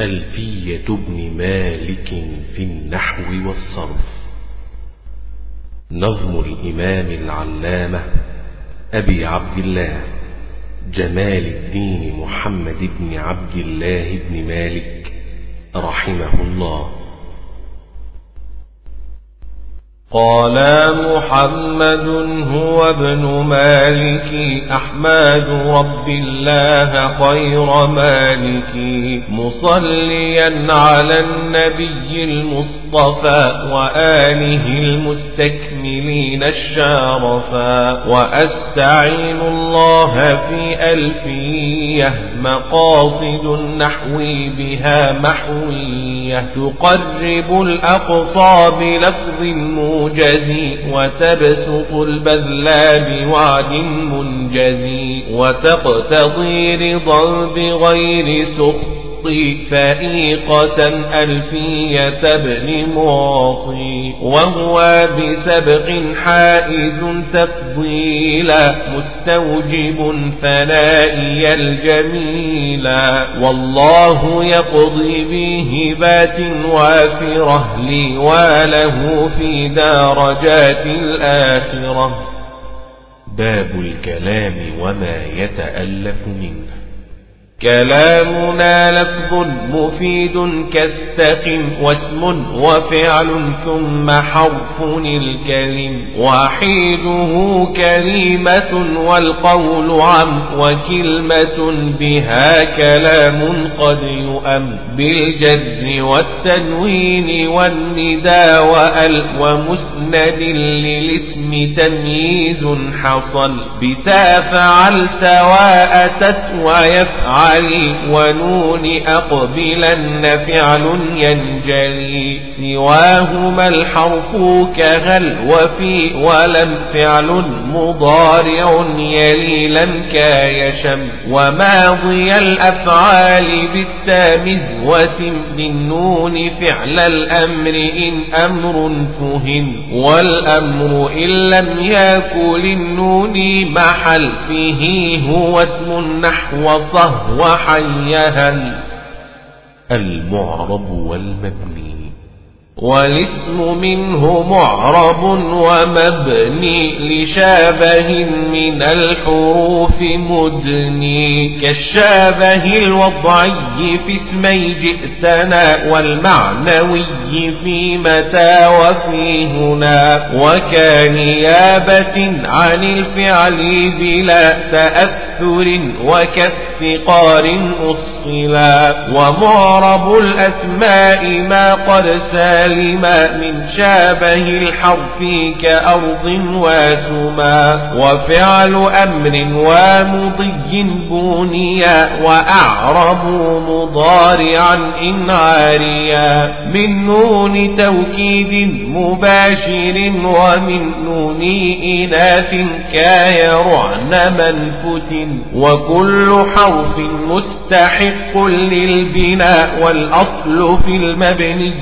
ألفية ابن مالك في النحو والصرف. نظم الإمام العلامة أبي عبد الله جمال الدين محمد بن عبد الله بن مالك رحمه الله. قال محمد هو ابن مالك أحمد رب الله خير مالك مصليا على النبي المصطفى وآله المستكملين الشارفا وأستعين الله في ألفية مقاصد النحو بها محوية تقرب الأقصى بلفظ موجزي وتبسط البذل بوعد منجزي وتقتضي رضا بغير سخط فائقة ألفية ابن معطي وهو بسبق حائز تفضيلا مستوجب ثنائي الجميلا والله يقضي بهبات وافرة لي وله في درجات الآخرة. باب الكلام وما يتألف منه. كلامنا لفظ مفيد كاستقم واسم وفعل ثم حرف الكلم وحيده كلمة والقول عم وكلمة بها كلام قد يؤم بالجر والتنوين والندى وأل ومسند للاسم تمييز حصل بتا فعلت وأتت ويفعل علي ونون أقبلن فعل ينجلي سواهما الحرف كهل وفي ولم فعل مضارع يلي لن كايشم وماضي الأفعال بالتامز وسم للنون فعل الأمر إن أمر فهم والأمر إن لم يكن للنون محل فيه هو اسم النحو صهو وحيها المعرب والمبني. والاسم منه معرب ومبني لشابه من الحروف مدني. كالشابه الوضعي في اسمي جئتنا والمعنوي في متى وفي هنا. وكنيابة عن الفعل بلا تأثر وكافتقار أصلا. ومعرب الأسماء ما قد سالما من شابه الحرف كأرض وسما وفعل أمر ومضي بونيا وأعرب مضارعا إن عاريا من نون توكيد مباشر ومن نون إناث كايرعن منفت وكل حرف مستحق للبناء والأصل في المبني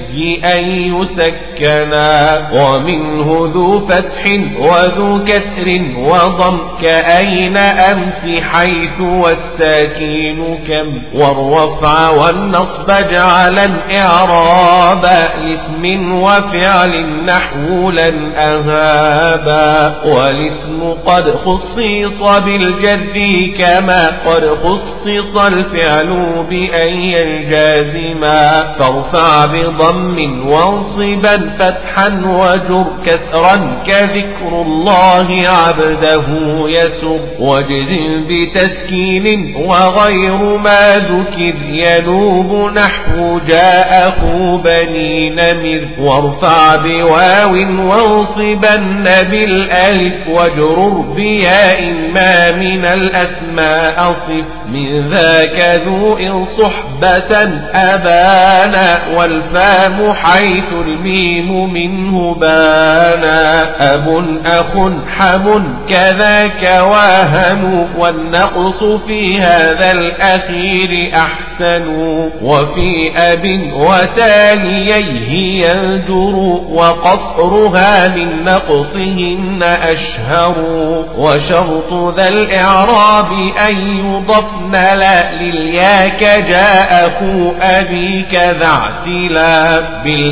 أن يسكنا ومنه ذو فتح وذو كسر وضم كأين أمس حيث والساكين كم؟ والرفع والنصب اجعلا إعرابا لاسم وفعل نحو لن أهابا والاسم قد خصيص بالجد كما قد خصص الفعل بأن ينجازما فارفع بضم وانصبا فتحا وجر كسرا كذكر الله عبده يسر واجزم بتسكين وغير ما ذكر ينوب نحو جاء أخو بني نمر وارفع بواو وانصبن بالألف واجرر بياء ما من الأسماء صف من ذاك ذو إن صحبة أبانا والفام حيث حيث الميم منه بانا. أب أخ حم كذاك واهن والنقص في هذا الأخير أحسن. وفي أب وتاليه ينجر وقصرها من نقصهن أشهر. وشرط ذا الإعراب أن يضفن لا للياك جاء أخو أبيك ذا اعتلا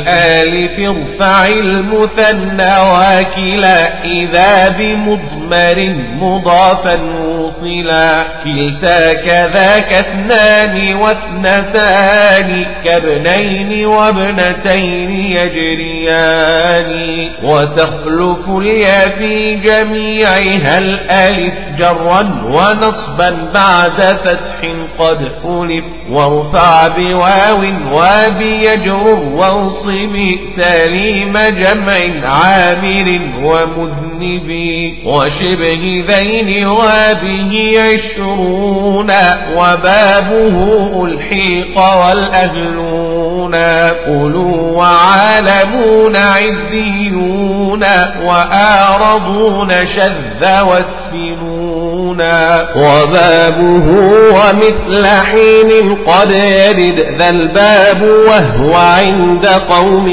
بالآلف ارفع المثنى واكلا إذا بمضمر مضافا وصلا كلتا كذاك اثنان واثنتان كابنين وابنتين يجريان وتخلف اليا في جميعها الألف جرا ونصبا بعد فتح قد ألف وارفع بواو وبيجر وانصب سليم جمع عامر ومذنب وشبه ذين وبه عشرون وبابه ألحيق والأهلون أولو وعالمون عديون وآرضون شذ والسنون وبابه ومثل حين قد يرد ذا الباب وهو عند قوم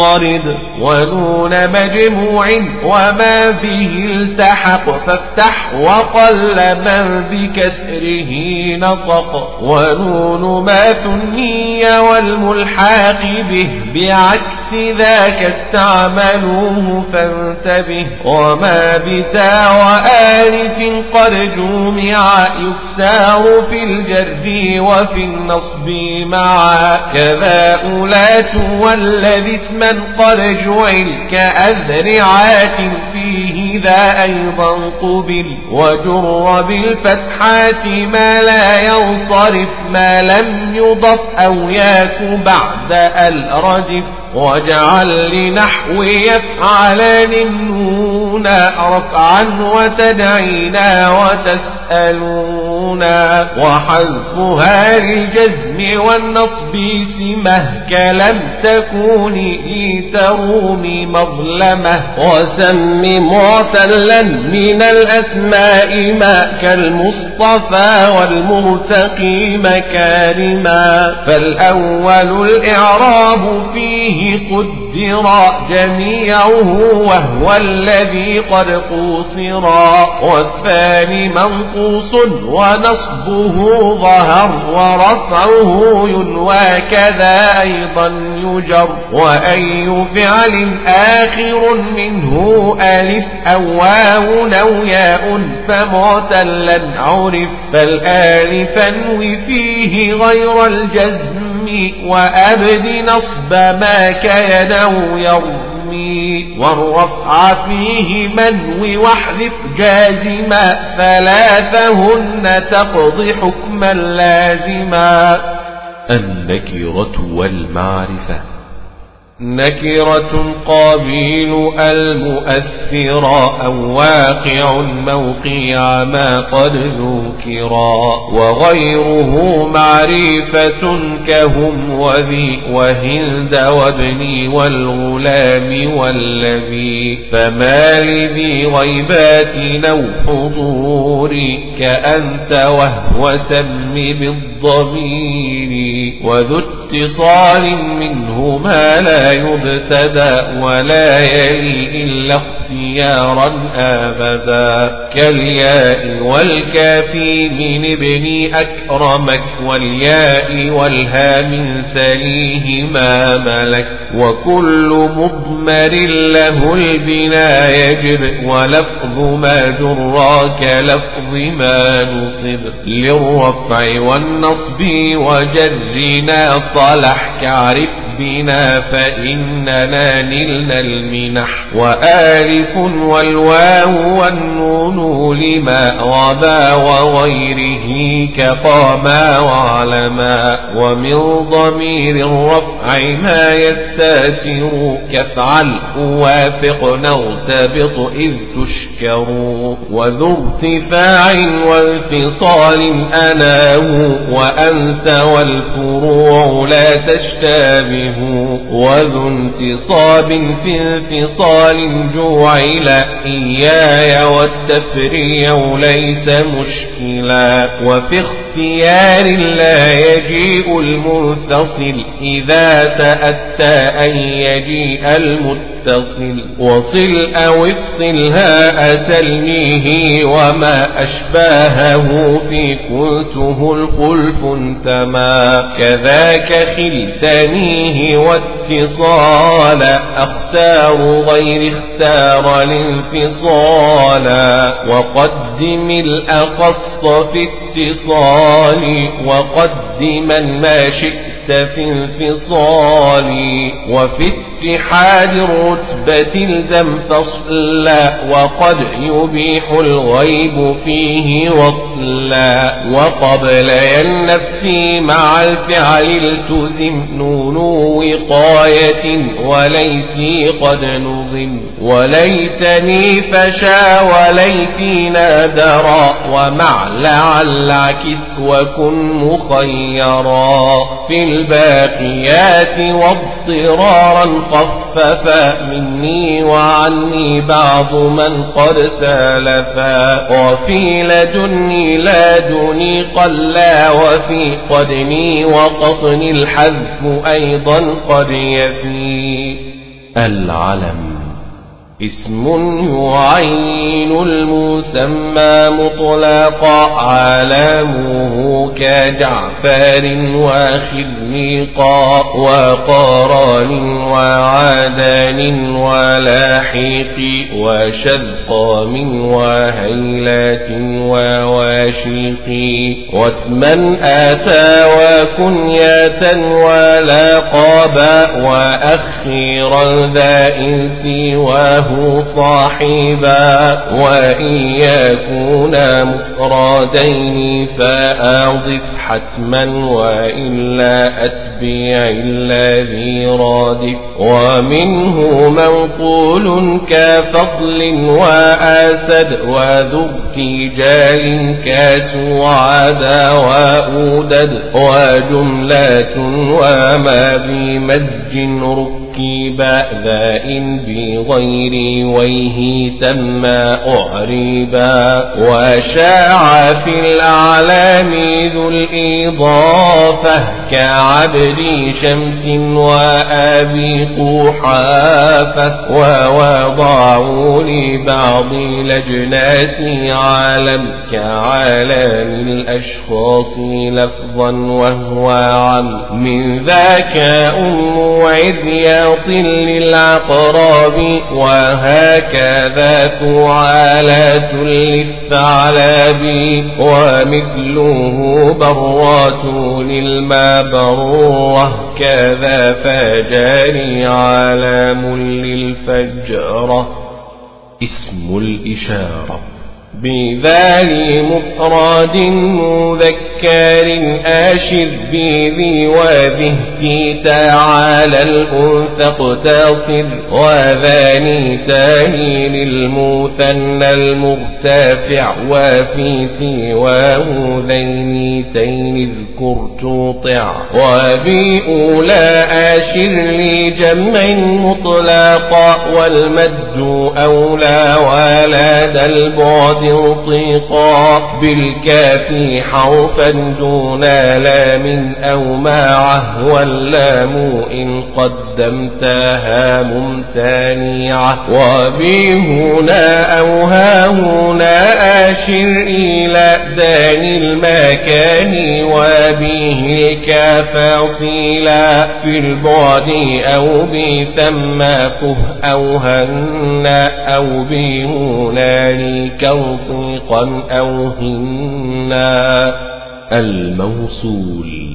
يضطرد ونون مجموع وما به التحق فافتح وقل من بكسره نطق. ونون ما ثني والملحاق به بعكس ذاك استعملوه فانتبه. وما بتا وآلف قد جمع يكسار في الجر وفي النصب معا. كذا أولات والذي اسما قد جعل كأذرعات فيه ذا أيضا قبل وجر بالفتحات ما لا ينصرف ما لم يضف أو ياك بعد الردف واجعل لنحو يفعلان النون رفعا وتدعينا وتسألونا وحذفها للجزم والنصب سمه كلم ترومي مظلمة وسم معتلا من الأسماء ما كالمصطفى والمرتقي مكارما فالأول الإعراب فيه قدر جميعه وهو الذي قد قوصرا والثاني منقوص ونصبه ظهر ورفعه ينوى كذا أيضا يجر وأي فعل آخر منه ألف أو واو أو ياء فمعتلا عرف فالآلفا فيه غير الجزم وأبد نصب ما كيده يرمي والرفع فيه منوي واحذف جازما ثلاثهن تقضي حكما لازما النكرة والمعرفة نكرة قابيل المؤثرا أو واقع موقع ما قد ذكرا وغيره معرفة كهم وذي وهند وابني والغلام والذي فما لذي غيبات أو حضور كأنت وهو سم بالضمير وذو اتصال منه ما لا يبتدى ولا يلي إلا اختيارا أبدا. كالياء والكافي من ابن أكرمك والياء والها من سليه ما ملك. وكل مضمر له البنا يجر ولفظ ما جراك لفظ ما نصب. للرفع والنصب وجرنا صلح كعرف بنا فإننا نلنا المنح. وآلف والواو والنون لما وبا وغيره كقاما وعلما. ومن ضمير الرفع ما يستاتر كفعل وافق نغتبط إذ تشكر. وذو ارتفاع وانفصال أناه. وأنت والفروع لا تشتابه وذو انتصاب في انفصال جوعل إياي والتفريع ليس مشكلا وفي اختيار لا يجيء المنفصل إذا تأتى أن يجيء المتصل وصل أو افصلها أتلنيه وما أشباهه في قلته الخلف تما كذاك خلتنيه واتصال أختار غير اختار الانفصال وقدم الأخص في اتصال وقدما ما شئت في انفصال وفي اتحاد الرتبة الزم فصلا وقد يبيح الغيب فيه وصلا وقبل النفس مع الفعل التزم نون وقاية وليس قد نظم وليتني فشا وليتي نادرا ومع لعل عكس وكن مخيرا في الباقيات واضطرارا خففا مني وعني بعض من قد سالفا وفي لدني لا دوني قلا وفي قدني وقطني الحذف أيضا قد يفي العلم. اسم يعين المسمى مطلقا علامه كجعفر وخليقا وقران وعدن ولاحق وشذقام وهيلات وواشق. واسما آتى وكنية ولقبا وأخيرا ذا إنس وهو صاحبا وإن يكونا مفردين فأضف حتما وإلا أتبع الذي رادف. ومنه منقول كفضل وأسد وذو ارتجال كسعدا وأودد وجملة وما بمزج ركب ذا إن بغير ويه تم أعربا. وشاع في الأعلام ذو الإضافة كعبد شمس وأبي قحافة ووضعوا لبعض الأجناس عالم كعالم الأشخاص لفظا وهو عم. من ذاك أم وعذياط للعقراب وهكذا فعالات للثعلب ومثله برات للما بره كذا فجاري عالم للفجرة اسم الإشارة. بذال مفرد مذكر آشر بذي وذه تعالى الأنثى اقتصر وذاني تاني للمثنى المرتفع وفي سواه ذينيتين اذكر تطع وبأولى آشر لجمع مطلقا والمد أولى ذا البعد انطقا بالكاف حرفا دون لام أو معه واللام إن قدمتها ممتنعة وبهنا أو هاهنا آشر إلى دان المكان وبه كفاصيلا في البعد أو بثم فه أو هنا أو بهنالك توطيقا أو هنا الموصول.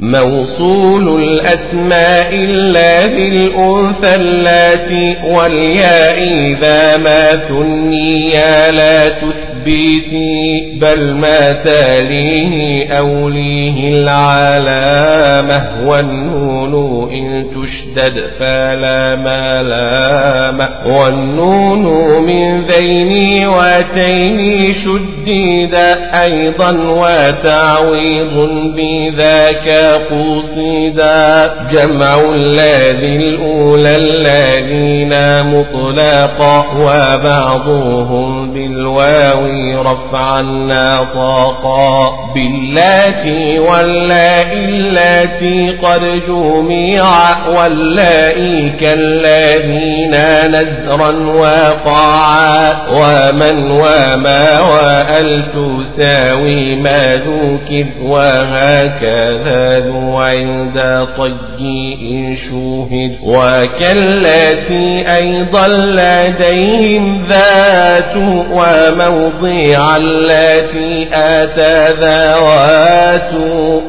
موصول الأسماء الذي الأنثى اللاتي والياء إذا ما ثنيا لا تثبيتي بل ما تاليه أوليه العلامة والنور النون إن تشدد فلا ما لام والنون من ذين واتين شديد أيضا وتعويض بذاك قصيدا. جمع الذي الأولى الذين مطلقا وبعضهم بالواو رفعا ناطقا باللاتي واللائي اللاتي قد جميعا واللائي كالذين نزرا وقعا. ومن وما وأل تساوي ما ذكر وهكذا ذو عند طي إن شوهد وكالتي أيضا لديهم ذات وموضع التي آتى ذوات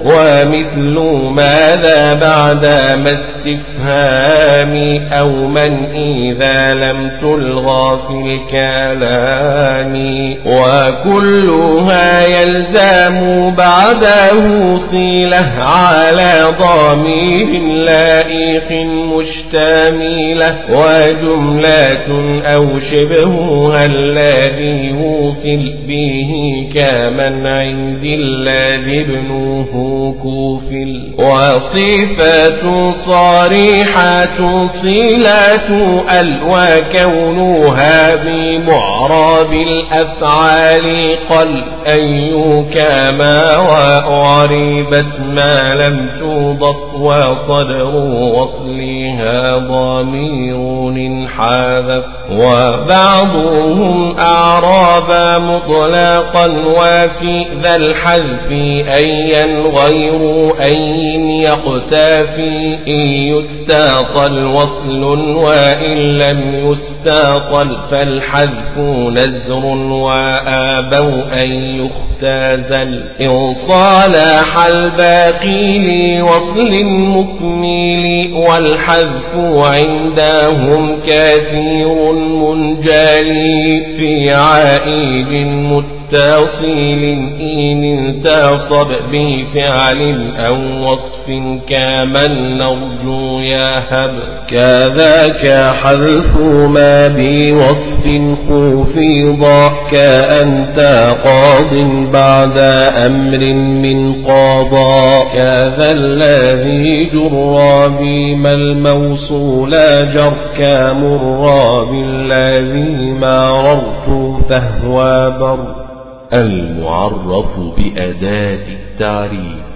ومثل ماذا بعد ما استفهام أو من إذا لم تلغى في الكلام وكلها يلزم بعده صيله على ضمير لائق مشتملة وجملة أو شبهها الذي وصل به كمن عند الذي ابنه كوفل. وصفة صريحة صلة ال وكونها بمعرب الأفعال قل أي كما وغريبت ما لم توضط وصدر وصلها ضمير حاذف وبعضهم أعراب مطلقا وفي ذا الحذف أيا غير أي يقتفي إن يستاطل وصل وإن لم يستاطل فالحذف نزر وآبوا أن يختازل إن صالح الباقي لوصل مكمل والحذف عندهم كثير منجلي في عائد متقل تصيل إن انتصب بفعل أو وصف كمن نرجو يهب كذاك حذف ما بوصف خفيضا كأنت قاض بعد أمر من قضاء كذا الذي جر بما الموصول جر كمر بالذي مررت فهو بر. المعرف بأداة التعريف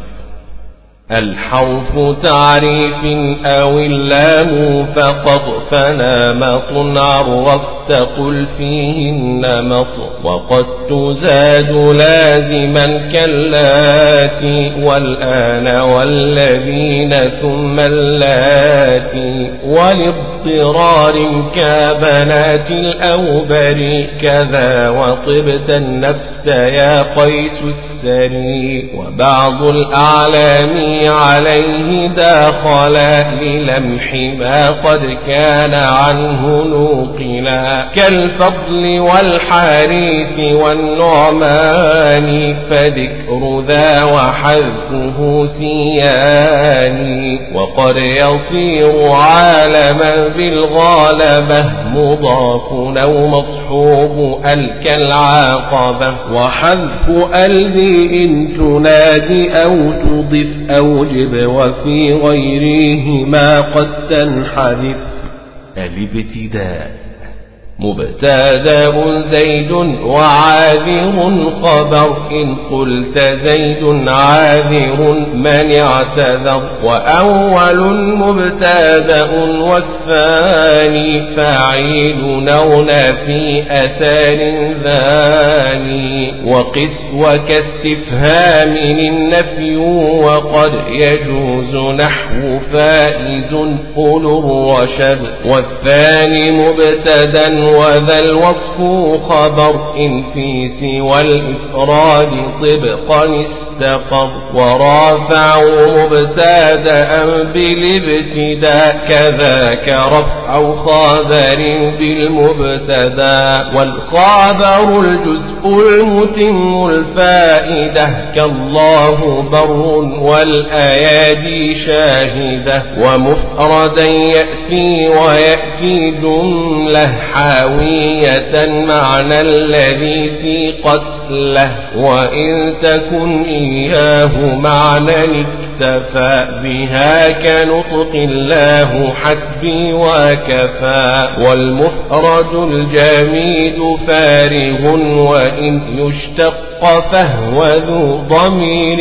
الحرف تعريف أو اللام فقط فنامط عرفت قل فيه النمط وقد تزاد لازما كاللاتي والآن والذين ثم اللاتي ولاضطرار كبنات الأوبر كذا وطبت النفس يا قيس السري وبعض الأعلام عليه داخل للمح ما قد كان عنه نوقلا. كالفضل والحارث والنعمان فذكر ذا وحذفه سياني وقد يصير عالما بالغالبة مضاف أو مصحوب ال كالعاقبة وحذف الذي إن تنادي أو تضف أوجب وفي غيرهما قد تنحذف الابتداء مبتدا زيد وعاذر خبر. إن قلت زيد عاذر من اعتذر. وأول مبتدا والثاني فاعل نون في أثار ذاني وقس وكاستفهام النفي وقد يجوز نحو فائز أولو الرشد. والثاني مبتدأ وذا الوصف خبر إن في سوى الإفراد طبقا استقر. ورافعوا مبتدأ بالابتداء كذاك رفع خبر بالمبتدا. والخبر الجزء المتم الفائدة كالله بر والأيادي شاهدة. ومفردا يأتي ويأتي جملة حاوية معنى الذي سيقت له وإن تكن إياه معنى اكتفى بها كنطق الله حسبي وكفى. والمفرد الجميد فارغ وإن يشتق فهو ذو ضمير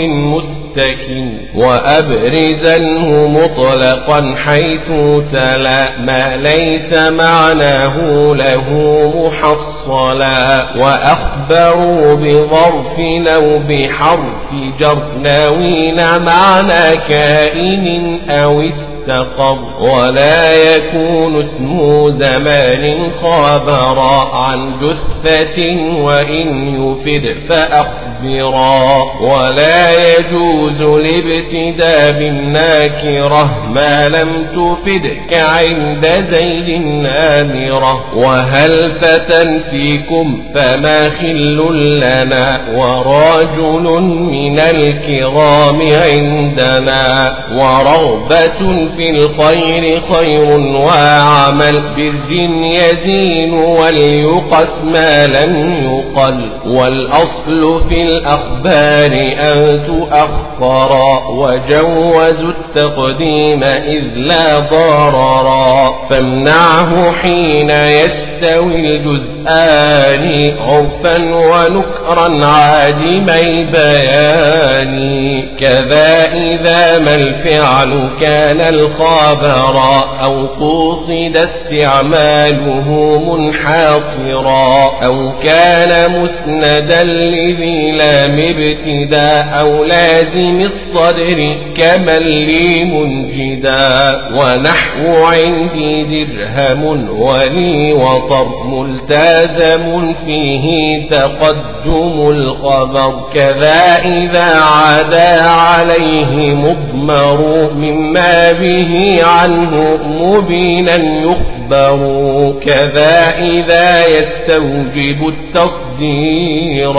مستكن وأبرزنه مطلقا حيث تلا ما ليس معناه له محصلا وأخبروا بظرف أو بحرف جر ناوين معنى كائن أو استقر ولا يكون اسم زمان خابرا عن جثة وإن يفد فأخبرا ولا يجوز الابتداء بالناكرة ما لم تفدك عند زيد نامرة وهل فتى فيكم فما خل لنا ورجل من الكرام عندنا. ورغبة في الخير خير وعمل بر يزين وليقس ما لم يقل والأصل في الأخبار أن تؤخرا وجوزوا التقديم إذ لا ضررا فامنعه حين يستوي الجزآن عرفا ونكرا عادمي بيان كذا إذا ما الفعل كان الخبر أو قصد استعماله منحاصرا أو كان مسندا لذي لام ابتداء أو لازم الصدر كمن لي منجدا ونحو عندي درهم ولي وطر ملتزم فيه تقدم الخبر كذا إذا عدا عليه مضمر مما به عنه مبينا يخبر كذا إذا يستوجب التصدير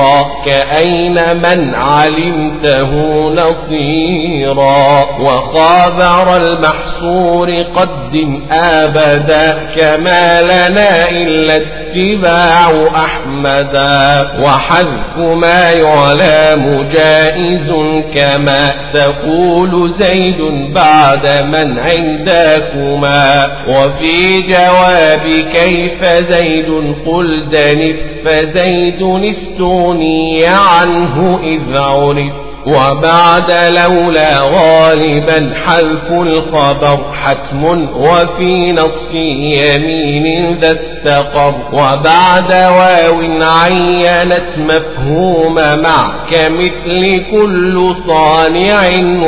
كأين من علمته نصيرا. وخابر المحصور قدم أبدا كما لنا إلا اتباع أحمدا. وحذف ما يعلم جائز كما تقول زيد بعد من عندكما. وفي جواب كيف زيد؟ قل دنف فزيد استغني عنه إذ عرف وبعد لولا غالبا حذف الخبر حتم وفي نص يمين ذا استقر. وبعد واو عينت مفهوم مع كمثل كل صانع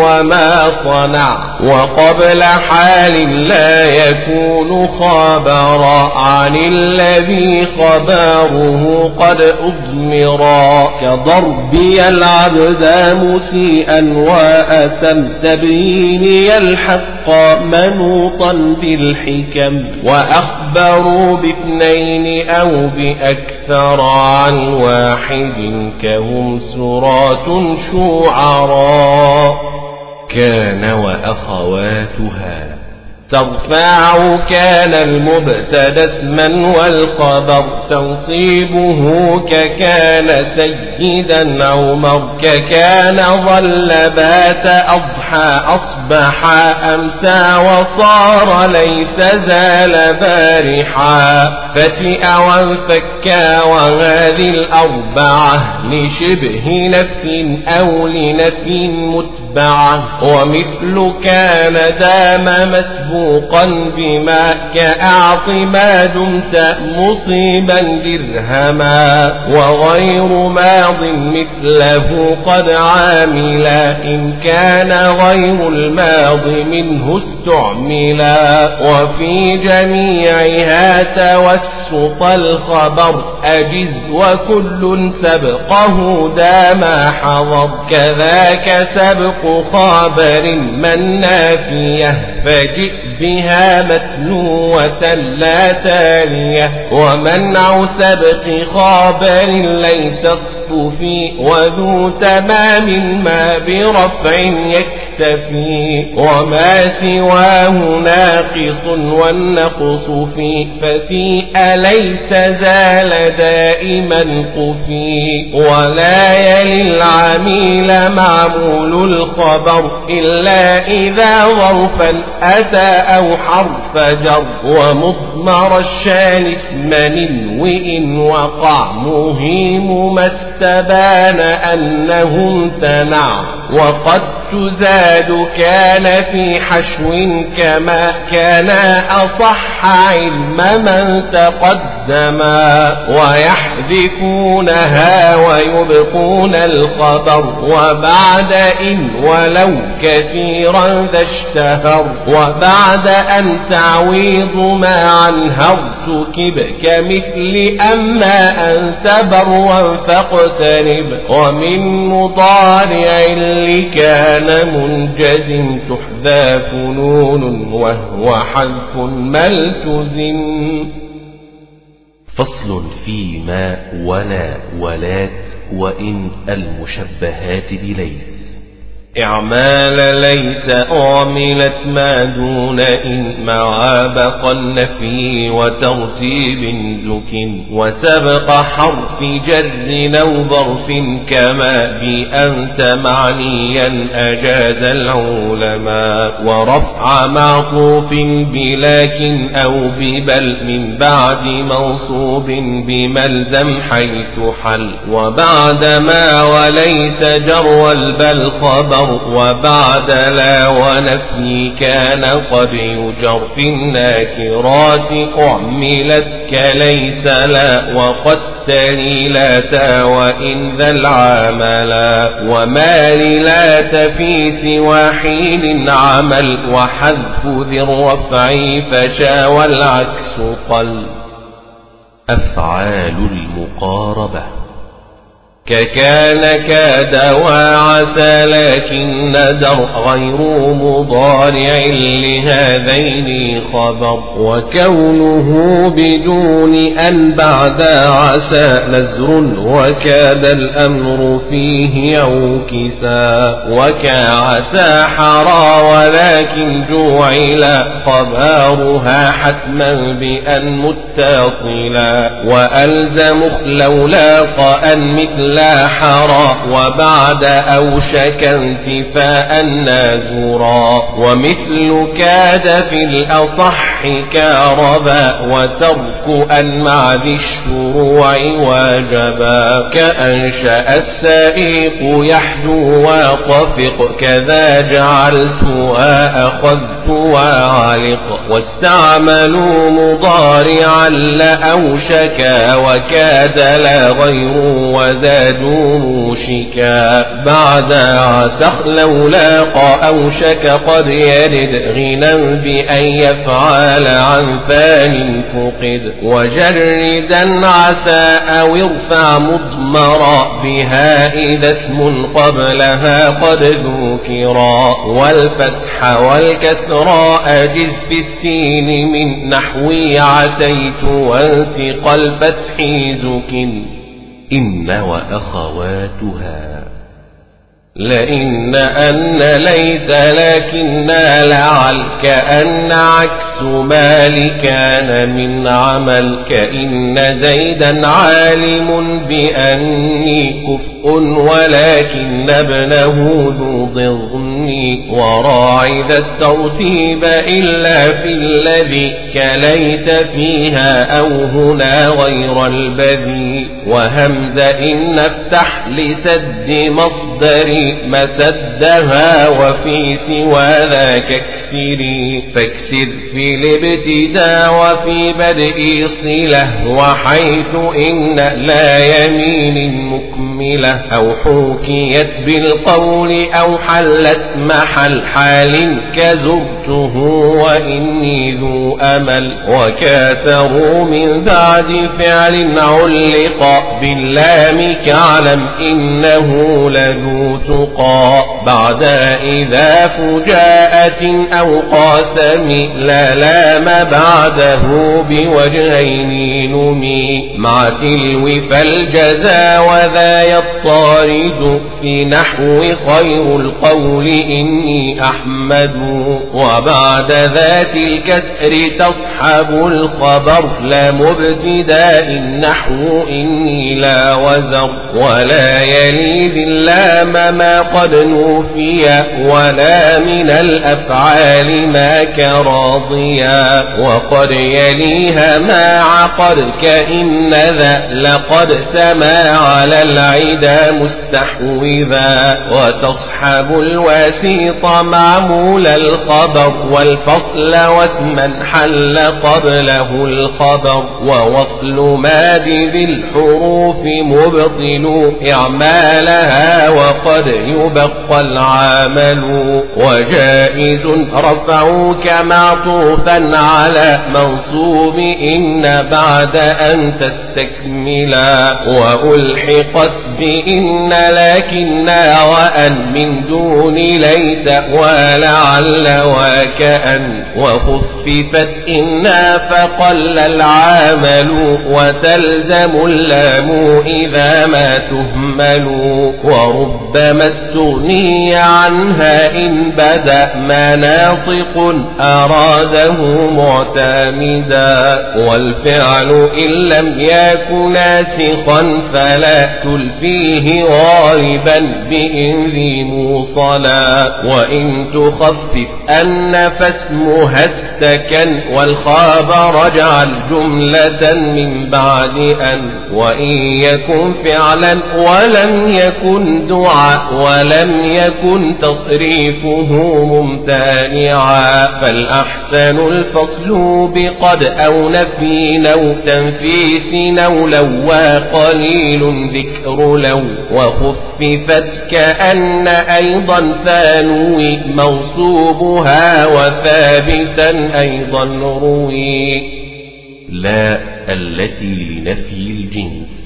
وما صنع. وقبل حال لا يكون خبرا عن الذي خبره قد أضمرا كضربي العبد مسيئا وأتم تبيني الحق منوطا بالحكم وأخبروا باثنين أو بأكثر عن واحد كهم سرات شعراء. كان وأخواتها ترفع كان المبتدأ اسما والخبر تنصيبه ككان سيدا عمر ككان ظل بات أضحى أصبح أمسى وصار ليس زال بارحا. فتئ وانفكا وهذه الأربعة لشبه نفي أو لنفي متبعة ومثل كان دام مسبوع مسبوقا بما كأعط ما دمت مصيبا درهما وغير ماض مثله قد عاملا إن كان غير الماض منه استعملا وفي جميعها توسط الخبر أجز وكل سبقه دام حضر كذاك سبق خابر من نافيه فجئ بها متلوة لا تالية. ومنع سبق خابر ليس الصفي وذو تمام ما برفع يكتفي. وما سواه ناقص والنقص في. ففي أليس زال دائما قفي. ولا يلي العميل معمول الخبر إلا إذا ظرفا أتى أو حرف جر ومضمر الشان اسم وإن وقع مهيم ما استبان أنه امتنع وقد تزاد كان في حشو كما كان أصح علم من تقدما ويحذفونها ويبقون الخبر وبعد إن ولو كثيرا ذا اشتهر وبعد أن تعويض ما عنها ارتكب كمثل أما أنت بروا فاقترب ومن مضارع لكان منجزم تحذى فنون وهو حذف ملتزم. فصل فيما ولا ولات وإن المشبهات بليس إعمال ليس أعملت ما دون إن مع بقى النفي وترتيب زك وسبق حرف جر أو ظرف كما بأنت معنيا أجاز العلماء ورفع معطوف بلكن أو ببل من بعد موصوب بملزم حيث حل وبعد ما وليس جر البل خبر وبعد لا ونفي كان قد يجر في الناكرات أعملت كليس لا وقد تلي لا تا وإن ذا العاملا وما لا تفي سوى حين عمل وحذف ذي الرفع فشا والعكس قل أفعال المقاربة ككان كاد وعسى لكن در غير مضارع لهذين خبر. وكونه بدون أن بعد عسى نزر وكاد الأمر فيه عوكسا وكعسى حرى ولكن جوعل خبارها حتما بأن متصلا. وألزم لولاق أن مثل حرى وبعد أوشك انتفاء نازرا ومثل كاد في الأصح كاربا وترك أن مع ذي الشروع واجبا. كأنشأ السائق يحدو وطفق كذا جعلت وأخذت وعلق. واستعملوا مضارعا لأوشكا وكاد لا غير وذا زادوا موشكا بعد عسخ لو لاقى أوشك قد يرد. غنى بأن يفعل عن فان فقد. وجردا عسى أو ارفع مضمرا. بها إذا اسم قبلها قد ذكرا. والفتح والكسرى أجز في السين. من نحو عسيت والتقى الفتح زكٍ إن وأخواتها لئن أن ليت لكن لعل كأن عكس مال كان من عمل كإن زيدا عالم بأني كفء ولكن ابنه ذو ضغن وراعي ذا الترتيب إلا في الذي كليت فيها أو هنا غير البذي وهمز إن افتح لسد مصدر مسدها وفي سوى ذاك اكسري. فاكسر في الابتداء وفي بدء صلة وحيث إن لا يمين مكملة. أو حوكيت بالقول أو حلت محل حال كزرته وإني ذو أمل. وكاثروا من بعد فعل علق باللام كعلم إنه لذو تقى بعد إذا فجاءة أو قاسم لا لام بعده بوجهين نمي مع تلو فالجزا وذا يطارد في نحو خير القول إني أحمد وبعد ذات الكسر تصحب الخبر لا مبتداء النحو إني لا وزر ولا يلي باللام ما قد نوفي ولا من الأفعال ما كراضيا. وقد يليها ما عقد كإن ذا لقد سما على العدا مستحوذا. وتصحب الوسيط معمول الخبر والفصل وثما حل قبله الخبر. ووصل ما بذي الحروف مبطل إعمالها وقد يبقى العامل وجائز. رفعوك معطوفا على منصوب. إن بعد أن تستكملا وألحقت بإن لكنا وأن من دون ليت ولعل وكأن. وخففت إنا فقل العامل وتلزم اللام إذا ما تهمل. وربما استغني عنها إن بدا ما ناطق أراده معتمدا والفعل إن لم يكن ناسخا فلا تلفيه غالبا بإن ذي موصلا. وإن تخفف أن فاسمها استكن والخابر اجعل جملة من بعد أن وإن يكن فعلا ولم يكن دعاء ولم يكن تصريفه ممتنعا فالأحسن الفصل بقد أو نفي أو تنفيس أو لو قليل ذكر لو وخففت كأن أيضا ثانوي موصوبها وثابتا أيضا روي. لا التي لنفي الجنس.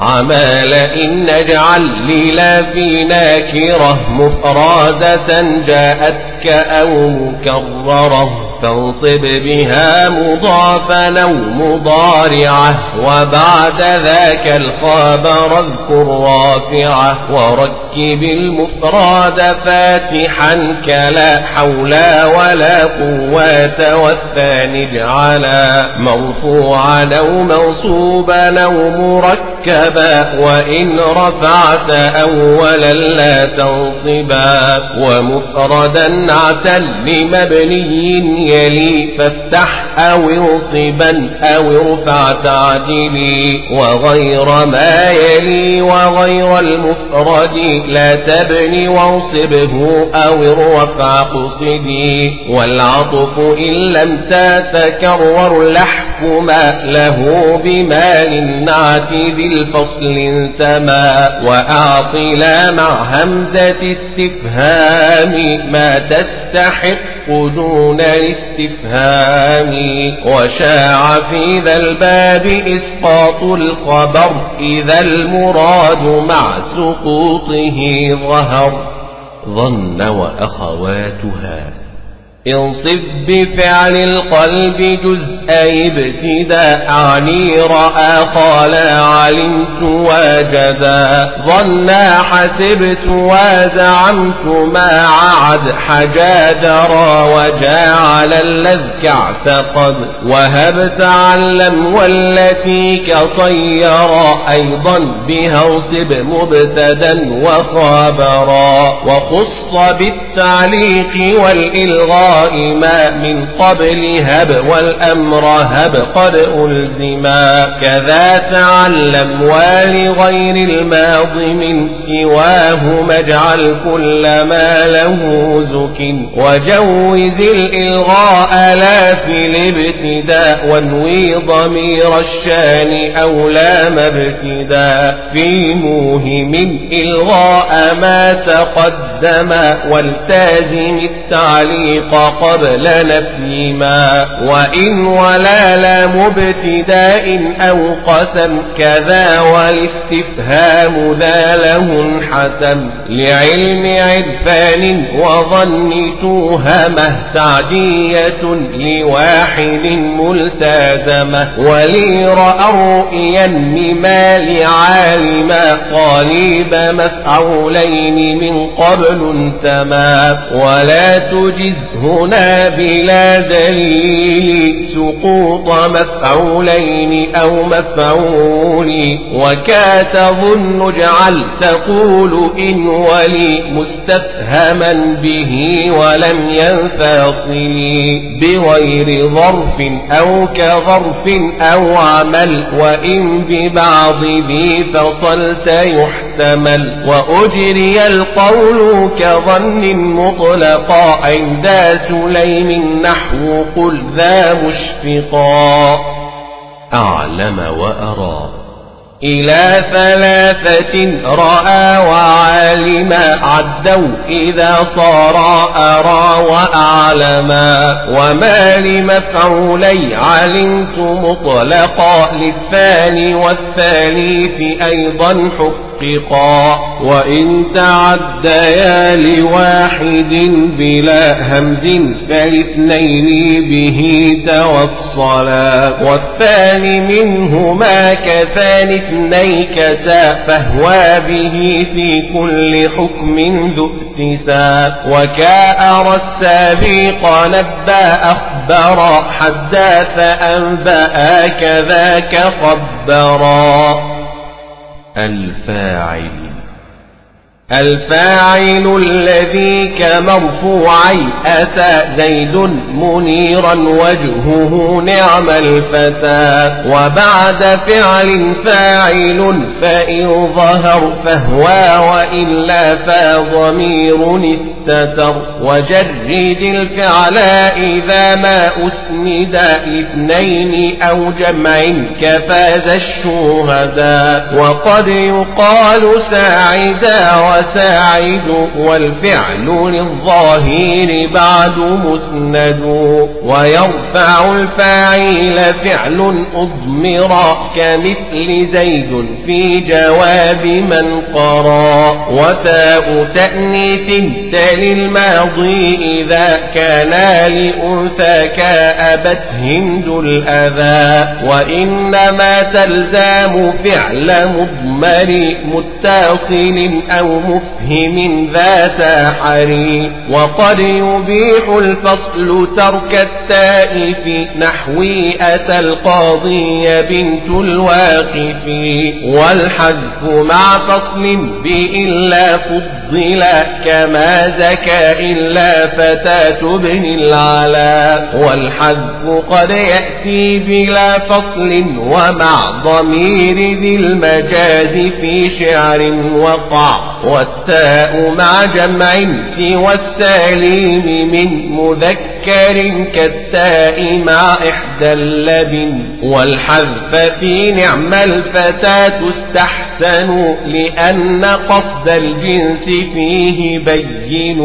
عمال إن نجعل للا في ناكرة مفرادة جاءتك أو مكررة. فانصب بها مضافا أو مضارعة وبعد ذاك الخبر اذكر رافعة. وركب المفراد فاتحا كلا حول ولا قوة والثاني اجعلا مرفوعا أو منصوبا أو مركبا. وإن رفعت أولا لا تنصبا. ومفردا عتا لمبني يلي فافتح أو انصبا أو ارفع تعدلي وغير ما يلي وغير المفرد لا تبني وانصبه أو الرفع قصدي والعطف إن لم تتكرر لحكما له بما للنعت ذي الفصل سما وأعطلا مع همزة استفهام ما تستحق دون الاستفهام وشاع في ذا الباب إسقاط الخبر إذا المراد مع سقوطه ظهر ظن وأخواتها انصب بفعل القلب جزء ابتداء عني رأى قال علمت وجدا ظنا حسبت وزعمت ما عد حجا درى وجعل الذك اعتقد وهب تعلم والتي كصيرا أيضا بها انصب مبتدا وخابرا وخص بالتعليق والإلغاء ما من قبل هب والأمر هب قد ألزما. كذا تعلم ولغير الماض من سواه مجعل كل ما له زك. وجوز الإلغاء لا في الابتداء وانوي ضمير الشان أو لام ابتداء في موهم إلغاء ما تقدم والتازم التعليق قبل نفي ما وإن ولا لام ابتداء أو قسم كذا والاستفهام ذا له حتم لعلم عرفان وظن توهمه تعدية لواحد ملتزمة. ولي رأى رؤيا مما لعالما قاليب مفعولين من قبل انتما ولا تجز هنا بلا دليل سقوط مفعولين أو مفعول وكا تظن اجعل تقول إن ولي مستفهما به ولم ينفصل بغير ظرف أو كظرف أو عمل وإن ببعض ذي فصلت يحتمل وأجري القول كظن مطلقا عند سليم نحو قل ذا مشفقا. أعلم وأرى. إلى ثلاثة رأى وعالما عدوا إذا صار أرى وأعلما. وما لمفعولي علمت مطلقا للثاني والثالث أيضا حققا وإن تعديا لواحد بلا همز فالاثنين به توصلا. والثاني منهما كثاني اثنيك سا فهو به في كل حكم ذو اتسا وكأرى السابق نبأ أخبرا حدث أنبأ كذاك خبرا. الفاعل. الفاعل الذي كمرفوعي أتى زيد منيرا وجهه نعم الفتى. وبعد فعل فاعل فإن ظهر فهو وإلا فضمير استتر. وجرد الفعل إذا ما أسند إثنين أو جمع كفاز الشهداء. وقد يقال ساعدا وساعد والفعل للظاهر بعد مسند ويرفع الفاعل فعل أضمرا كمثل زيد في جواب من قرا وتاء تأنيث تلي الماضي إذا كان لأنثى كأبت هند الأذى وإنما تلزام فعل مضمر متصل أو مفهم ذات حري وقد يبيح الفصل ترك التاء في نحوي أتى القاضي بنت الواقف. والحذف مع فصل بإلا فضل كما زكى إلا فتاة ابن العلا والحذف قد يأتي بلا فصل ومع ضمير ذي المجاز في شعر وقع. والتاء مع جمع سوى السليم من مذكر كالتاء مع إحدى اللبن والحذف في نعم الفتاة استحسنوا لأن قصد الجنس فيه بين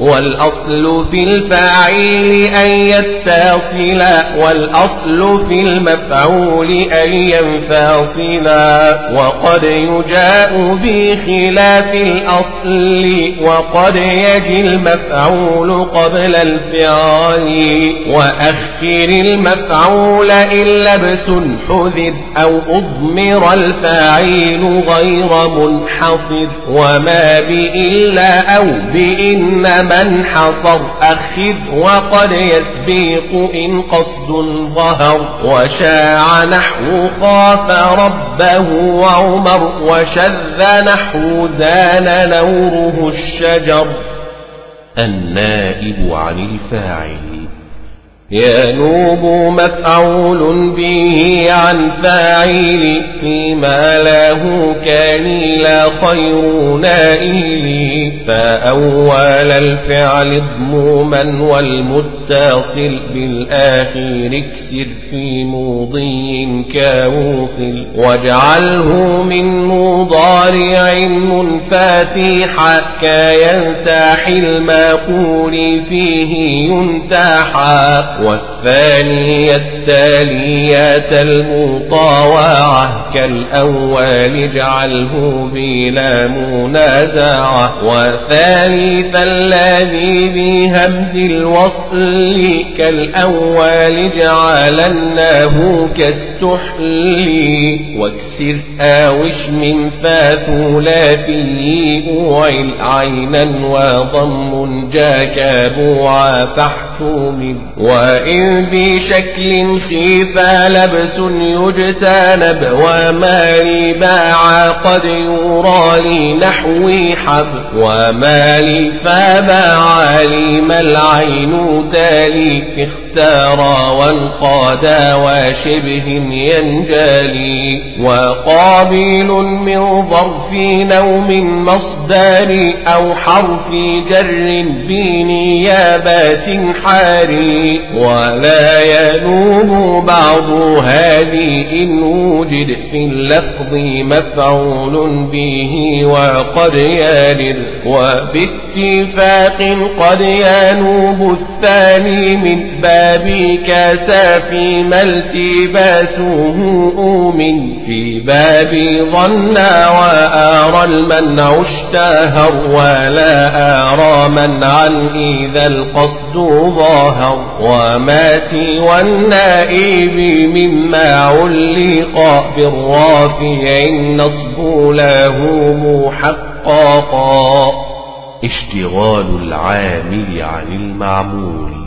والأصل في الفاعل أن يتصل والأصل في المفعول أن ينفصلا وقد يجاء بخلاف الأصل وقد يجي المفعول قبل الفعل الخالي وأخر المفعول إن لبس حذر أو أضمر الفاعل غير منحصر. وما بإلا أو بإن من حصر أخذ وقد يسبيق إن قصد ظهر. وشاع نحو خاف ربه وعمر. وشذ نحو زان نوره الشجر النائب عن الفاعل. ينوب مفعول به عن فاعل فيما له كان لا خير نائل. فأول الفعل اضموما والمتصل بالآخر اكسر في موضي كاوصل. واجعله من مضارع منفاتحا كينتاح المقول فيه ينتاحا والثانية التالية المطاوعة كالأول اجعله بلا منازعة وثالث الذي بهمز الوصل كالأول اجعلناه كاستحلي واكسر آوش من فاثلاثي أوعل عينا وضم جاك بوعى فاحكم وإن بشكل خيف لبس يجتنب وما باع قد يرى لي نحوي حب وما لي فباع لي ما العين تالي اختارا وانقادا وشبه ينجلي وقابل من ظرف نوم مصدر أو حرف جر بنيابات حاري ولا ينوب بعض هذه إن وجد في اللفظ مفعول به وقد يرد وباتفاق قد ينوب الثاني من باب كاسا فيما التباسه من في باب ظنا وآرى المنع اشتهر ولا آرى منعا إذا القصد ظاهر وما سوى النائب مما علق بالرافع النصب له محققا. اشتغال العامل عن المعمول.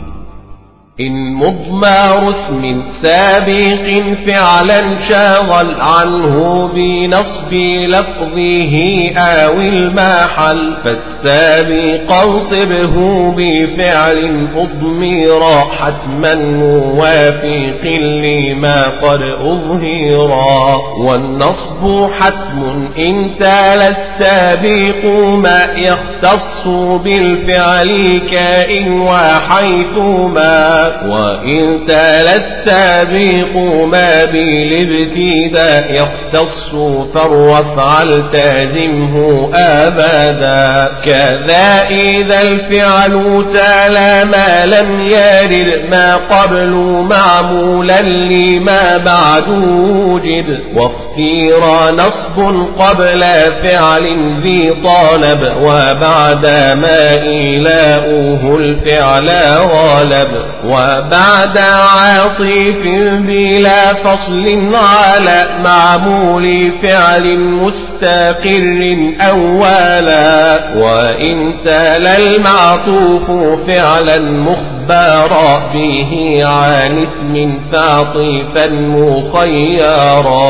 إن مضمار اسم سابق فعلا شاغل عنه بنصب لفظه أو المحل فالسابق انصبه بفعل أضمر حتما موافق لما قد أظهر. والنصب حتم إن تال السابق ما يختص بالفعل كائن وحيثما وإن تال السابق ما بالابتداء يختص فالرفع تازمه أبدا كذا إذا الفعل تال ما لم يرد ما قبل معمولا لما بعد وجد واختير نصب قبل فعل ذي طالب وبعد ما إلاؤه الفعل غالب وبعد عاطف بلا فصل على معمول فعل مستقر أولا وإن تل المعطوف فعلا مخبرا به عن اسم فعطيفا مخيرا.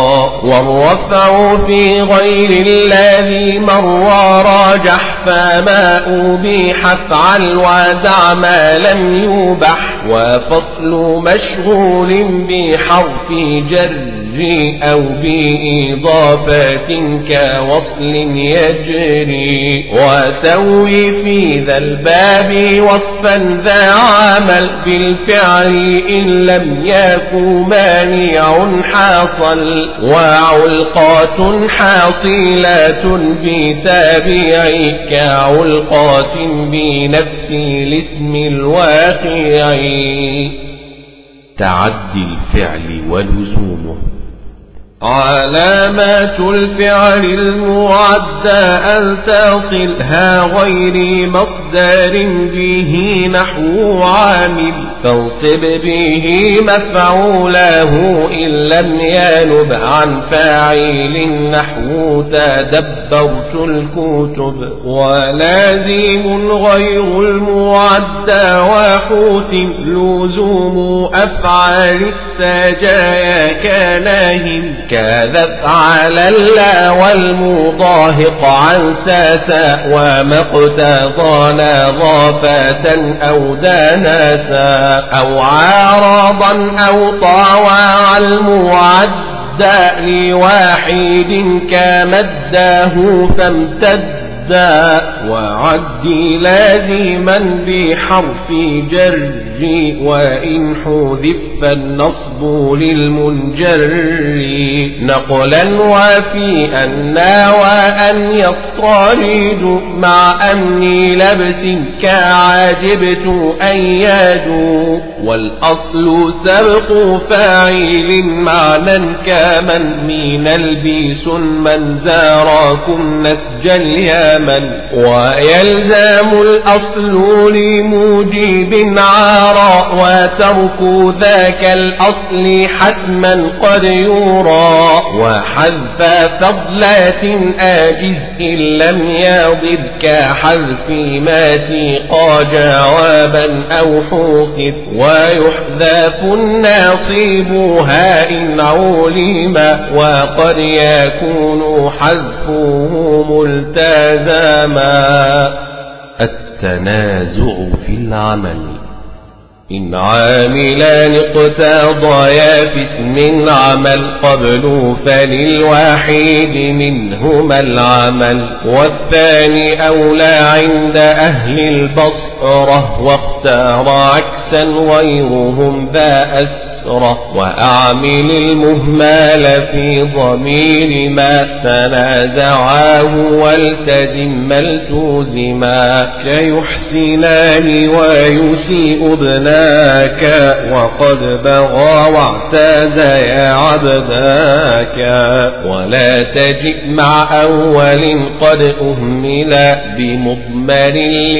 والرفع في غير الذي مر راجح فما أبيح افعل ودع ما لم يبح وفصل مشغول بحرف جر أو بإضافة كوصل يجري وسوي في ذا الباب وصفا ذا عمل بالفعل إن لم يكن مانع حاصل وعلقات حاصلات بتابع كعلقات بنفس الاسم الواقع تعدي الفعل ولزومه. علامات الفعل المعدى أن تصلها غير مصدر به نحو عامل. فانصب به مفعوله إن لم ينب عن فاعل نحو تدبرت الكتب. ولازم غير المعدى وحوت لزوم أفعال السجايا كناهن كذب على الله والمضاهق عن ساسا ومقتضى نظافة أو دانسا أو عارضا أو طاوى المعدى لواحد كمداه فامتد وعدي لازما بحرف جر وإن حذف النصب للمنجر نقلا وفي أن وأن يطارد مع أمن لبس كعجبت أن يدو والأصل سبق فاعل معنى كمن من البيس من زاركم نسج اليمن ويلزم الأصل لموجب عارا وترك ذاك الأصل حتما قد يرى وحذف فضلات آجز إن لم يضب كحذف ما سيقى جوابا أو حوصف ويحذف الناصبها إن علم وقد يكون حذفه ملتزما التنازع في العمل. إن عاملان اقتضيا في اسم عمل قبل فللواحد منهما العمل. والثاني أولى عند أهل البصرة واختار عكسا غيرهم ذا أسرة وأعمل المهمال في ضمير ما تنازعاه والتزم التزما. كيحسنان ويسيء ابنا عبداك وقد بغى واعتاد يا عبداك. ولا تجئ مع أول قد أهمل بمضمر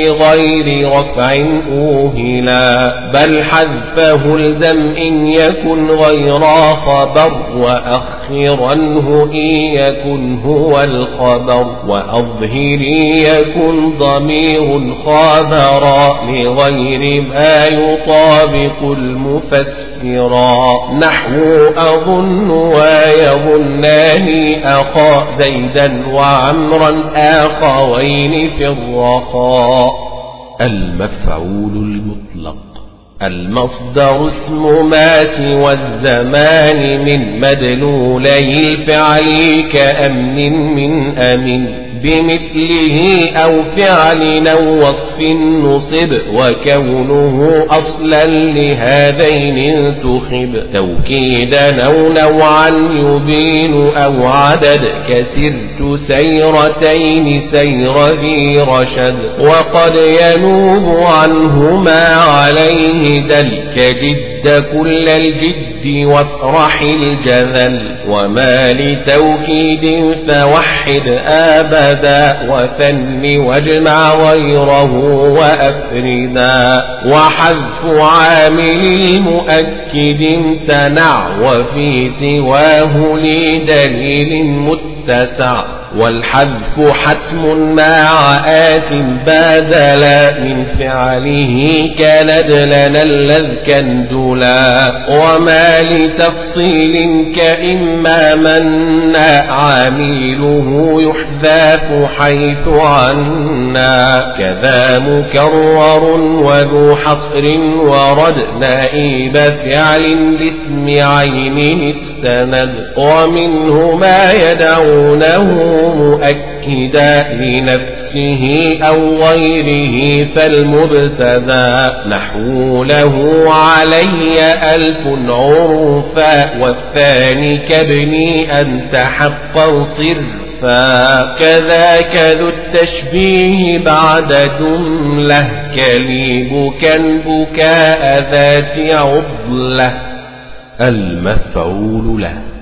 لغير رفع أوهلا. بل حذفه الزم إن يكن غير خبر وأخرنه إن يكن هو الخبر وأظهري يكن ضمير خابرا لغير ما يطابق المفسرا. نحو أظن ويظنان أخا زيدا وعمرا آخوين في الرخاء. المفعول المطلق. المصدر اسم ما سوى الزمان من مدلولي الفعل كأمن من أمن. بمثله أو فعل أو وصف نصب وكونه أصلا لهذين تخب. توكيدا أو نوعا يبين أو عدد. كسرت سيرتين سير ذي رشد. وقد ينوب عنهما عليه دل كجد كل الجد وافرح الجذل. وما لتوكيد فوحد أبدا وثن واجمع غيره وأفردا. وحذف عامل المؤكد امتنع وفي سواه لدليل متسع. والحذف حتم مع آت بدلا من فعله كندلنا الذكندلا وما لتفصيل كإما من عامله يحذاف حيث عنا كذا مكرر وذو حصر ورد نائب فعل لاسم عين استند ومنه ما يدعونه مؤكدا لنفسه أو غيره فالمبتدا نحو له علي ألف عرفا والثاني كابني أنت حقا صرفا كذاك ذو التشبيه بعد جملة كليبكا بكاء ذات عضلة المفعول له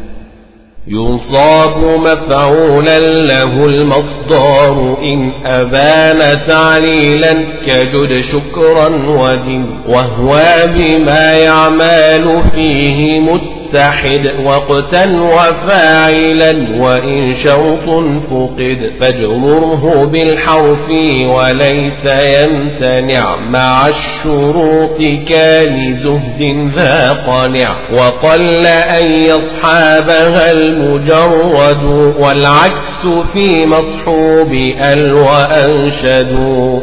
يصاب مفعولا له المصدار إن أبان تعليلا كجد شكرا ودن وهو بما يعمل فيه مت متحد وقتا وفاعلا وإن شرط فقد فاجمره بالحرف وليس يمتنع. مع الشروط كان زهد ذا قنع. وقل أن يصحابها المجرد والعكس في مصحوب أل وأنشد.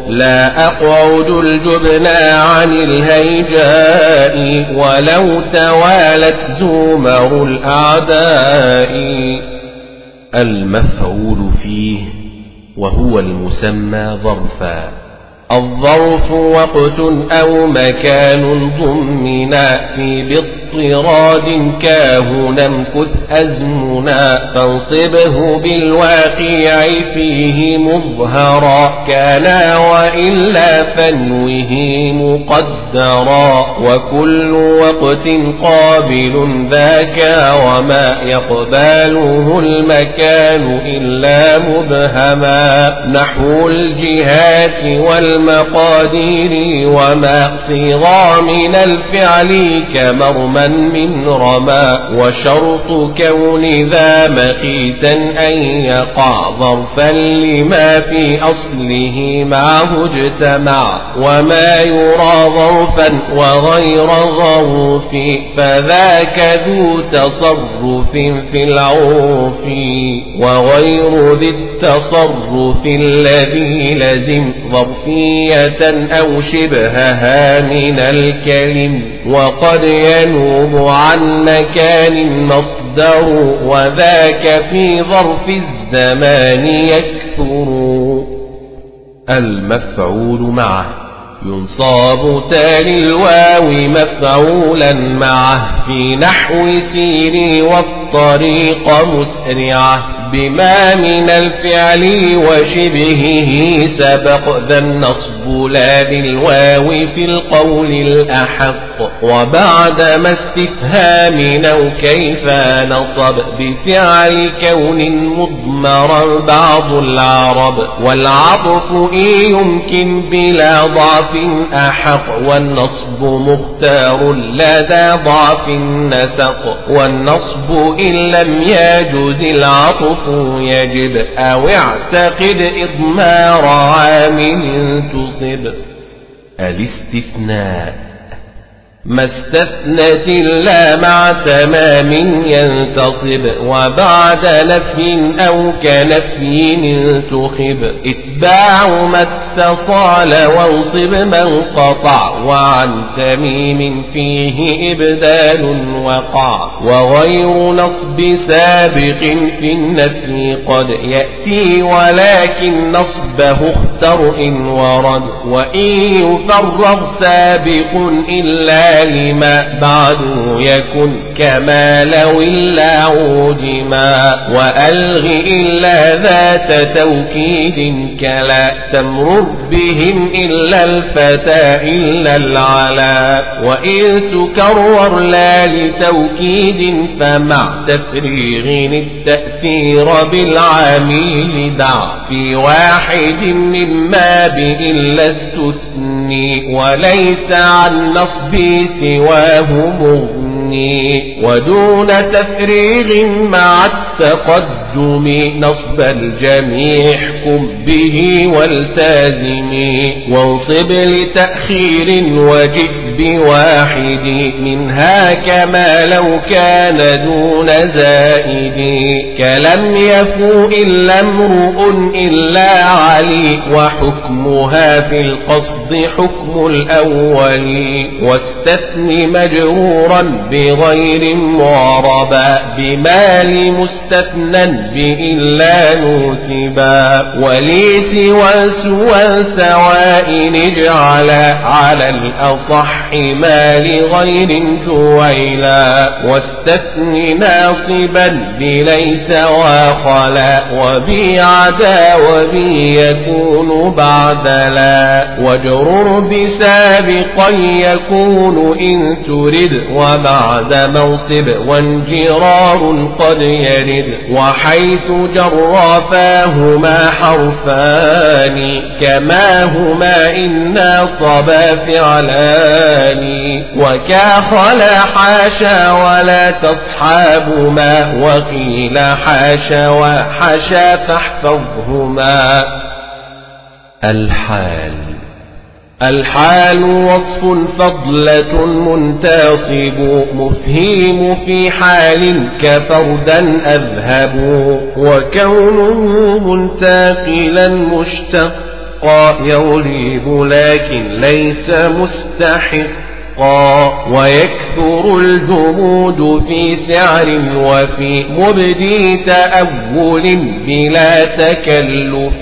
لا أقعد الجبن عن الهيجاء ولو توالت زور زمر الأعداء المفعول فيه وهو المسمى ظرفا. الظرف وقت أو مكان ضمنا في باضطراد كاهنا امكث أزمنا فانصبه بالواقع فيه مظهرا. كان وإلا فنوه مقدرا. وكل وقت قابل ذاك وما يقبله المكان إلا مبهما. نحو الجهات والمقادير وما صغى من الفعل كمرمى من رمى وشرط كون ذا مقيسا أن يقع ظرفا لما في أصله معه اجتمع وما يرى ظرفا وغير ظرف فذاك ذو تصرف في العرف وغير ذي التصرف الذي لزم ظرفية أو شبهها من الكلم وقد ينوب عن مكان مصدر وذاك في ظرف الزمان يكثر. المفعول معه. ينصاب تالي الواو مفعولا معه في نحو سيري والطريق مسرعة بما من الفعل وشبهه سبق ذا النصب لا بالواو في القول الأحق وبعد ما استفهام أو كيف نصب بفعل كون مضمرا بعض العرب والعطف إن يمكن بلا ضعف أحق والنصب مختار لدى ضعف نسق والنصب إن لم يجوز العطف يجب أو اعتقد إضمار عامل تصب. الاستثناء ما استثنت إلا مع تمام ينتصب وبعد نفي أو كنفي تخب إتباع ما اتصال وانصب من قطع وعن تميم فيه إبدال وقع. وغير نصب سابق في النفي قد يأتي ولكن نصبه اختر إن ورد. وإن يفرغ سابق إلا لما بعده يكن كما لو إلا عوجما وألغ إلا ذات توكيد كلا تمرر بهم إلا الفتى إلا العلا وإن تكرر لا لتوكيد فمع تفريغ التأثير بالعميل دع في واحد مما بإلا استثني وليس عن نصبي سواه مغني ودون تفريغ مع التقدم نصب الجميع حكم به والتازم. وانصب لتأخير وجد بواحد منها كما لو كان دون زائد. كلم يفو إلا امرؤ إلا علي وحكمها في القصد حكم الأول. واستثن مجرورا بغير معربا بمال مستثنى بإلا نوسبا ولي سوى سوى سواء اجعل على الأصح. حمال غير جويلا واستثن ناصبا بليس وخلا وبي عدا وبي يكون بعد لا واجرر بسابقا يكون إن ترد وبعد موصب وانجرار قد يرد وحيث جر فاهما حرفان كما هما إنا صبا فعلان وكاخلا حاشا ولا تصحابهما وقيل حاشا وحشا فاحفظهما. الحال. الحال وصف فضلة منتصب مفهيم في حال كفردا أذهب وكونه منتقلا مشتقا يريب لكن ليس مستحق ويكثر الجمود في سعر وفي مبدي تأول بلا تكلف.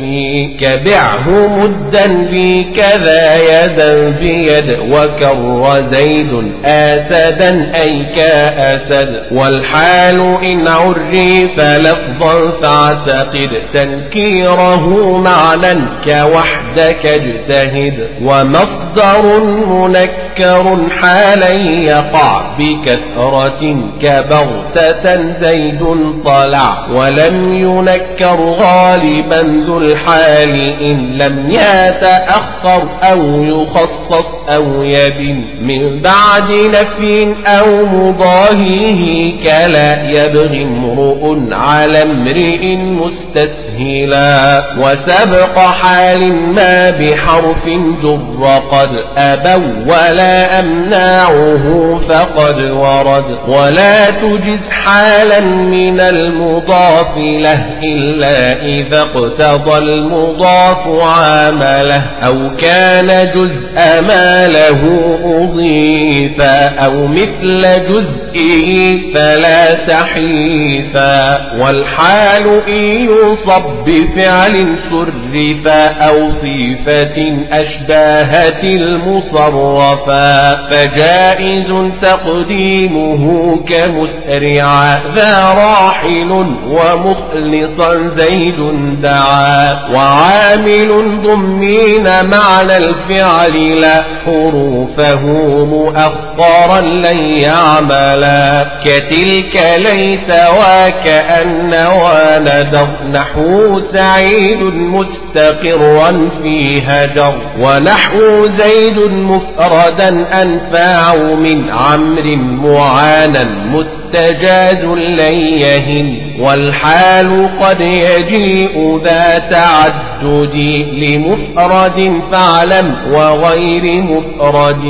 كبعه مدا في كذا يدا بيد وكر زيد آسدا أي كأسد. والحال إن عرف لفظا فاعتقد تنكيره معنى كوحدك اجتهد. ومصدر منكر حالا يقع بكثرة كبغتة زيد طلع ولم ينكر غالبا ذو الحال إن لم يتأخر أو يخصص أو يبن من بعد نفي أو مضاهيه كلا يبغي امرؤ على امرئ مستسهلا وسبق حال ما بحرف جر قد أبوا ولا أمن يمنعه فقد ورد. ولا تجز حالا من المضاف له إلا إذا اقتضى المضاف عامله. أو كان جزء ما له أضيف أو مثل جزئه فلا تحيفا. والحال إن يصب بفعل صرف أو صفة أشباهة المصرفا. فجائز تقديمه كمسرعا ذا راحل ومخلصا زيد دعا. وعامل ضمين معنى الفعل لا حروفه مؤخرا لن يعملا. كتلك ليت وكأن وندر نحو سعيد مستقرا في هجر. ونحو زيد مفردا أنفا ينفع من عمر معانا مستجاز لن يهن والحال قد يجيء ذا تعدد لمفرد فاعلم وغير مفرد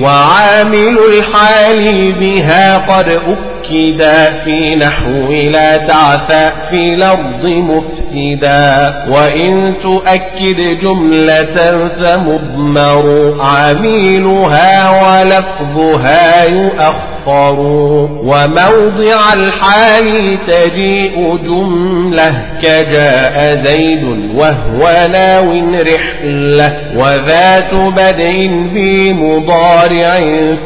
وعامل الحال بها قد أكدا في نحو لا تعثى في الأرض مفسدا. وإن تؤكد جملة فمضمر عميلها ولفظها يؤخر. وموضع الحال تجيء جملة كجاء زيد وهو ناو رحلة وذات بدء بمضارع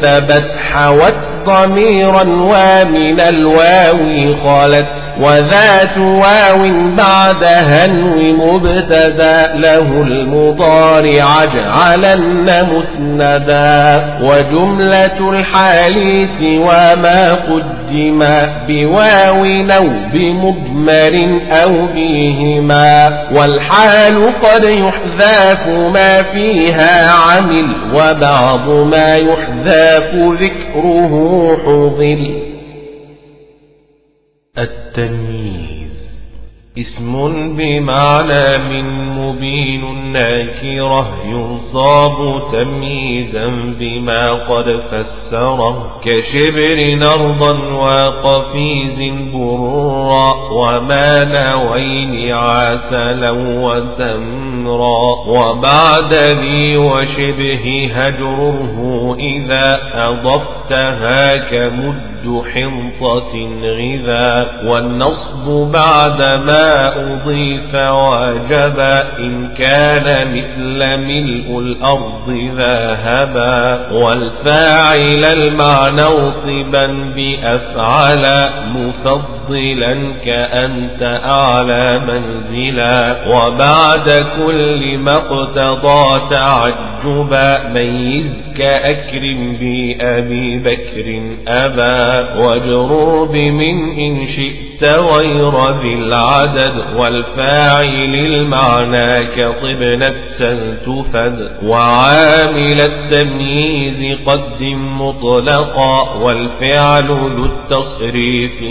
ثبت حوت ضميرا ومن الواو خالت وذات واو بعد هنو مبتدا له المضارع جعلن مسندا. وجملة الحال سوى ما قدم بواو أو بمضمر أو بهما. والحال قد يحذاف ما فيها عمل وبعض ما يحذاف ذكره حضل. التمييز. اسم بمعنى من مبين ناكرة ينصاب تمييزا بما قد فسره كشبر أرضا وقفيز برا وما نوين عسلا وتمرا وبعد ذي وشبه هجره إذا أضفتها كمد مد حنطة غذا والنصب بعدما أضيف واجبا إن كان مثل ملء الأرض ذاهبا والفاعل المعنى نصبا بأفعل مفضلا كأنت أعلى منزلا وبعد كل ما اقتضى تعجبا ميز كأكرم بأبي بكر أبا واجرر بمن إن شئت غير ذي العدد والفاعل المعنى كطب نفسا تفد وعامل التمييز قدم مطلقا والفعل ذو التصريف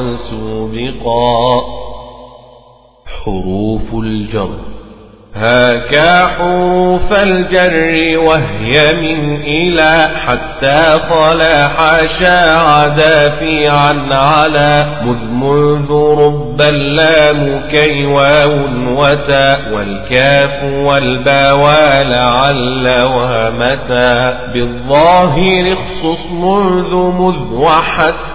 نذرا سوبقا حروف الجر. هاكا حروف الجر وهي من إلى. حتى طلع حاشا عدا على. مذ منذ رب اللام كي واو وتا. والكاف والباوى لعل ومتى بالظاهر اخصص منذ مذ وحتى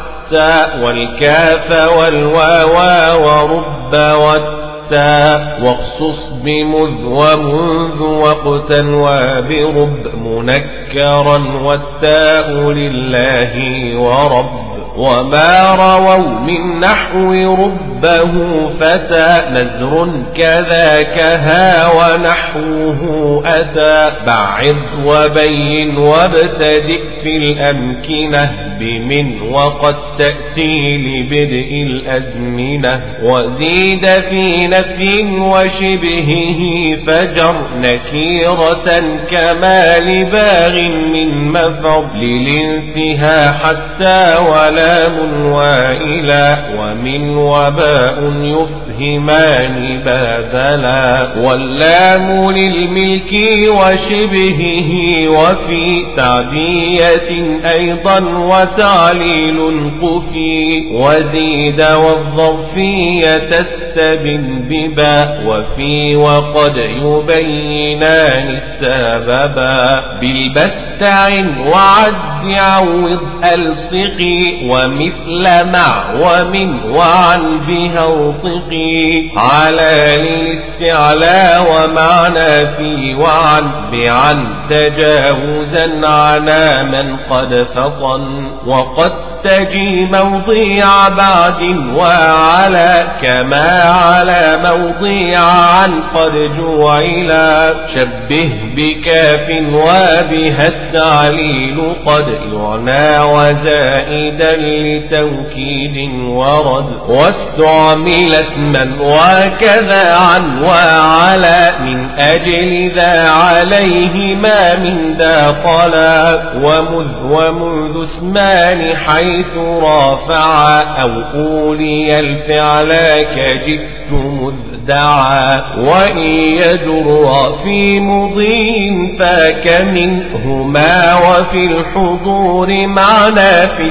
والكاف والواوى ورب وتا واخصص بمذ ومنذ وقتا وبرب منكرا والتاء لله ورب وما رووا من نحو ربه فتى نزر كذاك ها ونحوه أتى بعض وبين وابتدئ في الأمكنة بمن وقد تأتي لبدء الأزمنة وزيد في نفي وشبهه فجر نكيرة كما لباغ من مفر للانتهاء حتى ولا سلام وإلى ومن وباء يفهمان بادلا واللام للملك وشبهه وفي تعدية أيضا وتعليل قفي وزيد والظرفية تستبن بباء وفي وقد يبينان السببا بالبستع وعد عوض ألصقي ومثل مع ومن وعن بها ارتقي على الاستعلاء ومعنى في وعن بعن تجاوزا على من قد فطن. وقد تجي موضيع بعد وعلى. كما على موضيع عن قد جعلا شبه بكاف وبها التعليل قد يعنى وزائدا لتوكيد ورد. واستعمل اسما وكذا عن وعلى من أجل ذا عليه ما من داخلا ومذ ومنذ اسمان حيث رافعا أو أولي الفعل كجئت مذ دعا وإن يجر في مضي فاك منهما. وفي الحضور معنى في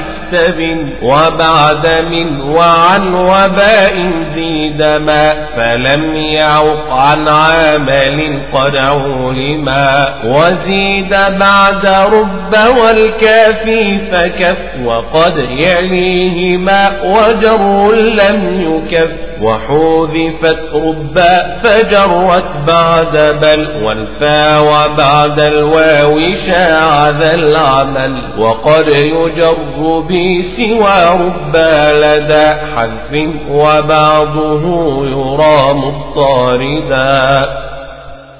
وبعد من وعن وباء زيد ما فلم يعق عن عمل قد علما وزيد بعد رب والكافي فكف وقد يليهما وجر لم يكف وحذفت ربا فجرت بعد بل والفا وبعد الواو شاع ذا العمل وقد يجر بسوى ربا لدى حذف وبعضه يرى مضطردا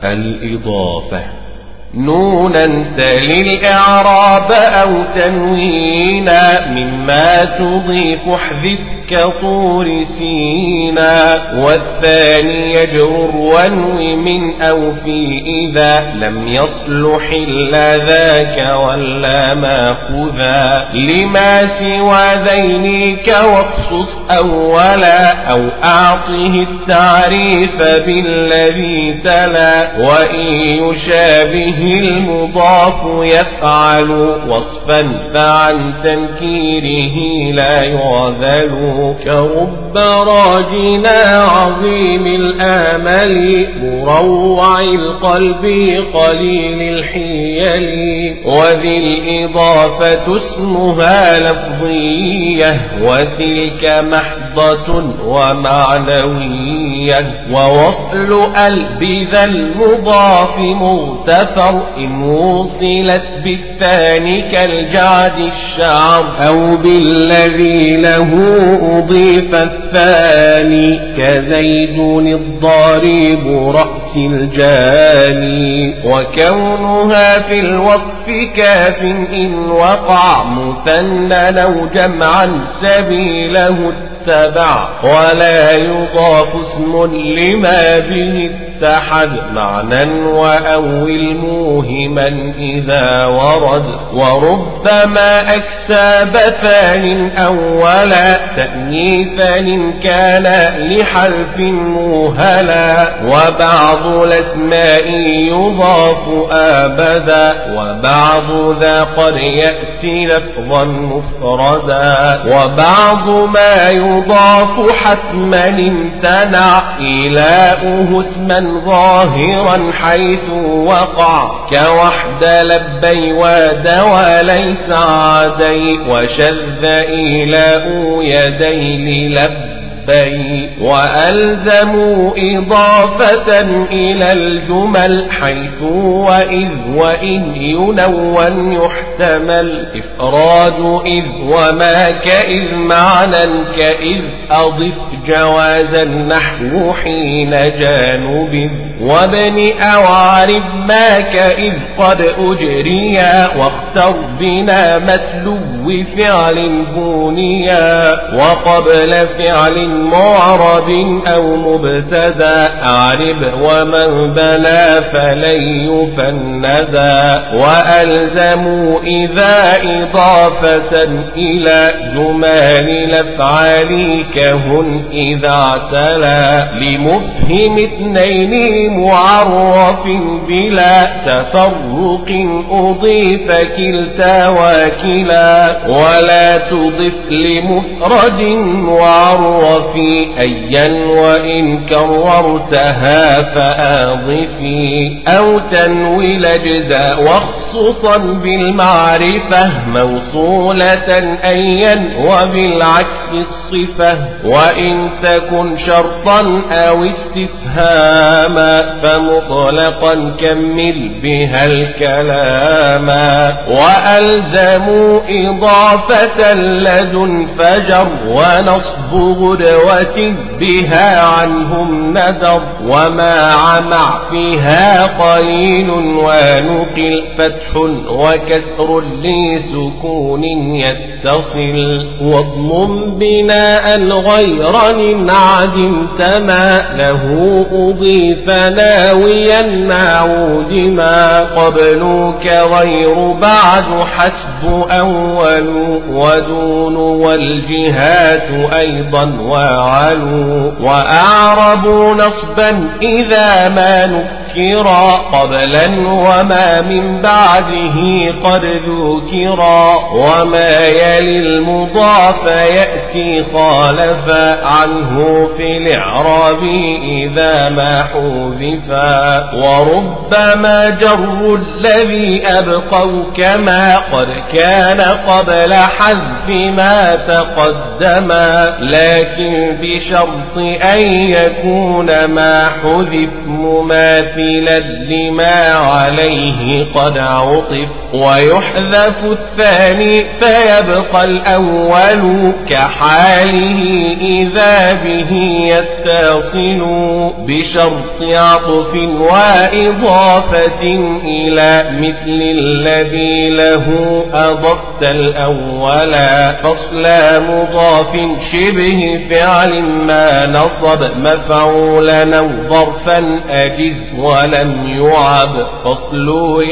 الإضافة. نونا تلي الإعراب أو تنوينا مما تضيف احذف كطور سينا. والثاني يجر وانو من أو في إذا لم يصلح إلا ذاك ولا ماخذا لما سوى ذينك واقصص أولا أو أعطه التعريف بالذي تلا. وإن يشابه إليه المضاف يفعل وصفا فعن تنكيره لا يعذل كرب راجنا عظيم الآمل مروع القلب قليل الحيل وذي الإضافة اسمها لفظية وتلك محضة ومعنوية ووصل ال بذا المضاف مغتفر إن وصلت بالثاني كالجعد الشعر. أو بالذي له أضيف الثاني كزيد الضارب رأس الجاني. وكونها في الوصف كاف إن وقع مثنى أو جمعا سبيله اتبع ولا يضاف اسم لما به اتحد معنى وأول موهما إذا ورد وربما أكساب ثان أولا تأنيثا كان لحرف موهلا وبعض الأسماء يضاف أبدا وبعض ذا قد يأتي لفظا مفردا وبعض ما يضاف حتما امتنع إلاؤه اسما ظاهرا حيث وقع كوحد لبي ودوى ليس عدي وشذ إلى يدي للب الكفين وألزموا إضافة إلى الجمل حيث وإذ وإن ينون يحتمل. إفراد إذ وما كإذ معنى كإذ أضف جوازا نحو حين جانب. وابن أوارب ما كإذ قد أجريا واختر بنا متلو فعل بونيا وقبل فعل معرب أو مبتدا أعرب ومن بنى فلن يفندا وألزموا إذا إضافة إلى جمال الأفعال كهن إذا اعتلى لمفهم اثنين معرف بلا تفرق أضيف كلتا وكلا ولا تضف لمفرد معرف أيا وإن كررتها فآضفي أو تنوي الأجزاء وخصوصا بالمعرفة موصولة أيا وبالعكس الصفة وإن تكن شرطا أو استفهاما فمطلقا كمل بها الكلام. وألزموا إضافة لدن فجر ونصب غدوة بها عنهم ندر وما عمع فيها قليل ونقل فتح وكسر لسكون يتصل. واضم بناء غير إن عدمت ما له أضيف ناويا معود ما قبلك غير بعد حسب أول ودون والجهات أيضا وعلوا وأعربوا نصبا إذا ما نكرا قبلا وما من بعده قد ذكرا وما يلي المضاف يأتي خالفا عنه في الإعراب إذا ما حذفا وربما جر الذي أبقوا كما قد كان قبل حذف ما تقدما لكن بشرط أن يكون ما حذف مماثلا لما عليه قد عطف. ويحذف الثاني فيبقى الأول كحاله إذا به يتصل بشرط عطف وإضافة إلى مثل الذي له أضفت الأولا فصل مضاف شبه فعل ما نصب مفعولا أو ظرفا أجز ولم يعب. فصل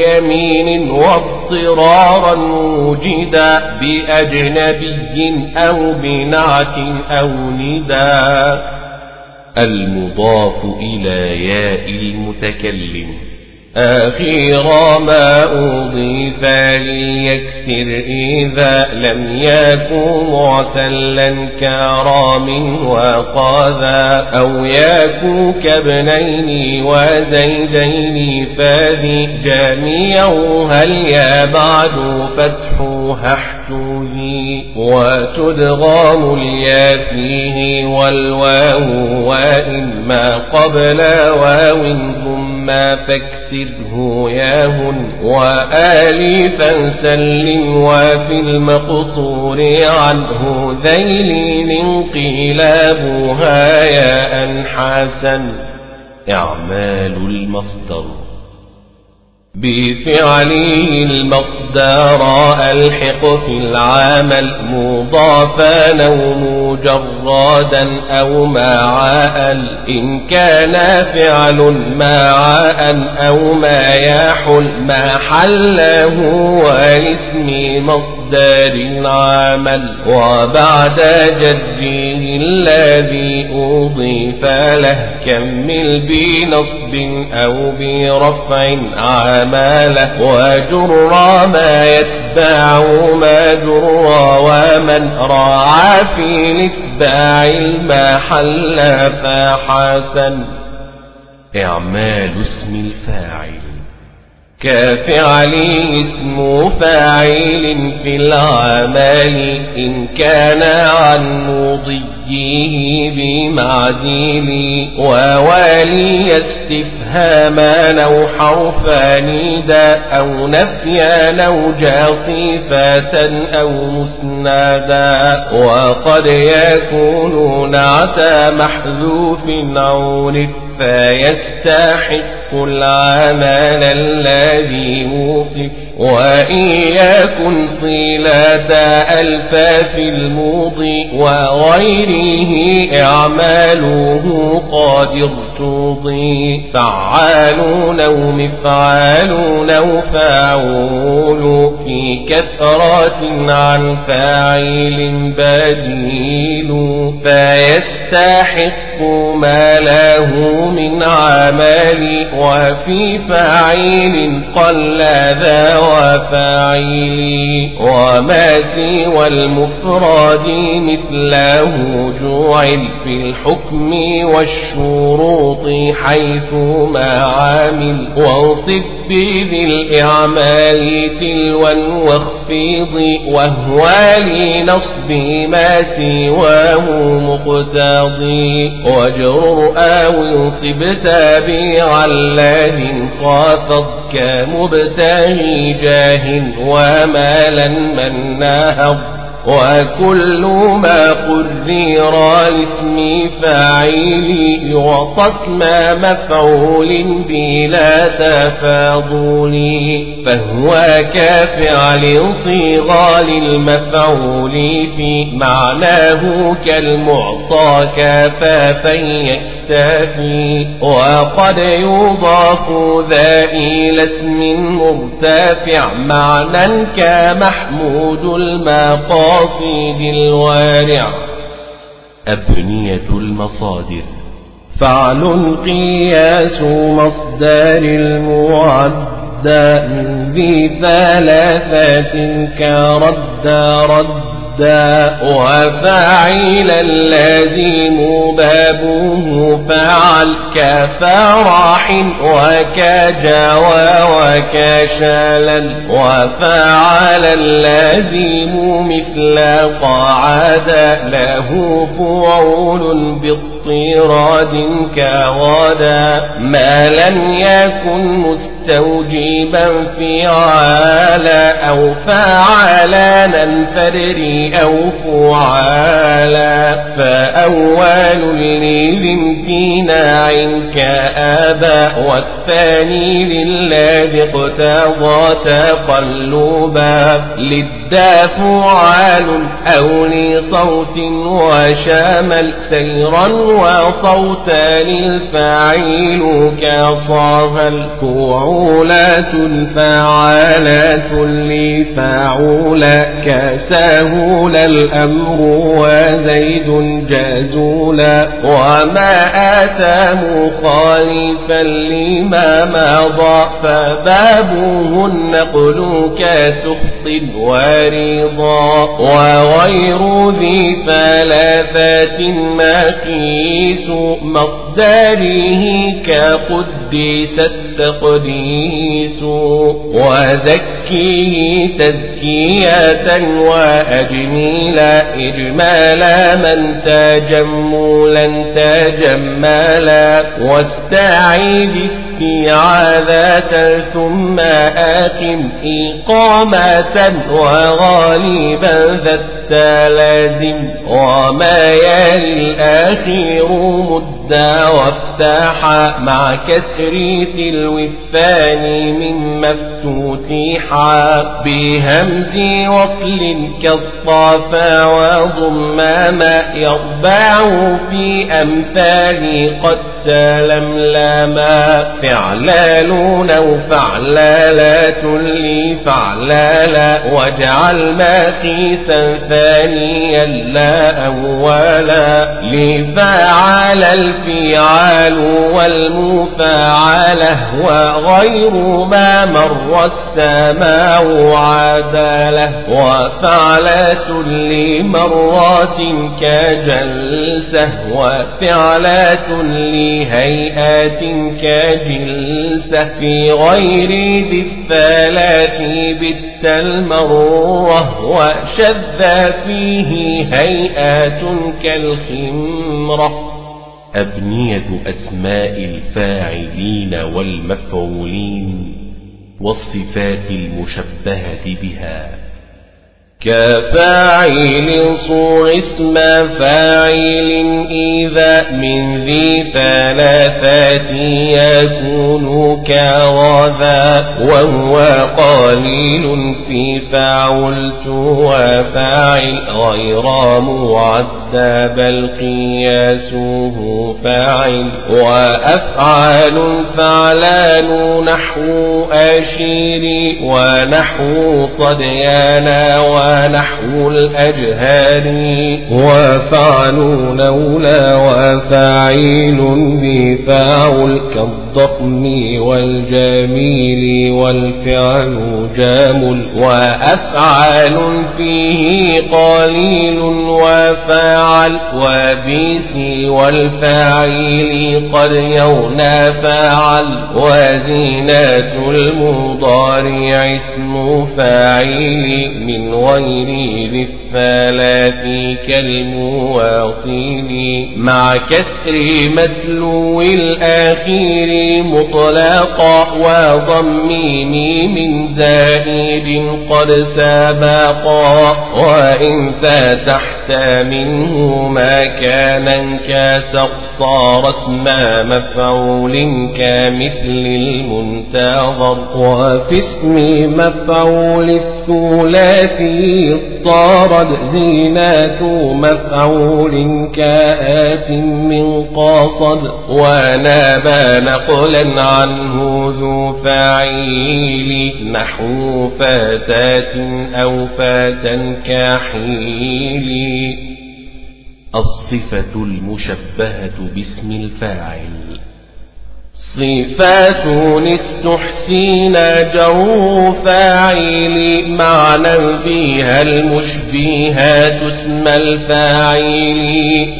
يمين واضطرارا وجدا بأجنبي أو بنعت أو نداء المضاف إلى ياء المتكلم. أخيرا ما أضيف ليكسر إذا لم يكن معتلا كرام وقذا أو يكون كابنين وزيدين فذي جميع هل يا بعد فتحها احتوذي وتدغام اليا فيه والواو وإما قبل واو ثم فاكسره ياه وآلفا سلم وفي المقصور عنه ذيل انقلابها يا أنحاسا إعمال المصدر. بفعله المصدر ألحق في العمل مضافا أو مجردا أو مع ال إن كان فعل مع أن أو ما يحل ما حله والاسم مصدر العمل وبعد جره الذي أضيف له كمل بنصب أو برفع عمله وجر ما يتبع ما جر ومن راعى في الاتباع المحل فحسن. إعمال اسم الفاعل. كفعلي اسم فاعل في العمل إن كان عن مضيه بمعزيل ووالي استفهاما أو حرف نداء أو نفيا أو جاصفة أو مسندا وقد يكون نعت محذوف عون فيستحق العمل الذي وصف وإن يكن صلة ألفاف الموضي وغيره إعماله قادر تضي فعالون أو مفعالون أو فاعول في كثرة عن فاعل بديل فيستحق ما له من عمل وفي فاعل قل ذا وفاعل وما سوى المفرد مثله جعل في الحكم والشروط حيث ما عامل. واوصف بذي الإعمال تلوا واخفض وهو لنصب ما سواه مقتضي. واجرر أو انصب تابعا الذي خافض كمبتغي جاه ومالا من نهض وكل ما قدر لاسم فاعل يعطى اسم مفعول بلا تفاضل فهو كفعل صيغة للمفعول في معناه كالمعطى كفافا يكتفي وقد يضاف ذا إلى اسم مرتفع معنى كمحمود المقام. المقاصد الوارع أبنية المصادر. فعل قياس مصدر المعدى من ذي ثلاثة كرد رد. وفاعل اللازم بابه فعل كفراح وكجوى وكشالا وفعل اللازم مثل قعد له فعول باضطراد كغدا ما لم يكن مستوجبا فعالا أو فعلانا فرري أو فعالا فأول للامتناع كآبا والثاني للذي اقتضى تقلبا للدافعال أو لصوت وشمل سيرا وصوت للفاعل كصاف الفعولات فعالات لفاعول كسهول الأمر وزيد جازولا وما آتى مخالفا لما مضى فبابه النقل كسخط ورضا وغير ذي ثلاثات مقيس مصدره كقدس التقديس وزكيه تزكية وأجميلا إجمالا من تجملا تجملا واستعيد استعاذة ثم أقم إقامة وغالبا ذا التلازم وما يلي الأخير مدى وافتاحا مع كسر تلو الثاني من مفتوتحا بهمز وصل كالصافا وضماما يربع في أمثال قد تلملما فعلالون فعلالات لفعلالا واجعل ما قيسا ثانيا لا أولا لفعل الفعال والمفاعلة وغير ما مر السماء عدالة وفعلات لمرات كجلسة وفعلات لهيئات كجلسة في غير ذي الثلاث بت المرة وشذ فيه هيئات كالخمرة أبنية أسماء الفاعلين والمفعولين والصفات المشبهة بها. كفاعل صور اسم فاعل إذا من ذي ثلاثات يكون كرذا وهو قليل في فعلت وفاعل غير معدى بل قياسه فاعل وأفعال فعلان نحو أشير ونحو صديانا ونحو الأجهار وفعل لولا وفاعل بفاعل كالضخم والجميل والفعل جامل وأفعال فيه قليل وفاعل وبيسي والفاعل قد يونا فاعل وزينات المضارع اسم فاعل من غير ذي الثلاث كالمواصل. مع كسر متلو الآخير مطلقا وضمين من زائد قد سبقا وإن فتحت منه ما كان انكسر صار اسم مفعول كمثل المنتظر وفي اسم مفعول الثلاثي اضطرد زينات مفعول كآت من قاصد ونابى نقلا عنه ذو فعيل نحو فتاة أو فتى كحيل. الصفة المشبهة باسم الفاعل. صفات استحسين جو فاعل معنى فيها المشبهات اسم الفاعل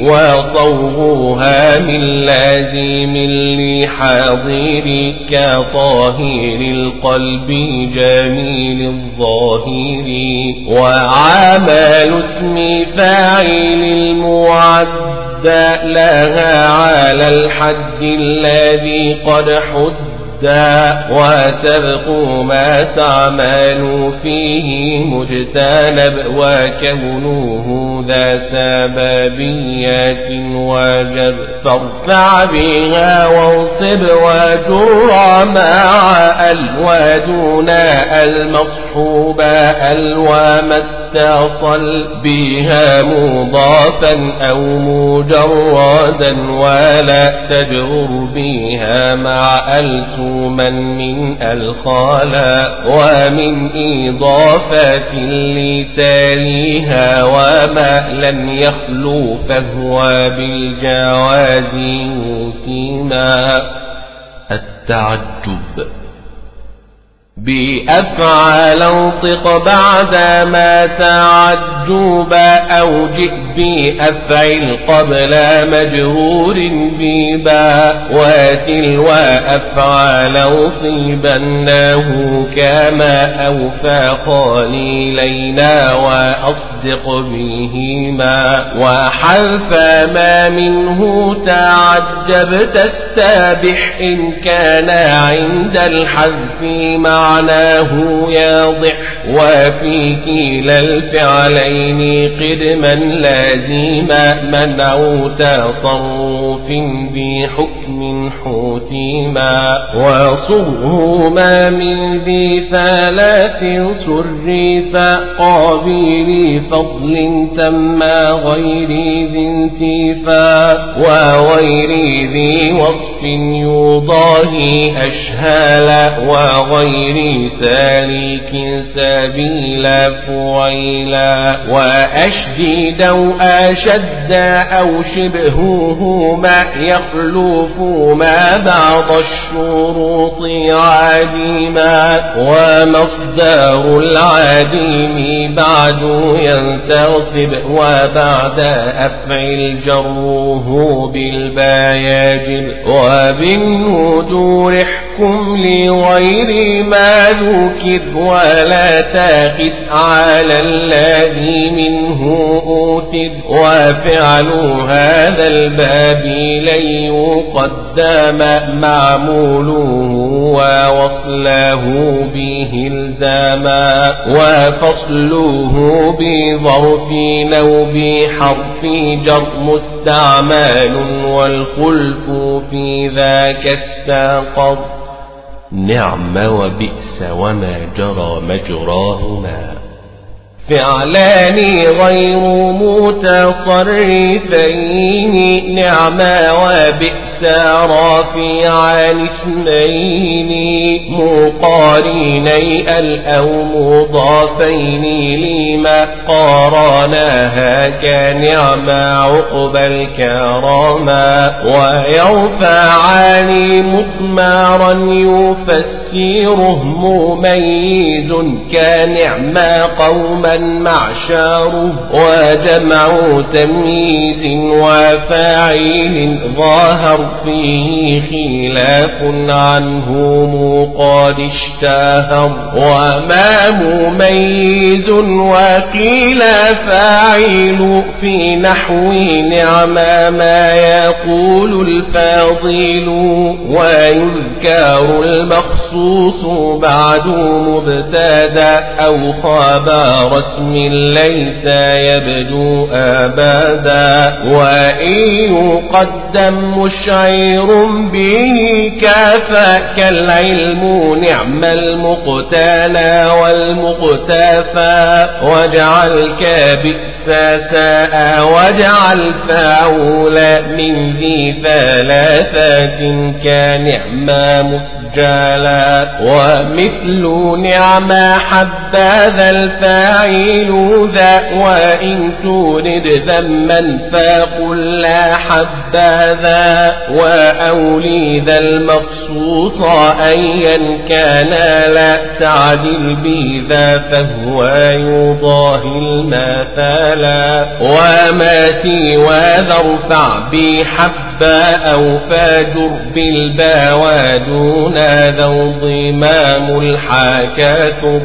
وصوغها من لازم لحاضر كطاهر القلب جميل الظاهر وعمل اسم فاعل المعد لها على الحد الذي قد حد وسبق ما تعمل فيه مجتنب وكونه ذا سببيات وجب فارفع بها وانصب وجر مع ال ودون المصحوب ال ومت واتصل بها مضافا أو مجردا ولا تجر بها مع ألسوما من الخالا ومن إضافة لتاليها وما لم يخلو فهو بالجواز يوسما التعجب بأفعال انطق بعد ما تعجب أو جئ بأفعل قبل مجرور ببا وتلو أفعال صيبناه كما أوفى قليلينا وأصدق بهما وحلف ما منه تعجب تستابح إن كان عند الحذف مع معناه ياضح وفي كلا الفعلين قدما لازما منع تصرف بحكم حوتما وصغهما من ذي ثلاث صرفا قابل فضل تم غير ذي انتفا وغير ذي وصف يضاهي أشهالا وغير سالك سبيلا فعيلا وأشديد أو أشد أو شبههما يخلف ما بعض الشروط عديما ومصدر العديم بعد ينتصب وبعد أفعل جروه بالبايجب وبالنذور احكم لغير ما ذكر ولا تقس على الذي منه أوثر وفعل هذا الباب لن يقدم معموله ووصله به الزاما وفصله بظرف أو بحرف جر مستعمل والخلف في ذاك استقر. نعم وبئس وما جرى مجراهما. فعلان غير متصرفين. نعما وبئس رافعان اسمين مقارني ال أو مضافين لما قارناها كنعما عقب الكرما ويرفعان مطمارا يفسره مميز. كنعما قوما معشار وجمع تمييز وفاعل ظاهر فيه خلاف عنه قد اشتهر وما مميز وقيل فاعل في نحو نعم ما يقول الفاضل ويذكر المخصوص بعد مبتدا أو خبر اسم ليس يبدو أبدا وإن يقدم مشعر به كافاك العلم نعم المقتنى والمقتفى واجعل كبئس ساء واجعل فعولا من ذي ثلاثات كنعما مسجلا ومثل نعم حبذا الفاعل ذا وإن ترد ذما فقل لا حبذا وأولي ذا المخصوص أيا كان لا تعدل بذا فهو يضاهي المثلا وما سوى ذا ارفع بحبا أو فاجر بالبا ودون ذا ضمام الحاكاة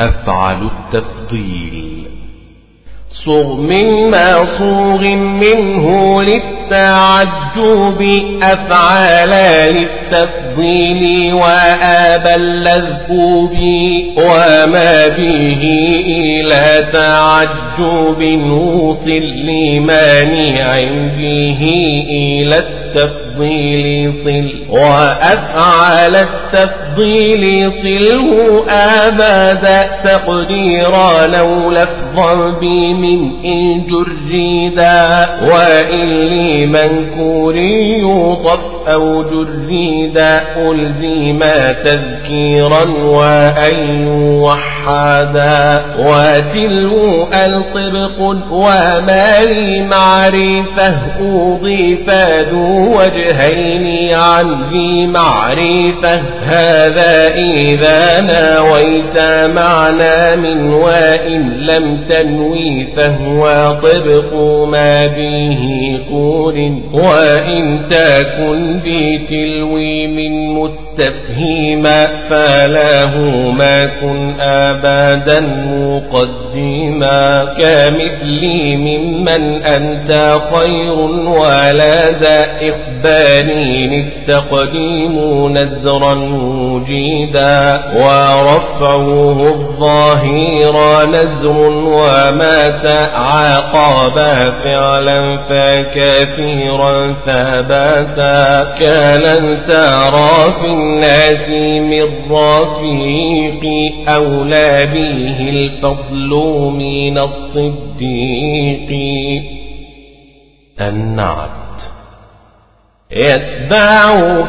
أفعل التفضيل. صغ من مصوغ منه للتعجب أفعال للتفضيل وآبا اللذكوب وما به إلى تعجب وصل لمانع به إلى التفضيل. صل. وأفعال التفضيل صله أبدا تقديرا لو لفظا بي من إن جريدا. وإن لي منكور يوطف أو جريدا. ألزم تذكيرا وأن يوحدا. وتلو الطبق ومالي معرفة أضيف ذو وجهين عن ذي معرفة. هذا إذا نويت معنى من وإن لم تنوي فهو طبق ما به قول وإن تكن بتلوي من مستفهما فله ما كن أبدا مقدما. كمثلي ممن أنت خير ولا ذا إخبانين التقديم نزرا مجيدا ورفعه الظاهر نزر وما تعاقب فعلا فكثيرا ثبتا كان ترى في الناس من رفيق أولى به الفضل من الصديق النعت يتبع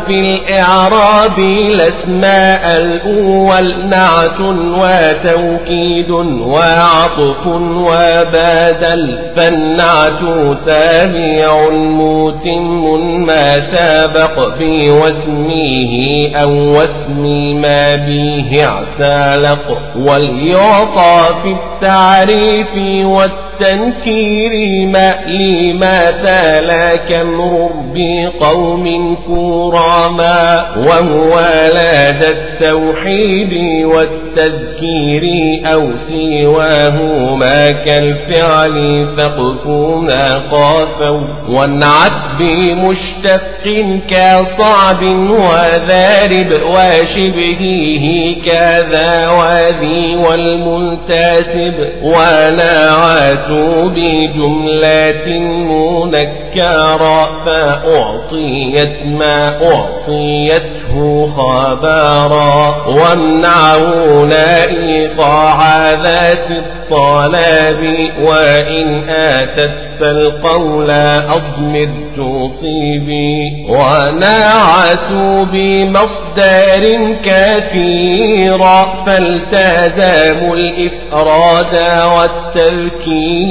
في الإعراب الأسماء الأول نعت وتوكيد وعطف وبدل فالنعت تابع متم ما سبق في واسمه أو واسم ما به اعتلق. وليعطى في التعريف والتنكير ما لما تلا كمر بقى قوم كراما وهو لدى التوحيد والتذكير أو سواهما كالفعل فقفونا قافوا والنعت بمشتق كصعب وذارب وشبهه كذا وذي والمنتسب ونعت بجملة منكرة فأعطي أعطيت ما أعطيته خبارا. وامنعون إيقاع ذات الطلب وإن آتت فالقول أضمر تصيبي. ونعتوا بمصدر كثيرا فالتزموا الإفراد والتذكيرا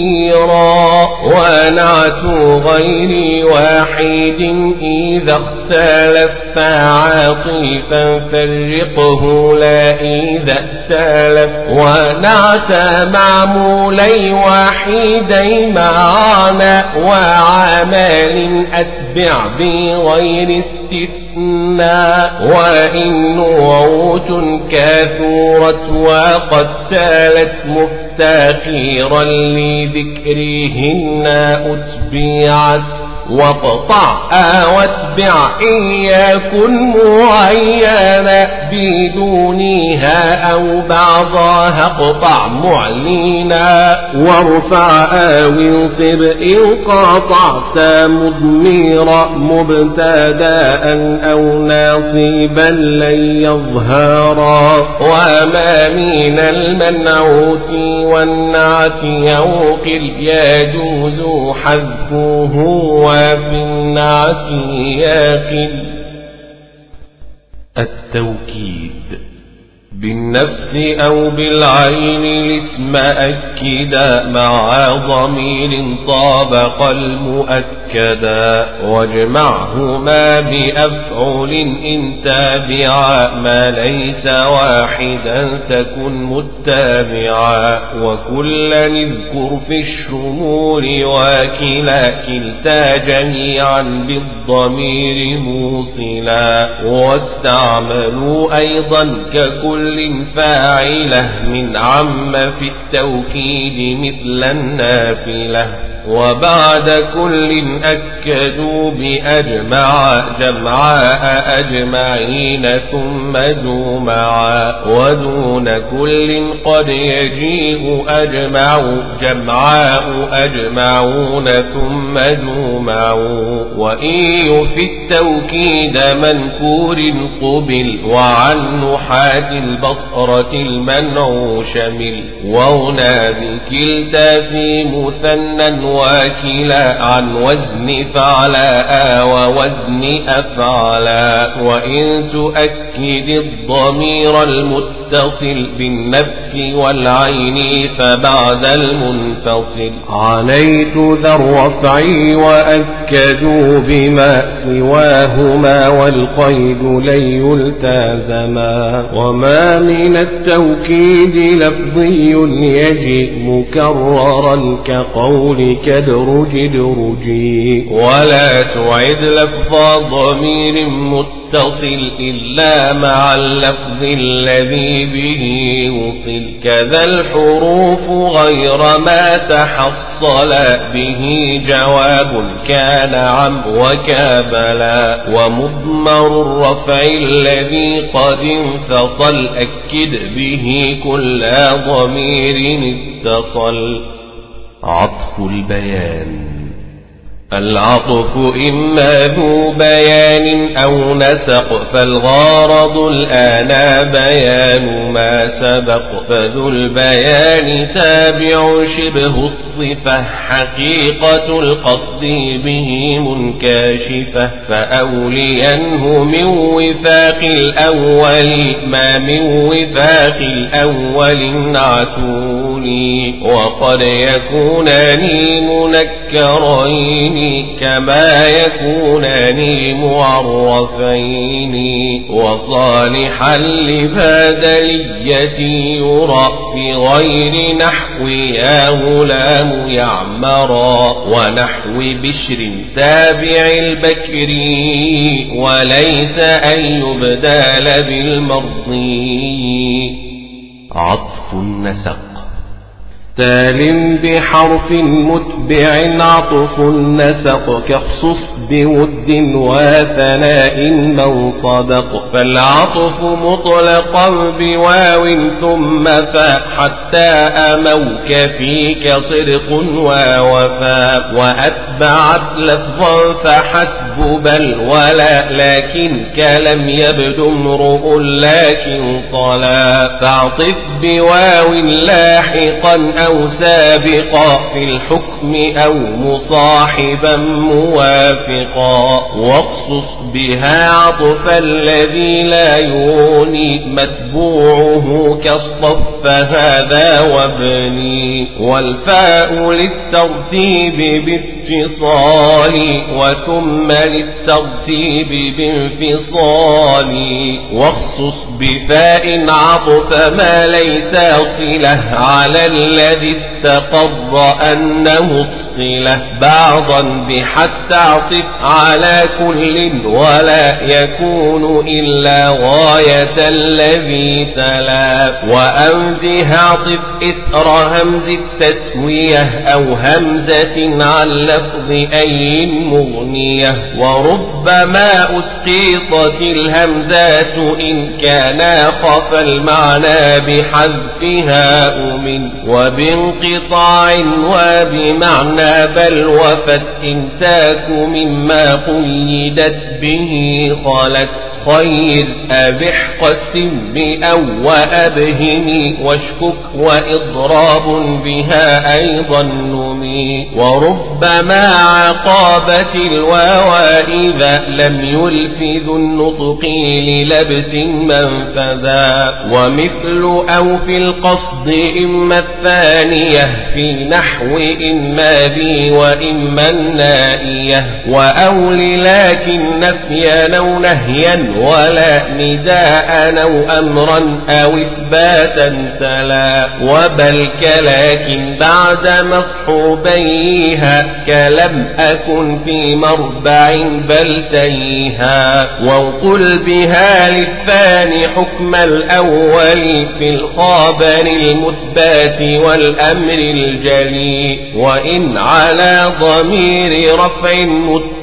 ونعتوا غير واحد إذا اختلف فعاطفا فرقه لا إذا ائتلف ونعت معمولي وحيدي معنا وعمال أتبع بغير استثناء وإن نعوت كثورت وقد تالت مفتخرا لذكرهن أتبعت واقطع واتبع إن يكن معينا بدونها أو بعضها اقطع معلنا وارفع أو انصب إن قاطعت مضميرا مبتداء أو ناصبا لن يظهرا. وما من المنعوت والنعت يوقل يجوز حذفه وفي النعت يقل التوكيد. بالنفس أو بالعين الاسم أكدا مع ضمير طابق المؤكدا واجمعهما بأفعل إن تابعا ما ليس واحدا تكن متابعا وكلا اذكر في الشمول وكلا كلتا جميعا بالضمير موصلا واستعملوا أيضا ككل كل فاعلة من عم في التوكيد مثل النافلة. وبعد كل أكدوا بأجمع جمعاء أجمعين ثم جمعا ودون كل قد يجيء أجمع جمعاء أجمعون ثم جمعوا وإن في التوكيد منكور قبل وعن نحاة البصرة المنع شمل وهنا بكلتا في مثنى وكلا عن وزن فعلاء ووزن أفعلا وإن تؤكد الضمير المتصل بالنفس والعين فبعد المنفصل عليت ذا الرفع وأكدوا بما سواهما والقيد لن يلتازما وما من التوكيد لفظي يجي مكررا كقول كدرج درجي. ولا تعد لفظ ضمير متصل إلا مع اللفظ الذي به وصل. كذا الحروف غير ما تحصل به جواب كان عم وكابلا ومضمر الرفع الذي قد انفصل أكد به كل ضمير اتصل. عطف البيان. العطف إما ذو بيان أو نسق فالغارض الآن بيان ما سبق. فذو البيان تابع شبه الصفة حقيقة القصد به منكاشفة. فأولينه من وفاق الأول ما من وفاق الأول عتوني وقد يكونان منكرين كما يكونان معرفين وصالحا لبادلية يرى في غير نحو يا غلام يعمرا ونحو بشر تابع البكري وليس أن يبدال بالمرضي عطف النسق تال بحرف متبع عطف نسق. كخصص بود وثناء من صدق. فالعطف مطلقا بواو ثم فاء حتى أموك فيك صدق ووفاء وأتبعت لفظا فحسب بل ولا لكن كلم يبدو امرؤ لكن طلا. فاعطف بواو لاحقا أو سابقا في الحكم أو مصاحبا موافقا. واقصص بها عطف الذي لا يوني متبوعه كاصطف هذا وابني. والفاء للترتيب باتصال وثم للترتيب بانفصال. واخصص بفاء عطف ما ليس صلة على الذي استقر أنه الصلة بعضا بحتى عطف على كل ولا يكون إلا غاية الذي تلا. وأنزه عطف إثر همز التسوية أو همزة عن لفظ أي مغنية. وربما أسقيطت الهمزات إن كان خف المعنى بحذفها أمن. وبانقطاع وبمعنى بل وفت تاك مما قيدت به خلت خير أبح قسم بأو وأبهم واشكك وإضراب بها أيضا نمي وربما عقابة الواو إذا لم يلفظ النطق للبس منفذا ومثل أو في القصد إما الثانية في نحو إما بي وإما النائية وأو لكن نفيا أو نهيا ولا نداء أو أمرا أو إثباتا تلا وبل كلاكن بعد مصحوبيها كلم أكن في مربع بل تيها وانقل بها للثاني حكم الأول في الخابر المثبات والأمر الجلي وإن على ضمير رفع متصل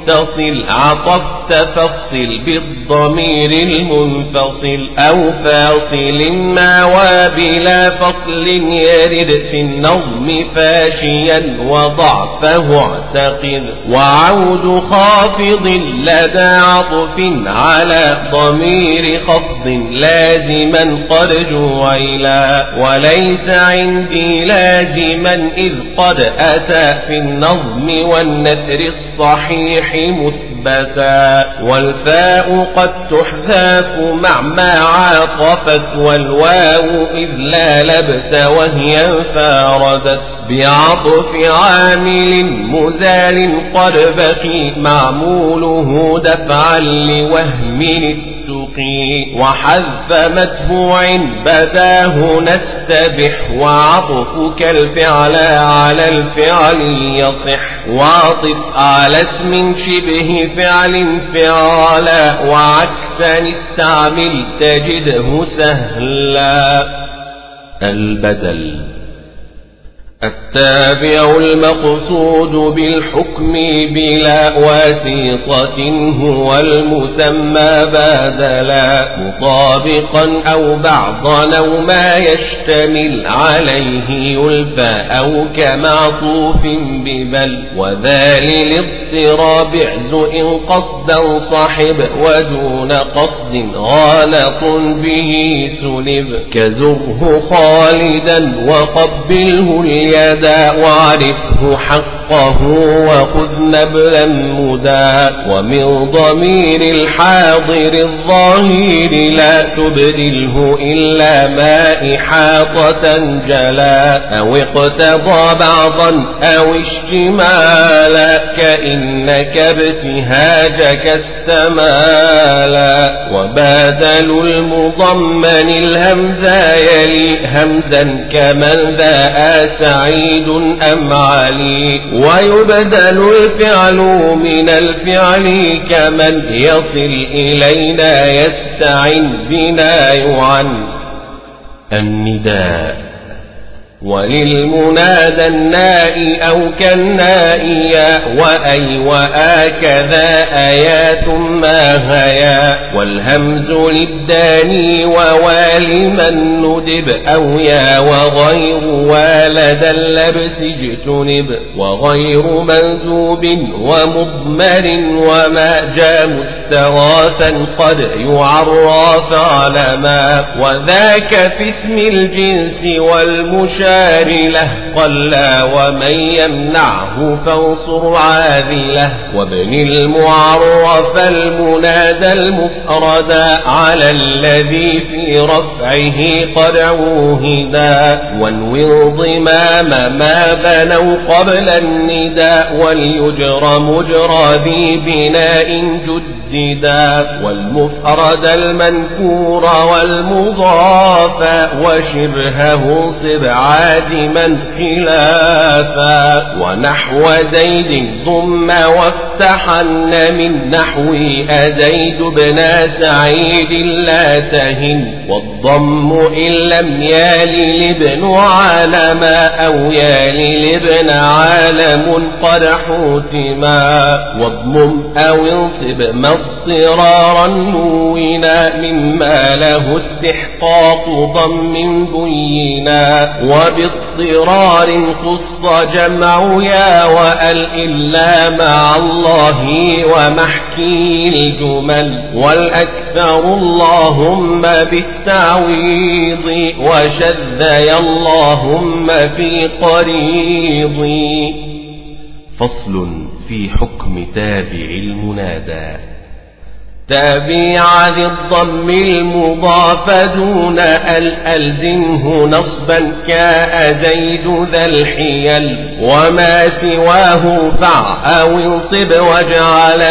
عطفت فافصل بالضمير المنفصل أو فاصل ما وبلا فصل يرد في النظم فاشيا وضعفه اعتقد. وعود خافض لدى عطف على ضمير خفض لازما قد جويلا. وليس عندي لازما إذ قد أتى في النظم والنثر الصحيح. مثبتا والفاء قد تحذاف مع ما عاطفت والواو إذ لا لبس وهي فاردت بعطف عامل مزال قد بقي معموله دفعا لوهم التقي وحذف متبوع بداه نستبح وعطفك الفعل على الفعل يصح. وعطف على اسم شبه فعل فعلا وعكسا استعمل تجده سهلا. البدل. التابع المقصود بالحكم بلا واسطة هو المسمى بادلا مطابقا أو بعضا أو ما يشتمل عليه يلفى أو كمعطوف ببل وذا للاضطراب إن قصدا صحب ودون قصد غالط به سلب كزره خالدا وقبله اليدا واعرفه حقه وخذ نبلا مدى ومن ضمير الحاضر الظاهر لا تبدله إلا ما إحاطة جلا أو اقتضى بعضا أو اشتمالا كإنك ابتهاجك استمالا وبادل المضمن الهمزة يلي همزا كمن ذا سعيد أم علي ويبدل الفعل من الفعل كمن يصل إلينا يستعن بنا يعن النداء. وللمنادى الناء أو كالنائيا وأي وآكذا آيات ما هيا. والهمز للداني ووال من ندب. أو يا وغير والد اللبس اجتنب. وغير منذوب ومضمر وما جاء مستغاثا قد يعرى فعلما وذاك في اسم الجنس والمشاهد له قلا ومن يمنعه فانصر عاذله وابن المعرف المنادى المفرد على الذي في رفعه قد عوهدا وانوي ضمام ما بنوا قبل النداء وليجرى مجرى ذي بناء جددا والمفرد المنكور والمضاف وشبهه صبعا عادما خلافا ونحو زيد ضم وافتحن من نحو أزيد بن سعيد لا تهن والضم إن لم يال لابن عالما أو يال لابن عالم قد حوتما واضمم أو انصب ما اضطرارا نونا مما له استحقاق ضم بينا وباضطرار خص جمع يا وأل إلا مع الله ومحكي الجمل والأكثر اللهم بالتعويض وشذ يا اللهم في قريضي فصل في حكم تابع المنادى. تابع ذي الضم المضاف دون الألزمه نصبا كأزيد ذا الحيل وما سواه فع أو انصب واجعل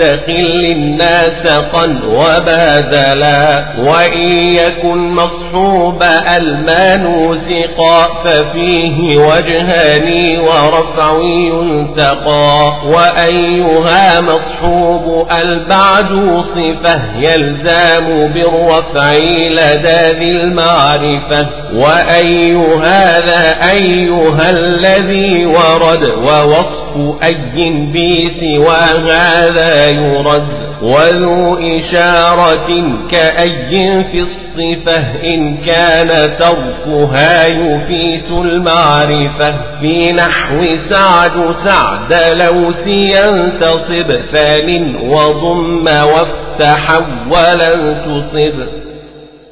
كمستقل ناسقا وبادلا وإن يكن مصحوب المنوزقا ففيه وجهان ورفع ينتقى وأيها مصحوب البعد صفة يلزام بالرفع لدى ذي المعرفة وأي هذا أيها الذي ورد ووصف أي بي سوى هذا يرد وذو إشارة كأي في الصفة إن كان تركها يفيت المعرفة في نحو سعد سعد لو سينتصب فل وضم وافتح ولا تصب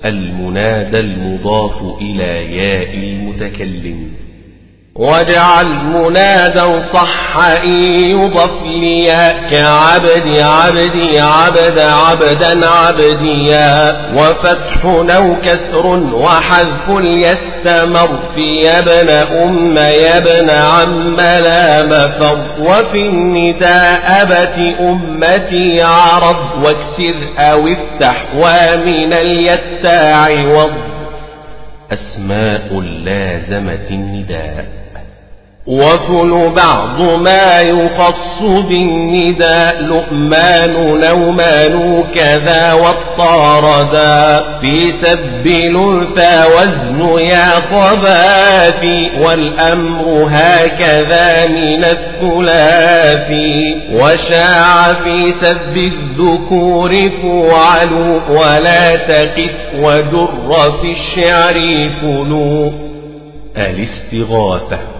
المنادى المضاف إلى ياء المتكلم. واجعل منادا صح إن يضف ليا كعبد عبدي عبد عبدا عبديا وفتح أو كسر وحذف يستمر في يبن أم يبن عم لا مفر. وفي النداء أبت أمتي عرض واكسر أو افتح ومن اليتاع وض. أسماء لازمة النداء. وفل بعض ما يخص بالنداء لؤمان نومان كذا والطاردا في سب الأنثى وزن يا طبافي والأمر هكذا من الثلاثي وشاع في سب الذكور فعلوا ولا تقس ودر في الشعر فلو الاستغاثة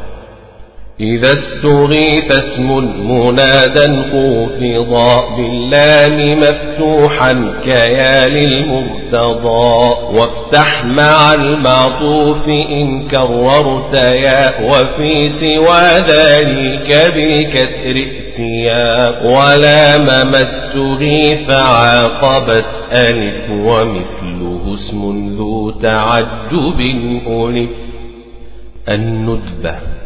إذا استغيث اسم منادا خوفضا باللام مفتوحا كيا للمرتضى وافتح مع المعطوف إن كررت يا وفي سوى ذلك بالكسر ائتيا ولا ما استغيث عاقبت ألف ومثله اسم ذو تعجب ألف الندبة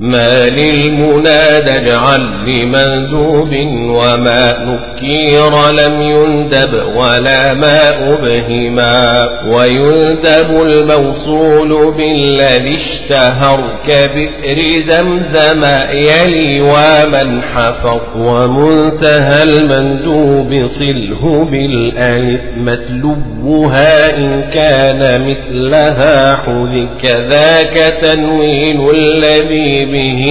ما للمنادى اجعل لمنذوب وما نكير لم يندب ولا ما أبهما ويندب الموصول بالذي اشتهر كبئر زمزم يلي ومن حفظ ومنتهى المندوب صله بالألف متلوها إن كان مثلها حذك كذاك تنوين الذي به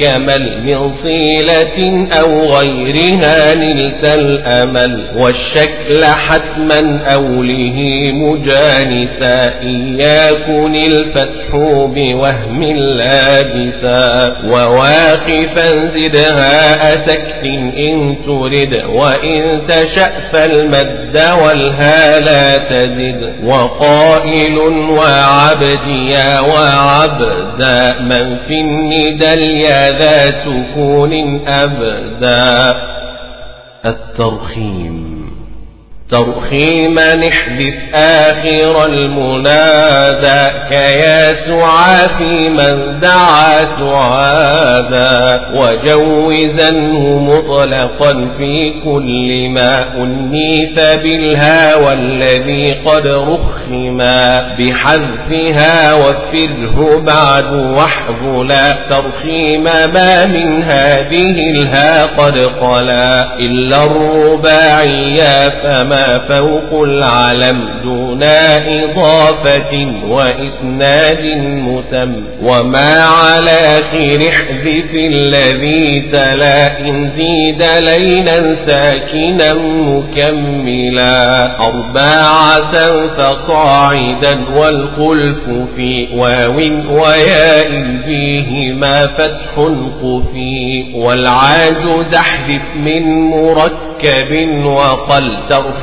كمل من صيلة أو غيرها نلت الأمل والشكل حتما أوله مجانسا إياكن الفتح بوهم لابسا وواقفا زدها أسكت إن ترد وإن تشأ فالمد والها لا تزد وقائل وعبديا وعبدا من في النساء اليا ذا سكون أبدا. الترخيم. ترخيما احذف آخر المنادى كياسعى في من دعا سعادا وجوزنه مطلقا في كل ما أنيث بالها والذي قد رخما بحذفها وفره بعد واحذلا ترخيم ما من هذه الها قد قلا إلا الرباعيا فما فوق العلم دون إضافة وإسناد متم. وما على آخر احذف الذي تلا إن زيد لينا ساكنا مكملا. أربعة فصاعدا والخلف في واو وياء فيهما فتح قفي. والعاجز احذف من مركب وقل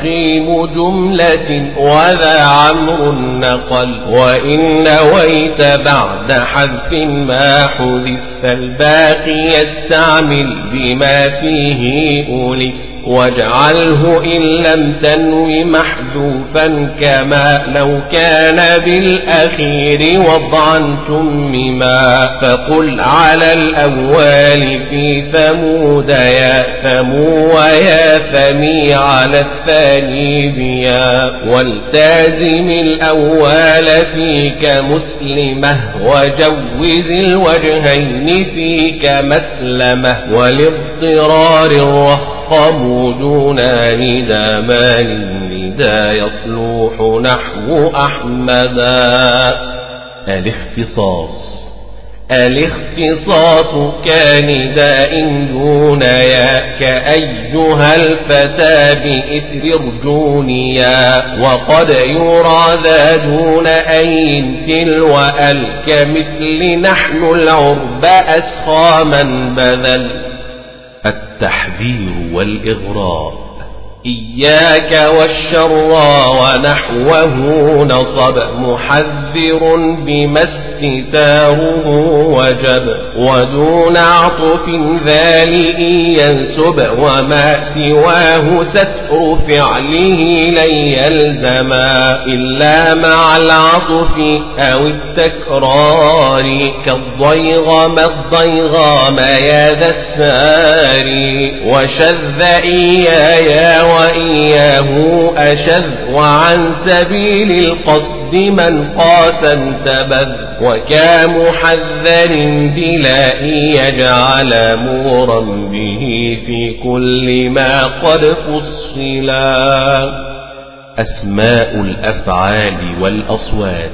ترخيم جملة وذا عمر نقل وإن نويت بعد حذف ما حذف فالباقي يستعمل بما فيه أولف واجعله إن لم تنو محذوفا كما لو كان بالأخير وضعا تمما فقل على الأول في ثمود يا ثمو ويا ثمي على الثاني بيا والتازم الأول فيك مسلمة وجوز الوجهين فيك مسلمة. والاضطرار الرهط دون مال ندى يصلح نحو أحمدا الاختصاص. الاختصاص كنداء دون يا كأيها الفتى بإثر رجونيا وقد يرى ذا دون أين تلو أل كمثل نحن العرب أسخى من بذل. التحذير والإغراء إياك والشر ونحوه نصب محذر بما استتاره وجب ودون عطف ذال ينسب وما سواه ستر فعله لن يلزما إلا مع العطف أو التكرار كالضيغم الضيغام يا ذا الساري وشذ إيايا وإياه أشذ وعن سبيل القصد من قاس انتبذ وكمحذر بلا يجعل مورا به في كل ما قد فصلا. أسماء الأفعال والأصوات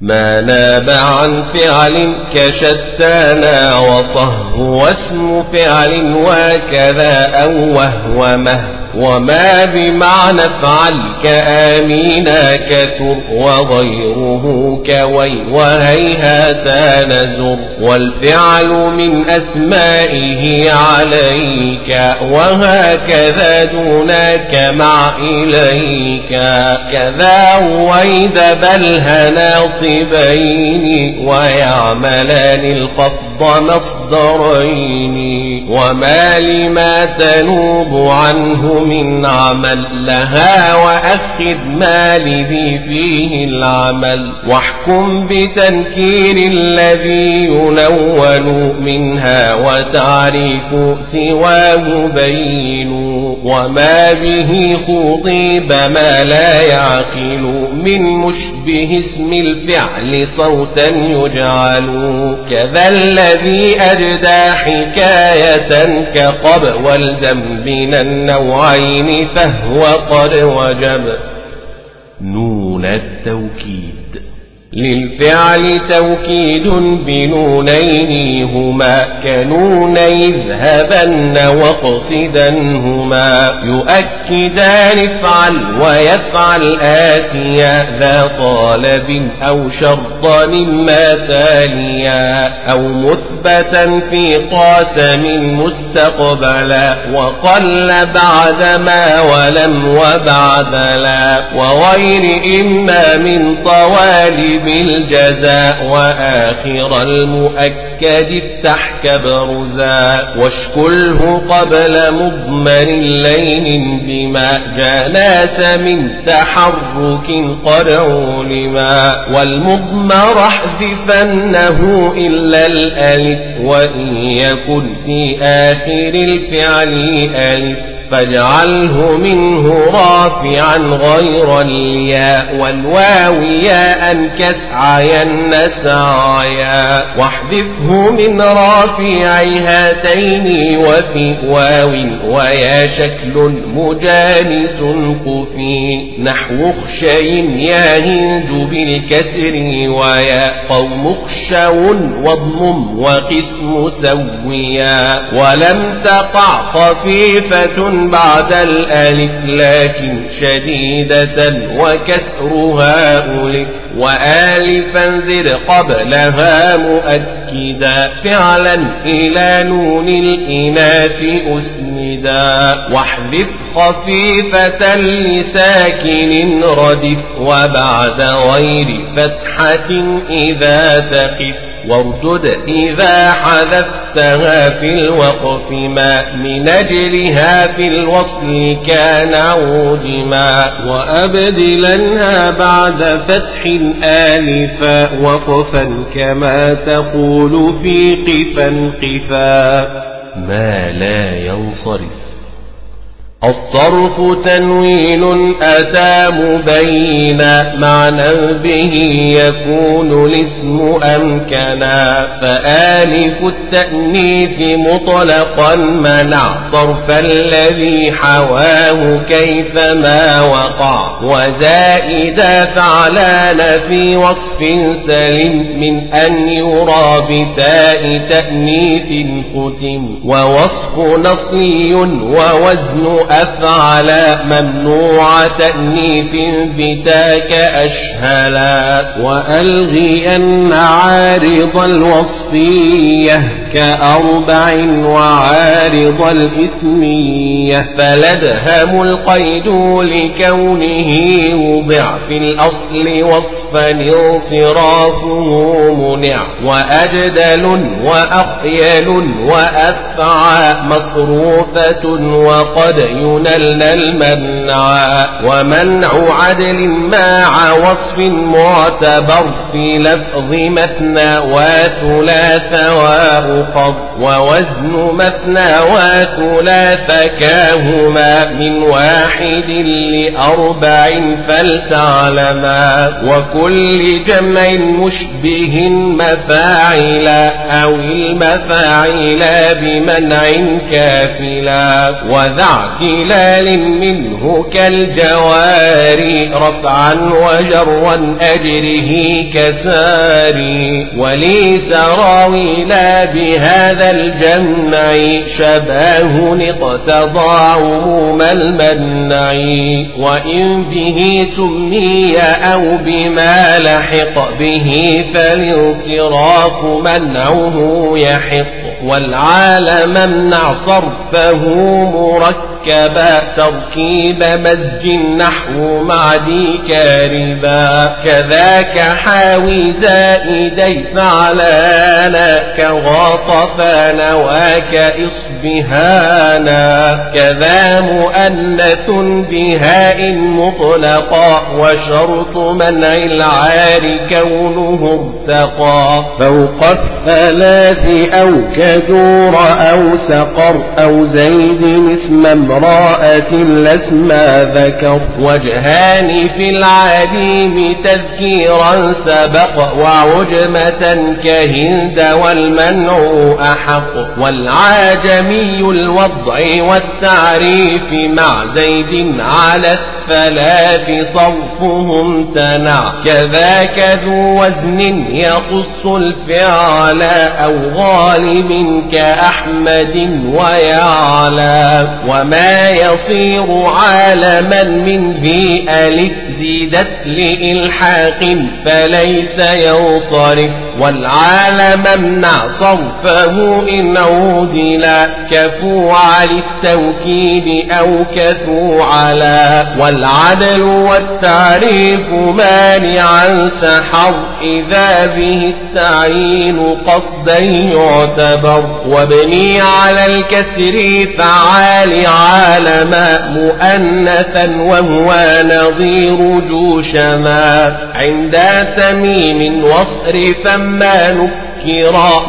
ما ناب عن فعل كشتانا وصه واسم فعل وكذا أو وهو مه وما بمعنى افعل كآمينا كثر وغيره كوي وهيهات نزر والفعل من أسمائه عليك وهكذا دونك مع إليك كذا ويد بل ناصبين ويعملان الخفض مصدرين وما لما تنوب عنه من عمل لها وأخذ ما لذي فيه العمل. واحكم بتنكير الذي ينول منها وتعريف سواه بين. وما به خطيب ما لا يعقل من مشبه اسم الفعل صوتا يجعل. كذا الذي أجدى حكاية كقب والدم من النوعين فهو قد وجب. نون التوكيد. للفعل توكيد بنونين هما كنوني اذهبن واقصدنهما. يؤكدان افعل ويفعل آتيا ذا طالب أو شرطا مما تاليا أو مثبتا في قاسم مستقبلا. وقل بعد ما ولم وبعد لا. وغير إما من طوالب بالجزاء وآخر المؤكد افتح كبرزا واشكله قبل مضمر اللين بما جاناس من تحرك قد علما والمضمر احذفنه إلا الألف وإن يكن في آخر الفعل ألف فاجعله منه رافعا غير الياء والواو ياء كسعيا سعيا واحذفه من رافعي هاتين وفي واو ويا شكل مجانس قفي. نحو خشي يا هند بالكسر ويا. قوم خشو واضمم وقسم سويا. ولم تقع خفيفة بعد الألف لكن شديدة وكسرها ألف. وآلفا زد قبلها مؤكدا. فعلا إلى نون الإناث أسندا. واحذف خفيفة لساكن ردف وبعد غير فتحة إذا تخف واردد إذا حذفتها في الوقف ما من أجلها في الوصل كان عوجما وأبدلنها بعد فتح آلفا وقفا كما تقول في قفا قفا. ما لا ينصرف. الصرف تنوين أتى مبينا معنى به يكون الاسم أمكنا. فآلف التأنيث مطلقا منع صرف الذي حواه كيفما وقع. وزائدا فعلان في وصف سلم من أن يرى بتاء تأنيث ختم. ووصف نصلي ووزن أفعل ممنوع تأنيث بتاك أشهلا. وألغين عارض الوصفية. كأربع وعارض الإسمية فلدهم القيد لكونه وضع في الأصل وصفا انصرافه منع وأجدل وأخيل وأفعى مصروفة وقد ينل المنع ومنع عدل مع وصف معتبر في لفظ مثنى وثلاث وأخذ ووزن مثنى وثلاث كاهما من واحد لأربع فلتعلما وكل جمع مشبه مفاعلا أو المفاعلا بمنع كافلا وذع كلال منه كالجوار رفعا وجرا أجره كساري ولي سراوي لا بهذا الجمع شباه اقتضى عموم المنع وإن به سمي أو بما لحق به فالانصراف منعه يحق والعالم امنع صرفه مركب. ركبا تركيب مزج نحو معدي كاربا. كذاك حاوي زائدي فعلانا كغاطفان وك إصبهانا كذا مؤنث بهاء مطلقا وشرط منع العار كونه ارتقى فوق الثلاث أو كثور أو سقر أو زيد اسم امرأة لسما ذكر. وجهان في العديم تذكيرا سبق وعجمة كهند والمنع أحق. والعاجمي الوضع والتعريف مع زيد على الثلاث صرفهم تنع. كذاك ذو وزن يخص الفعل أو غالب كأحمد ويعلى. وما يصير عالما من ذي ألف زيدت لإلحاق فليس ينصرف والعالم امنع صرفه إن عودلا كفوع للتوكيد أو كفوعلا والعدل والتعريف مانعا سحر إذا به التعيين قصدا يعتبر وابني على الكسر فعال عالما مؤنثا وهو نظير جوشما عند تميم واصرفا ما نكر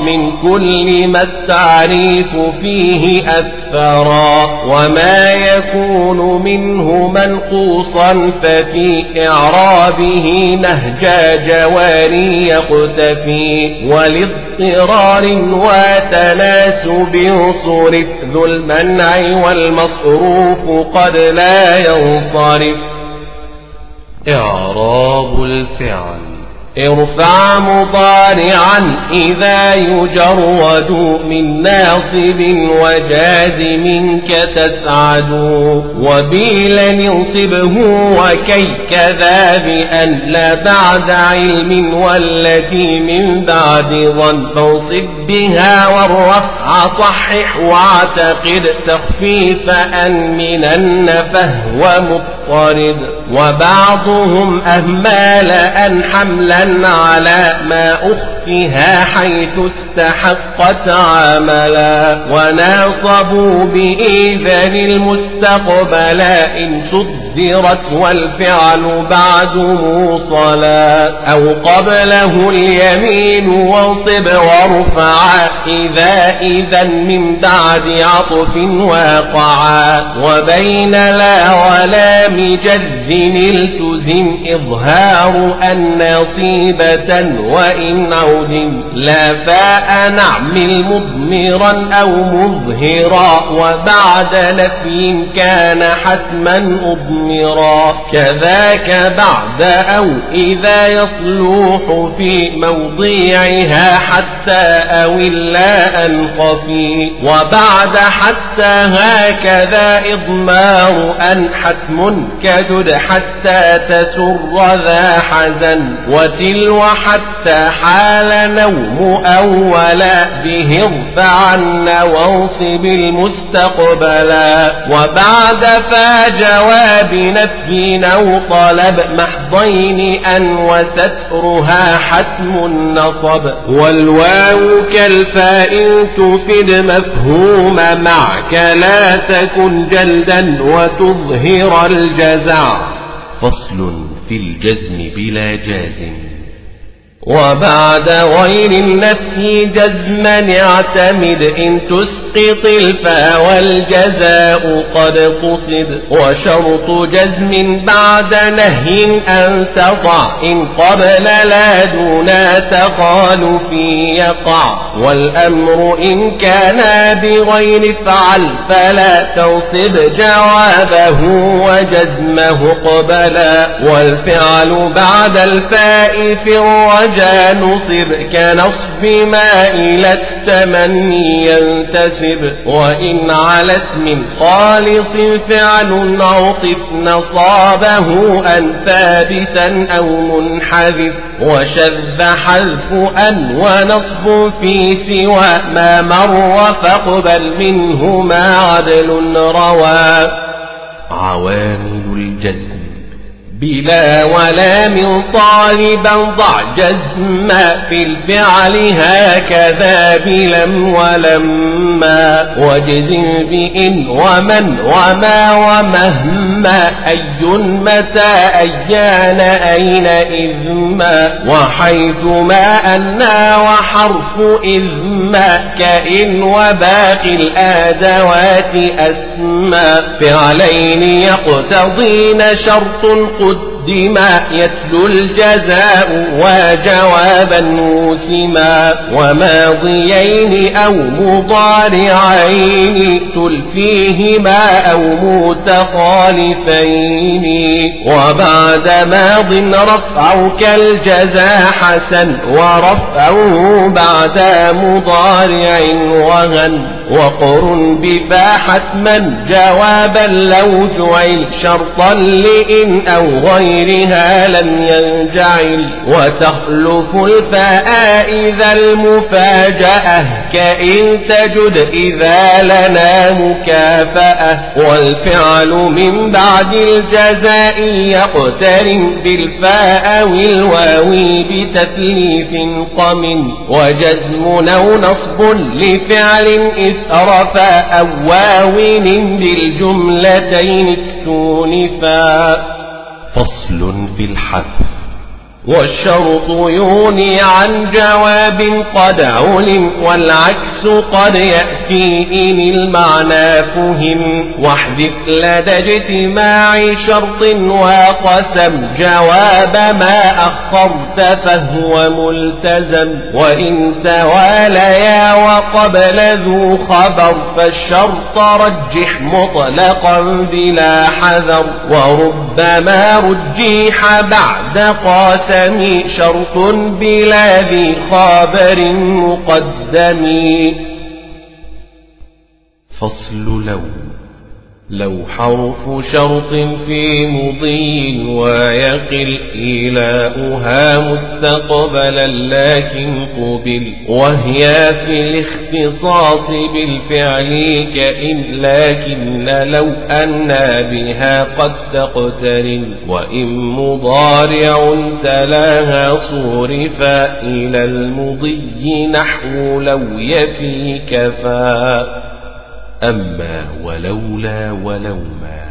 من كل ما التعريف فيه أثرا وما يكون منه منقوصا ففي إعرابه نهج جواري يقتفي ولاضطرار وتناسب صرف ذو المنع والمصروف قد لا ينصرف إعراب الفعل ارفع مضارعا إذا يجرد من ناصب وجازم كتسعد وبيلا ينصبه وكي كذا بأن لا بعد علم والتي من بعد ظن. فانصب بها والرفع صحح واعتقد تخفيف أن من النفه ومضطرد. وبعضهم أهمال أن حملا على ما أختها حيث استحقت عملا وناصبوا بإذن المستقبل إن صدرت والفعل بعد موصلا أو قبله اليمين وانصب وارفع إذا إذا من بعد عطف واقعا وبين لا ولا مجد التزم إظهار النصيبة وإن عود لا نعمل مضمرا أو مظهرا وبعد نفي كان حتما أضمرا كذاك بعد أو إذا يصلح في موضيعها حتى أو إلا أن خفي وبعد حتى هكذا إضمار أن حتم كجد حتى تسر ذا حزن وتلو حتى حال نوم أولا به ارفعن وانصب المستقبلا وبعد فجواب نفي أو طلب محضين أن وسترها حتم النصب. والواو كالفاء تفد مفهوم معك لا تكن جلدا وتظهر الجزع. فصل في الجزم بلا جازم وبعد غير النفي جزما اعتمد إن تسقط الفا والجزاء قد قصد وشرط جزم بعد نهي أن تضع إن قبل لا دون تقال في يقع والأمر إن كان بغير فعل فلا تنصب جوابه وجزمه قبلا والفعل بعد الفاء في الرجل رجا نصب كنصب ما إلى التمني ينتسب. وإن على اسم خالص فعل عطف نصابه أن ثابتا أو منحذف. وشذ حذف أن ونصب في سوى ما مر فاقبل منه ما عدل روى. عوامل الجزم بلا ولا من طالبا ضع جزم في الفعل هكذا بلم ولما وجزم بإن ومن وما ومهما أي متى أيان أين إذ ما وحيث ما أنا وحرف إذ ما كإن وباقي الآدوات أسمى فعلين يقتضين شرط قد قدم يتلو الجزاء وجوابا موسما وماضيين أو مضارعين تلفيهما أو متخالفين. وبعد ماض رفعك الجزاء حسن ورفعه بعد مضارع وغن وقر بفا حتما جوابا لو جعل شرطا لإن أو غيرها لم ينجعل وتخلف الفاء إذا المفاجأة كإن تجد إذا لنا مكافأة والفعل من بعد الجزاء يقترن بالفاء والواو بتثليث قم وجزم أو نصب لفعل إثرف أو واو بالجملتين اكتونفا فصل في الحذف. والشرط يغني عن جواب قد علم والعكس قد يأتي إن المعنى فهم. واحذف لدى اجتماع شرط وقسم جواب ما أخرت فهو ملتزم. وإن تواليا وقبل ذو خبر فالشرط رجح مطلقا بلا حذر. وربما رجيح بعد قاسم والختم شرط بلا ذي خابر مقدم. فصل لو لو حرف شرط في مضي ويقل إيلاؤها مستقبلا لكن قبل وهي في الاختصاص بالفعل كإن لكن لو أن بها قد تقترن وإن مضارع تلاها صورفا إلى المضي نحو لو يفي كفا أما ولولا ولوما.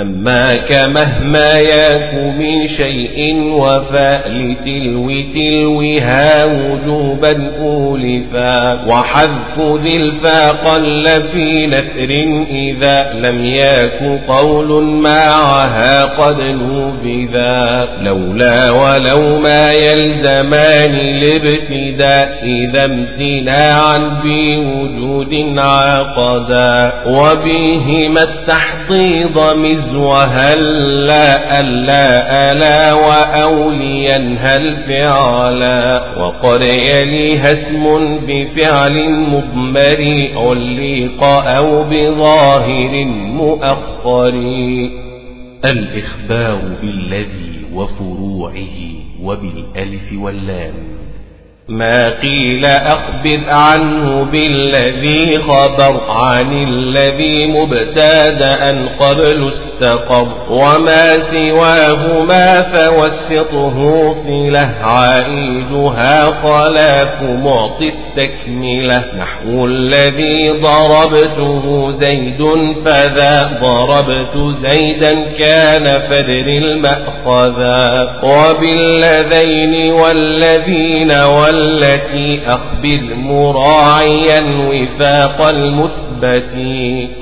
أما كمهما ياك من شيء وفاء لتلو تلوها وجوبا أولفا وحذف ذي الفا قل في نثر إذا لم ياك قول معها قد نوبذا لولا ولو ما يلزمان الابتداء إذا امتناعا بوجود عقدا وبهما التحضيض مز وهلا ألا ألا وأوليا هل فعلا وقد يليها اسم بفعل مضمر علق أو بظاهر مؤخر. الإخبار بالذي وفروعه وبالألف واللام. ما قيل أخبر عنه بالذي خبر عن الذي مبتدأ قبل استقر وما سواهما فوسطه صلة. عائدها خلاف معطي التكملة. نحو الذي ضربته زيد فذا. ضربت زيدا كان فدر المأخذا. وبالذين والذين والذين التي أخبر مراعيا وفاق المثبت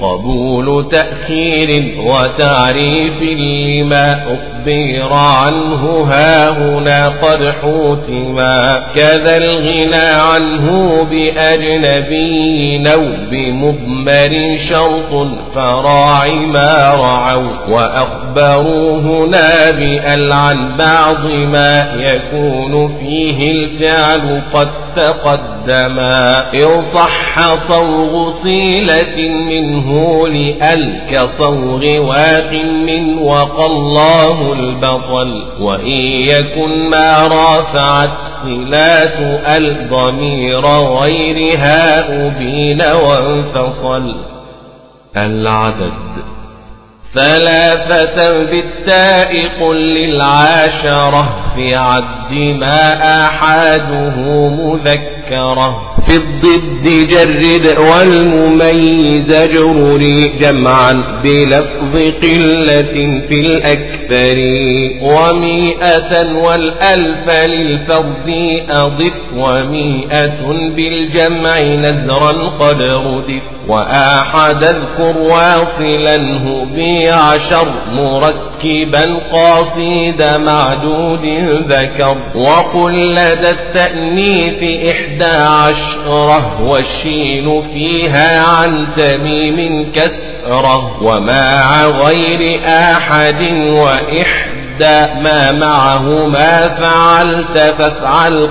قبول تأخير وتعريف لما أخبر عنه ها هنا قد حوتما كذا الغنى عنه بأجنبي أو بمضمر شرط فراعي ما رعوا. وأخبروا هنا بأل عن بعض ما يكون فيه الفعل. قد تقدما إن صح صوغ صيلة منه لأل كصوغ واق من وقى الله البطل. وإن يكن ما رافعت صلات الضمير غيرها أبين وانفصل. العدد ثلاثة بالتاء قل للعاشرة. في عد ما أحاده مذكرة في الضد جرد والمميز جرري جمعا بلفظ قلة في الأكثر. ومئة والألف للفرد أضف ومئة بالجمع نزرا قد ردف وآحد اذكر واصلا بعشر مركبا قاصد معدود ذكر وقل لدى التأنيث إحدى عشرة والشين فيها عن تميم كسرة ومع غير أحد وإحدى ما معهما فعلت فافعل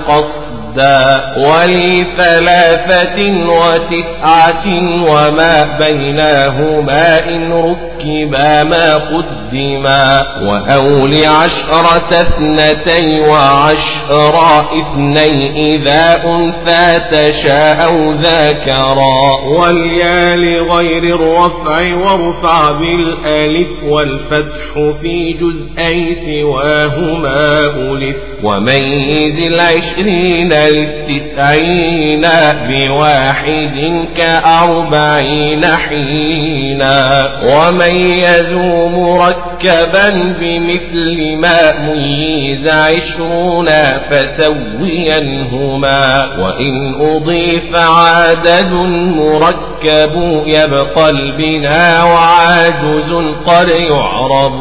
قصد ولي ثلاثة وتسعة وما بينهما إن ركبا ما قدما وأول عشرة اثنتي وعشرة اثني إذا أنثى تشاء أو ذاكرا واليا لغير الرفع وارفع بالألف والفتح في جزئي سواهما ألف وميز العشرين للتسعين بواحد كأربعين حينا وميزوا مركبا بمثل ما ميز عشرون فسوينهما. وإن أضيف عدد مركب يبقى البناء وعاجز قد يعرب.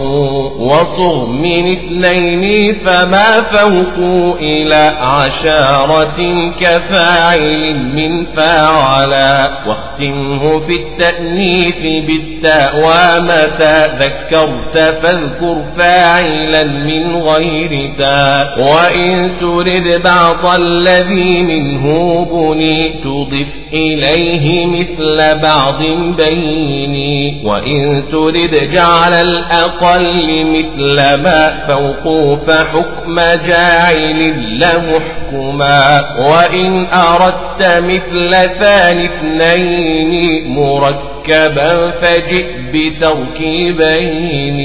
وصغ من اثنين فما فوق إلى عشارة كفاعل من فاعلا. واختمه في التأنيث بالتاء ومتى ذكرت فاذكر فاعلا من غير تا. وإن ترد بعض الذي منه بني تضف إليه مثل بعض بيني وإن ترد جعل الأقل مثل ما فوق فحكم جاعل له حكما. وإن أردت مثل ثاني اثنين مركبا فجئ بتركيبين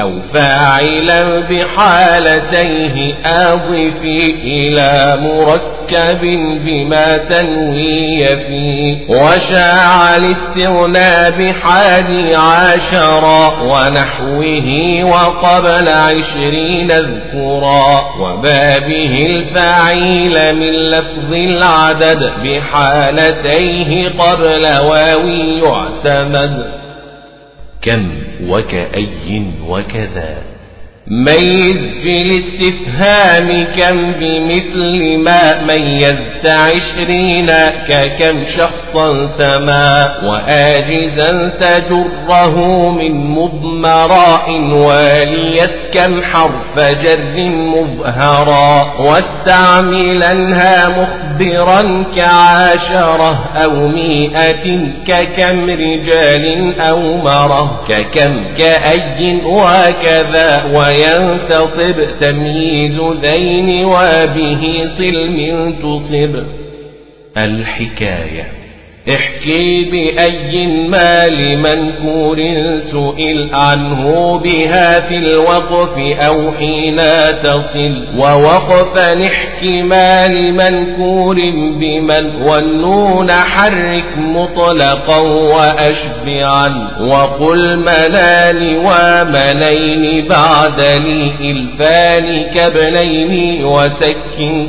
أو فاعلا بحالتيه أضفي إلى مركب بما تنوي فيه وشاع الاستغنى بحادي عشرا ونحوه وقبل عشرين اذكرا وبابه الفاعل من لفظ العدد بحالتيه قبل واوي يعتمد كم وكأي وكذا ميز في الاستفهام كم بمثل ما ميزت عشرين ككم شخصا سما وآجزا تجره من مضمراء واليت كم حرف جر مظهرا واستعملنها مخبرا كعاشرة أو مئة ككم رجال أو مرة ككم كأي وكذا وينتصب تمييز ذين وبه صلم تصب. الحكاية. احكي بأي ما لمنكور سئل عنه بها في الوقف أو حين تصل. احكي ما لمنكور بمن والنون حرك مطلقا وأشبعا. وقل منال ومنين بعد لي إلفان كبنين وسك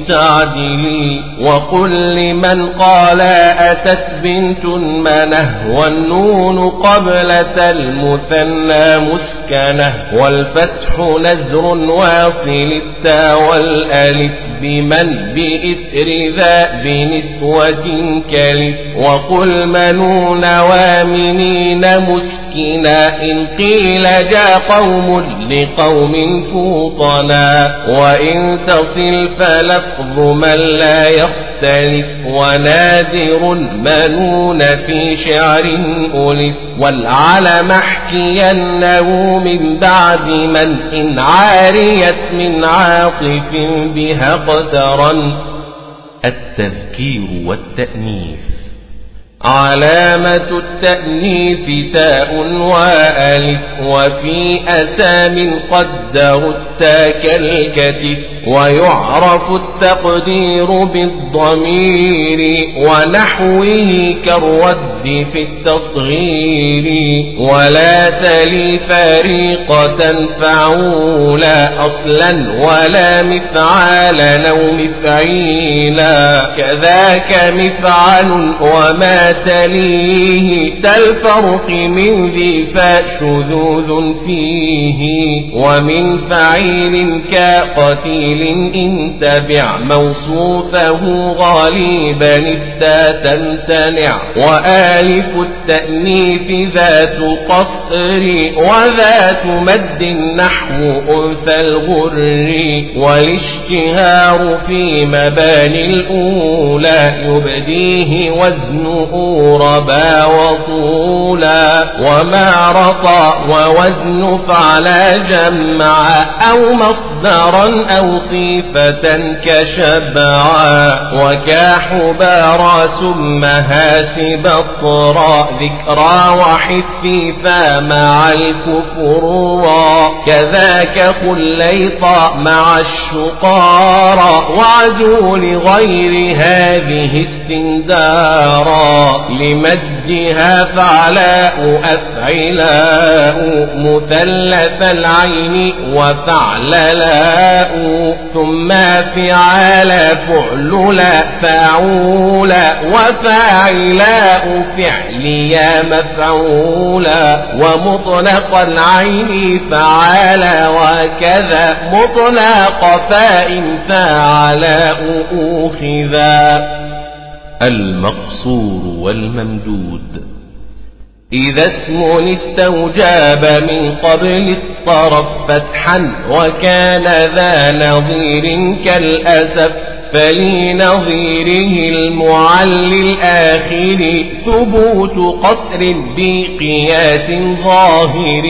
تعدلي. وقل لمن قال أتت بنت منه والنون قبلة المثنى مسكنة والفتح نزر واصل التا والألف بمن بإثر ذا بنسوة كلف وقل منون وامنين مسكنا إن قيل جاء قوم لقوم فوطنا وإن تصل فلفظ من لا يختلف ونادر منون في شعر ألف والعلم احكينه من بعد من إن عاريت من عاطف بها اقترن التذكير والتأنيث علامة التأنيث تاء وألف وفي أسام قدر التا كالكتف. ويعرف التقدير بالضمير ونحوه كالرد في التصغير. ولا تلي فريقة فعولا أصلا ولا مفعالا أو مفعيلا. كذاك مفعل وما تليه كالفرق من ذي فشذوذ فيه. ومن فعيل كقتيل إن تبع موصوفه غالبا التا تمتنع. وآلف التأنيث ذات قصر وذات مد نحو أنثى الغر. والاشتهار في مباني الأولى يبديه وزنه ربا وطولا. وما رطى ووزن فعل جمع أو مصدرا أو صفة كشبعا وكاحبارا ثم هاسب الطرا ذكرى وحثيثا مع الكفر كذاك خليطا مع الشقارى وعجول غير هذه استندارا لمدها فعلاء أفعلاء مثلث العين وفعللاء ثم فعال فعللا فعولا وفاعلاء فعليا مفعولا ومطلق العين فعالا وكذا مطلق فاء فعلاء أوخذا المقصور والممدود. إذا اسم استوجاب من قبل الطرف فتحا وكان ذا نظير كالأسف. فلنظيره المعل الآخر ثبوت قصر بقياس ظاهر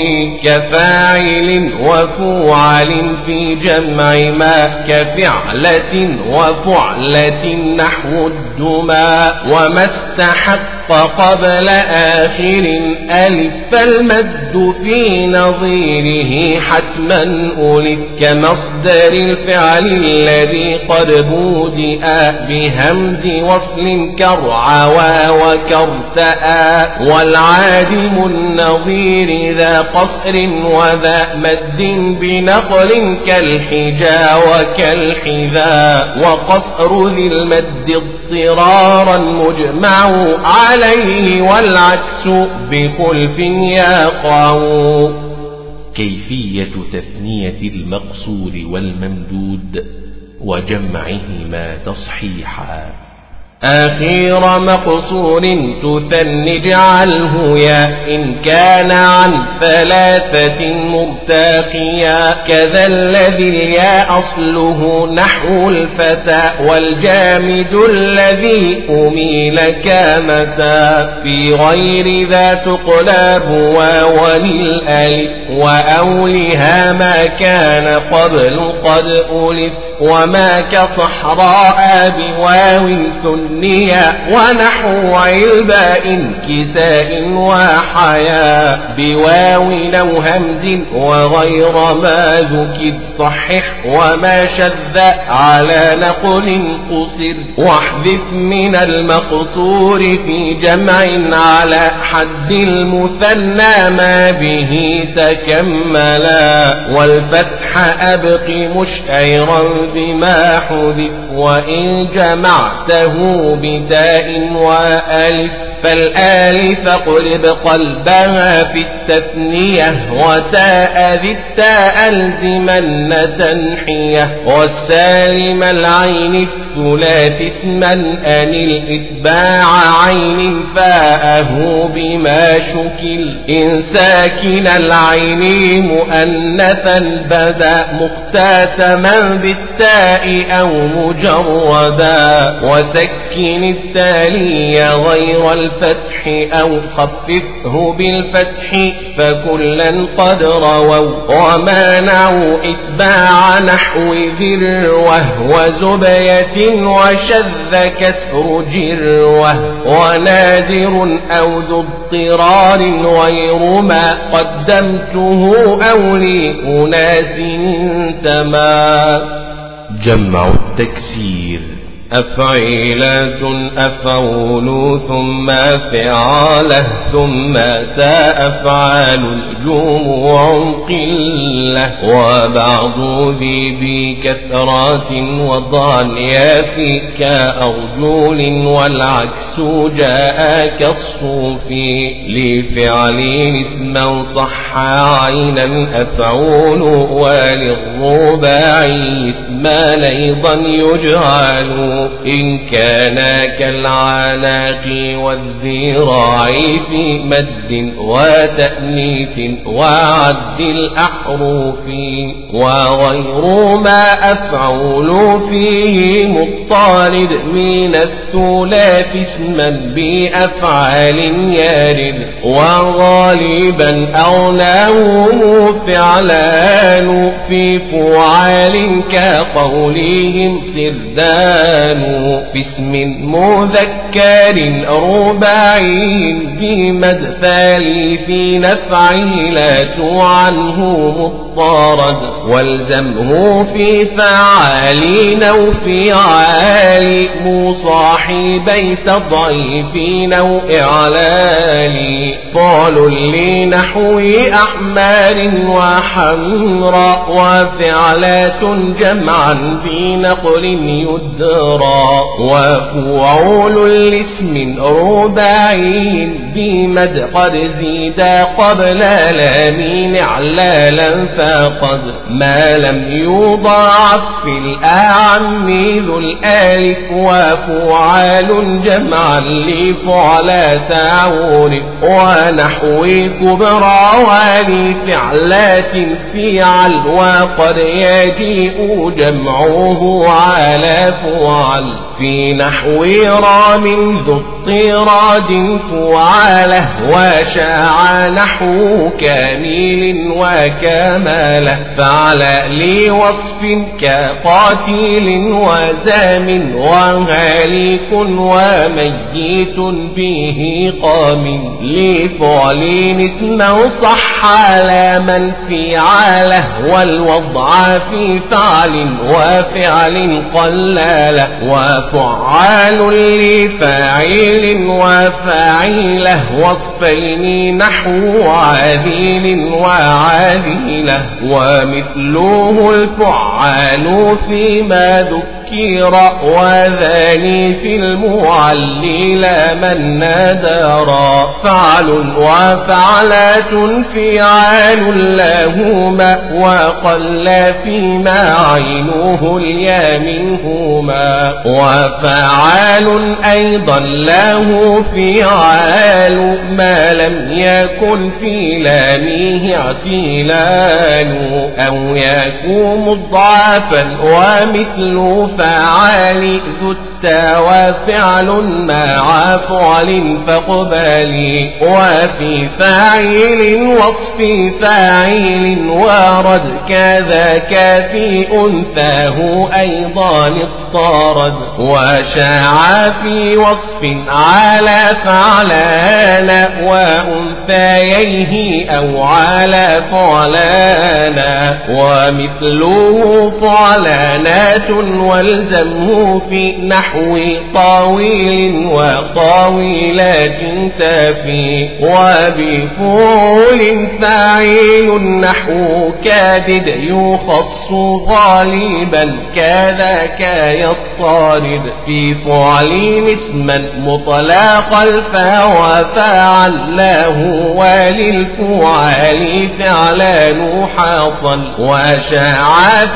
كفاعل وفوعل في جمع ما كفعلة وفعلة نحو الدما وما استحق قبل آخر ألف فالمد في نظيره حتما ألف كمصدر الفعل الذي قد بودئ بهمز وصل كرعوى وكرتأ والعادم النظير ذا قصر وذا مد بنقل كالحجا وكالحذا. وقصر ذي المد اضطرارا مجمع عليه والعكس بخلف يقع. كيفية تثنية المقصور والممدود؟ وجمعهما تصحيحا. أخير مقصور تثن جعله يا إن كان عن ثلاثة مرتاخيا كذا الذي الياء أصله نحو الفتى والجامد الذي أميل كامتا في غير ذا تقلاب وللألف وأولها ما كان قبل قد ألف وما كصحراء بواو ثن النية ونحو علباء كساء وحياء بواو أو همز وغير ما ذكر صحح وما شذ على نقل قصر واحذف من المقصور في جمع على حد المثنى ما به تكملا والفتح أبق مشعرا بما حذف وإن جمعته بتاء وألف فالآلف قلب قلبها في التثنية وتاء ذي التاء ألزمن تنحية والسالم العين الثلاث اسما أن الإتباع عين فاءه بما شكل إن ساكن العين مؤنثا بدا مختاتما بالتاء أو مجردا وسكن التالي غير الفتح أو خففه بالفتح فكلا قد رووا. ومانعوا إتباع نحو ذروة وزبية وشذ كسر جروة. ونادر أو ذو اضطرار غير ما قدمته أو لي أناس تما. جمع التكسير. أفعيلة أفعول ثم فعاله ثم تاء أفعال جموع قلة وبعض ذي بكثرات وضعن يافي كأرجول والعكس جاء كالصوف لفعل اسما صح عينا أفعول وللرباعي اسما أيضا يجعل إن كان كالعناق والذراع في مد وتأنيث وعد الأحرف وغير ما أفعل فيه مضطرد من الثلاث اسما بأفعال يارد وغالبا أغناه فعلان في فعال كقولهم سردان باسم مذكر رباعي بمد ثالث نفعه لا عنه مضطرد. والزمه في فعالين أو في عالي مصاحبي تضعيفين أو إعلالي فعل لنحو أحمار وحمراء وفعلات جمعا في نقل يدرى. وفعول لاسم رباعي بمد قد زيد قبل لامين إعلالا فقد ما لم يضاعف في الأعم ذو الآلف. وفعال جمعا لفعل تعورف ونحو كبرى ولي فعلات فعل وقد يجيء جمعه على فعل في نحو رام ذو اضطراد فعاله وشاع نحو كامل وكماله فعل لوصف كقاتل وزام وهالك وميت به قام. لفعل اسمه صح على من فعاله والوضع في فعل وفعل قلاله وفعال لفاعل وفاعله وصفين نحو عادل وعادله ومثله الفعال فيما ذكر. ذكر وذاني في المعلل من نادرا فعل وفعلات فعال لهما وقل فيما عينه اليا منهما. وفعال أيضا له فعال ما لم يكن في لامه اعتلال. أو يكون مضعفا ومثل فعال ذو وفعل مع فعل فاقبلي وفي فاعل وصف فاعل ورد كذاك في أنثاه أيضا اضطرد وشاع في وصف على فعلان وأنثييه أو على فعلانا ومثله فعلانات والزمه في نحو طاويل وطاويلات تفي وبفعول فاعل نحو كادد يخص غالبا كذاك يطارد في فعل اسما مطلق الفا وفاعل له وللفعال فعلان حاصل وشاع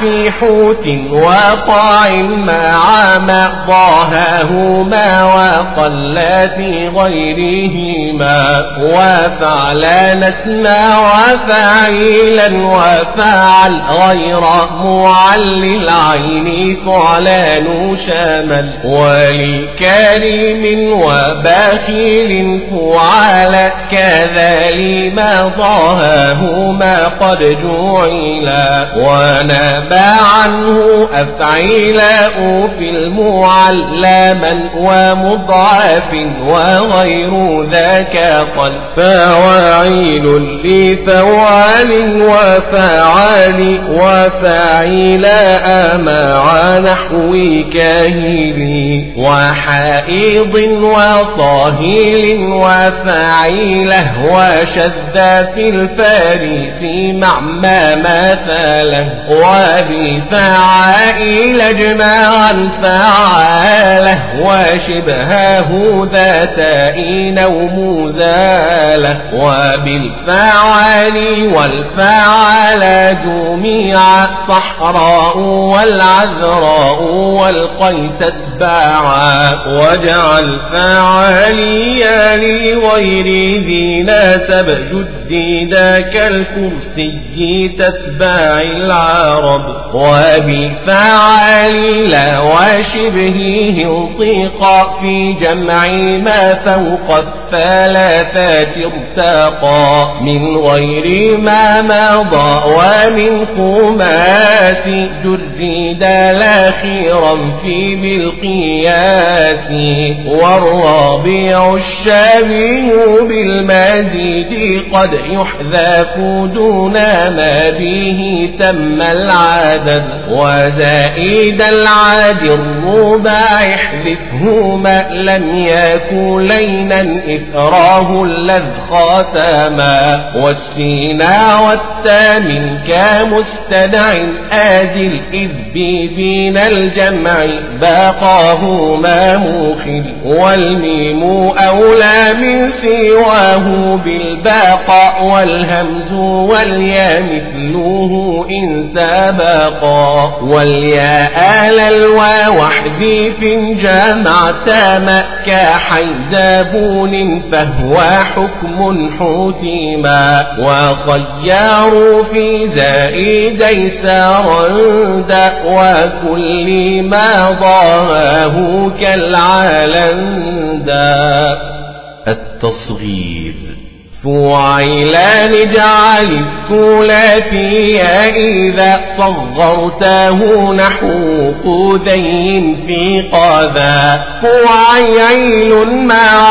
في حوت وقاع مع ما ضاهاهما وقل في غيرهما وفعلان اسما وفاعلا وفعل غير معل العين فعلان شمل ولكريم وبخيل فعل كذا لما ضاهاهما قد جعلا ونبى عنه أفعيلا في المعلما ومضعف وغير ذاك قل فواعيل لفوال وفعال وفاعل مع نحو كاهل وحائض وصاهيل وفاعله وشذ في الفارس مع ما مثله وبفعائل اجماعا فعاله وشبهه ذاتين ومزاله وبالفعال والفعال جميعا صحراء والعذراء والقيس اتباعا واجعل فعاليا لغير ذي ناسب جديدا كالكرسي تتباع العرب. وبفعال لا وشبهه انطيقا في جمع ما فوق الثلاثات ارتقى من غير ما مضى ومن خماس جرد لاخيرا في بالقياس والرابع الشابه بالمزيد قد يحذف دون ما به تم العدد وزائد العاد الرباع احذفه ما لم يكن لينا إثراه الذ خاتما والسينا والتامن كمستدع آزل إذ بين الجمع باقاه ما موخل والميم أولى من سواه بالباقى والهمز واليا مثله إن سبقا والياء آل الوا وحديف جامع تاما كحيزابون فهو حكم حتيما وخيار في زائدي سارندا وكل ما ضاه كالعالندا التصغير فعيلان جعل الثلاثي إذا صغرته نحو قدين في قذا. فعيل مع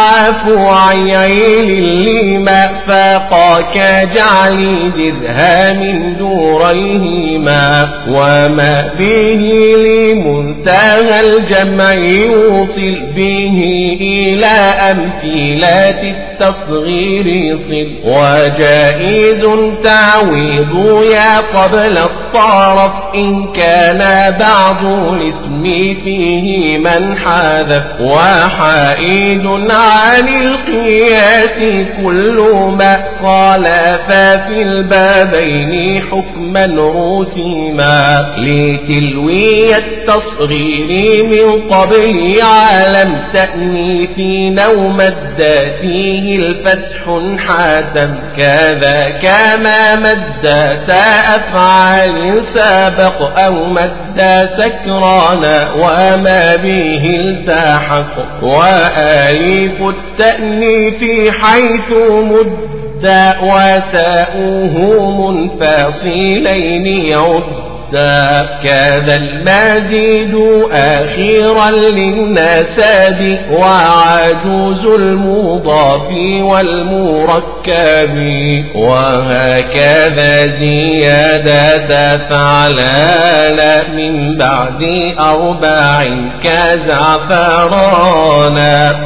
فعيل لما فاقا. كجعل درهم دوريهما وما به لمنتهى الجمع يوصل به إلى أمثلة التصغير يصل وجائز تعويض يا قبل الطرف إن كان بعض الاسم فيه من حذف وحائد عن القياس كل ما قال. ففي البابين حكما رسيما. لتلوي التصغير من قبل عالم تأنيث نوم الداتيه الفتح حاتم كذا كما مد أفعال سابق أو مد سكرانا وما به التحق وآليف التأنيث حيث مد وتاؤه منفصلين يعد كذا المزيد آخرا للنسب وعجوز المضاف والمركب وهكذا زيادة فعلان من بعد أربع كزعفران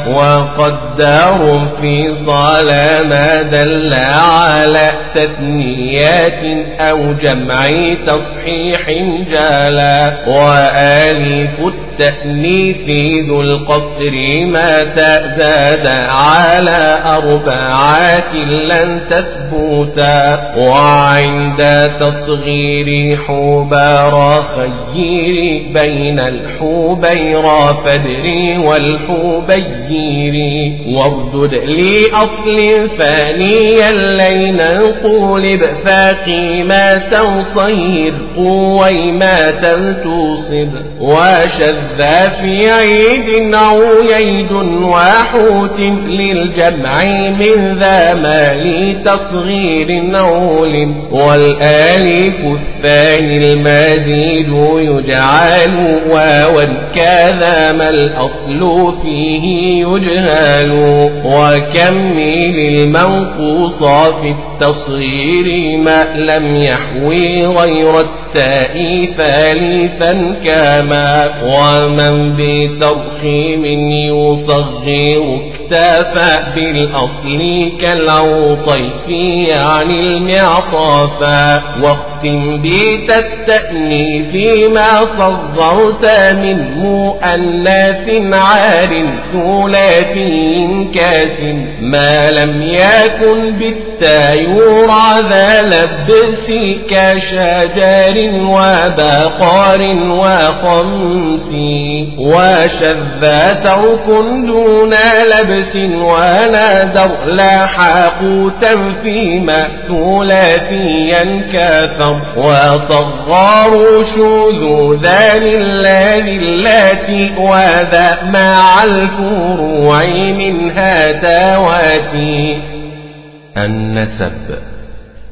وقدر في صلاة ما دل على تثنيات أو جمع تصحيح جالا وآلف التأنيث ذو القصر ما تزاد على أربعات لن تثبتا وعند تصغير حبار خير بين الحبير فدري والحبير. واردد لأصل فانيا لين قولب فقيمة صير قويمة توصب وشذ في عيد أو وحوت للجمع من ذا مال تصغير علم والآلف الثاني المزيد يجعل واوا كذا ما الأصل فيه يجهل وكمل المنقوص في التصغير ما لم يحوي غير التاء ثالثا كما ومن بترخيم يصغر اكتفى بالأصل كالعوطيف يعني المعطافا واختم بيت التأنيث ما صغرت من مؤنث عار ثلاثي كاس ما لم يكن بالتا يرى ذا لبس كشجر وبقار وخمس وشذ ترك دون لبس ونادر لاحق فيما ثلاثيا كثر وصغروا شذوذان الذي اللاتي وذا مع الفروع منها تواتي النسب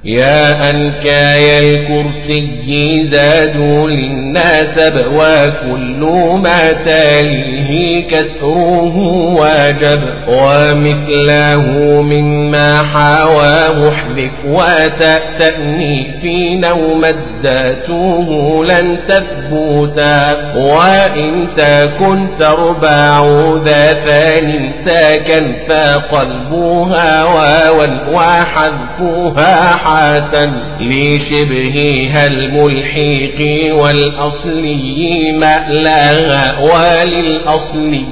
يا أنكاي الكرسي زادوا للناسب وكل ما تاليه كسره واجب. ومثله مما حاوى محذف وتأتأني في نوم الداتوه لن تثبوتا. وإن تكن تربع ذا ثان ساكا فقلبها واوا وحذفها لشبهها الملحق والأصلي مألاها وللأصلي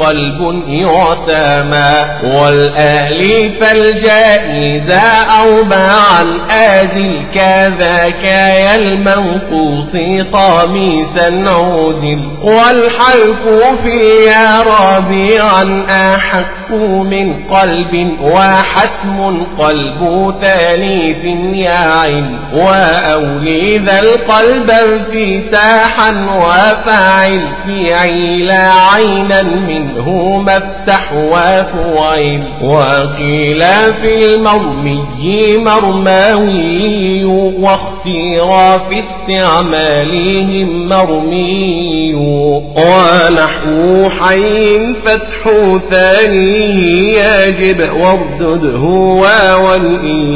قلب يعتمى والآليف الجائزة أربعا آزل كذاك يا المنقوص قميسا عودل والحلف في يا رابعا أحق من قلب وحتم قلب ثالث يعن وأولي ذا القلب افتاحا وفاعل في عيلا عينا منه مفتح وفعيل وقيل في المرمي مرماوي واختيرا في استعمالهم مرمي. ونحو حي فتح ثانية يجب واردده واوا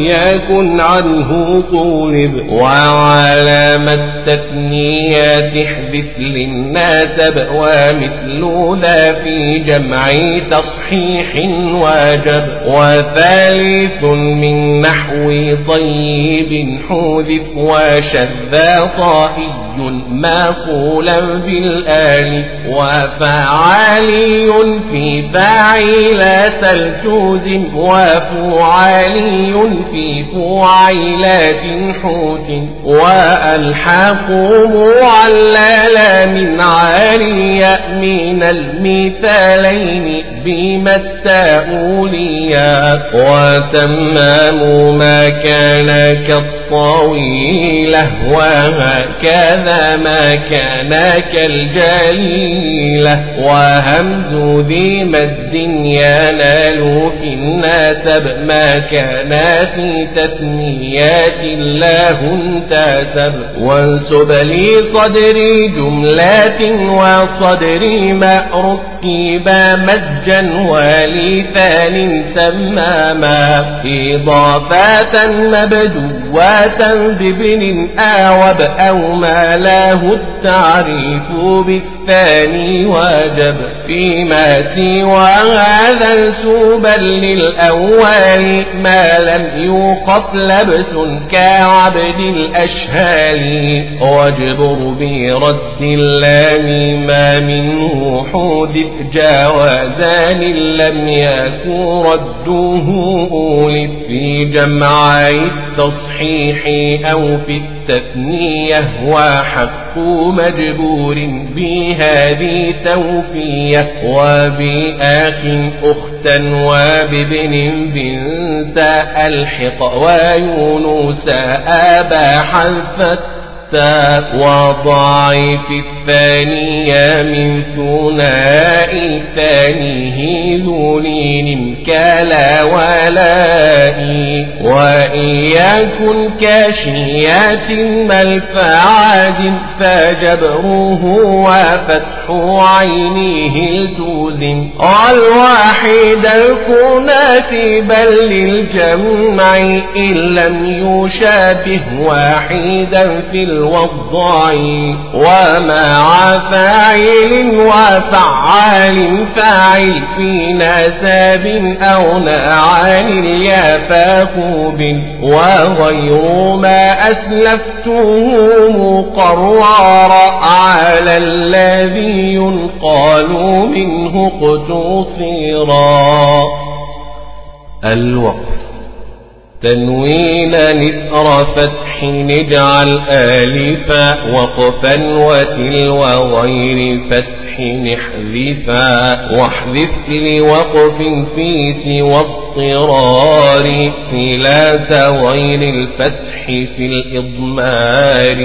يكن عنه طولب وعلامة التثنيات احذف للناسب ومثل ذا في جمع تصحيح واجب. وثالث من نحو طيب حذف وشذا طائي معقولا بالآل. وفعالي في فاعلات التوزن وفعالي في فعيلات حوت وألحقوا معللا من عالية من المثالين بما التأوليا وتمام ما كان كالطويلة وهكذا ما كان كالجليلة وهمز ذي مد ينال في الناسب ما كان في تثنيات الله انتسب وانسب لي صدري جملات وصدري ما ركب مزجا ولثان تماما. إضافات مبدوات بابن آوب أو ما له التعريف بالثاني واجب فيما سوى هذا انسوبا للأول ما لم يوقف لبس كعبد الأشهال. واجبر برد اللام ما منه حودث جاوزان لم يكن رده أولف في جمعي التصحيح أو في التثنية وحق مجبور بهذه توفية وبأخ أختا وبابن بنت الحق ويونس أباح الفتح وضعيف الثانية من ثناء ثانية ذو لين كلا ولائي. وإن يكن كاشيات ملفعاد فجبره وفتح عينه التوزن الواحد الكناسبا للجمع إن لم يشابه واحدا في الوضع ومع فاعل وفعال فاعل في نساب أو نعال يا فاكوب وغير ما أسلفته مقرر على الذي ينقال منه اقتصرا الوقف. تنوين نثر فتح نجعل آلفا وقفا وتلو غير فتح نحذفا واحذف لوقف في سوى اضطرار صلات غير الفتح في الإضمار.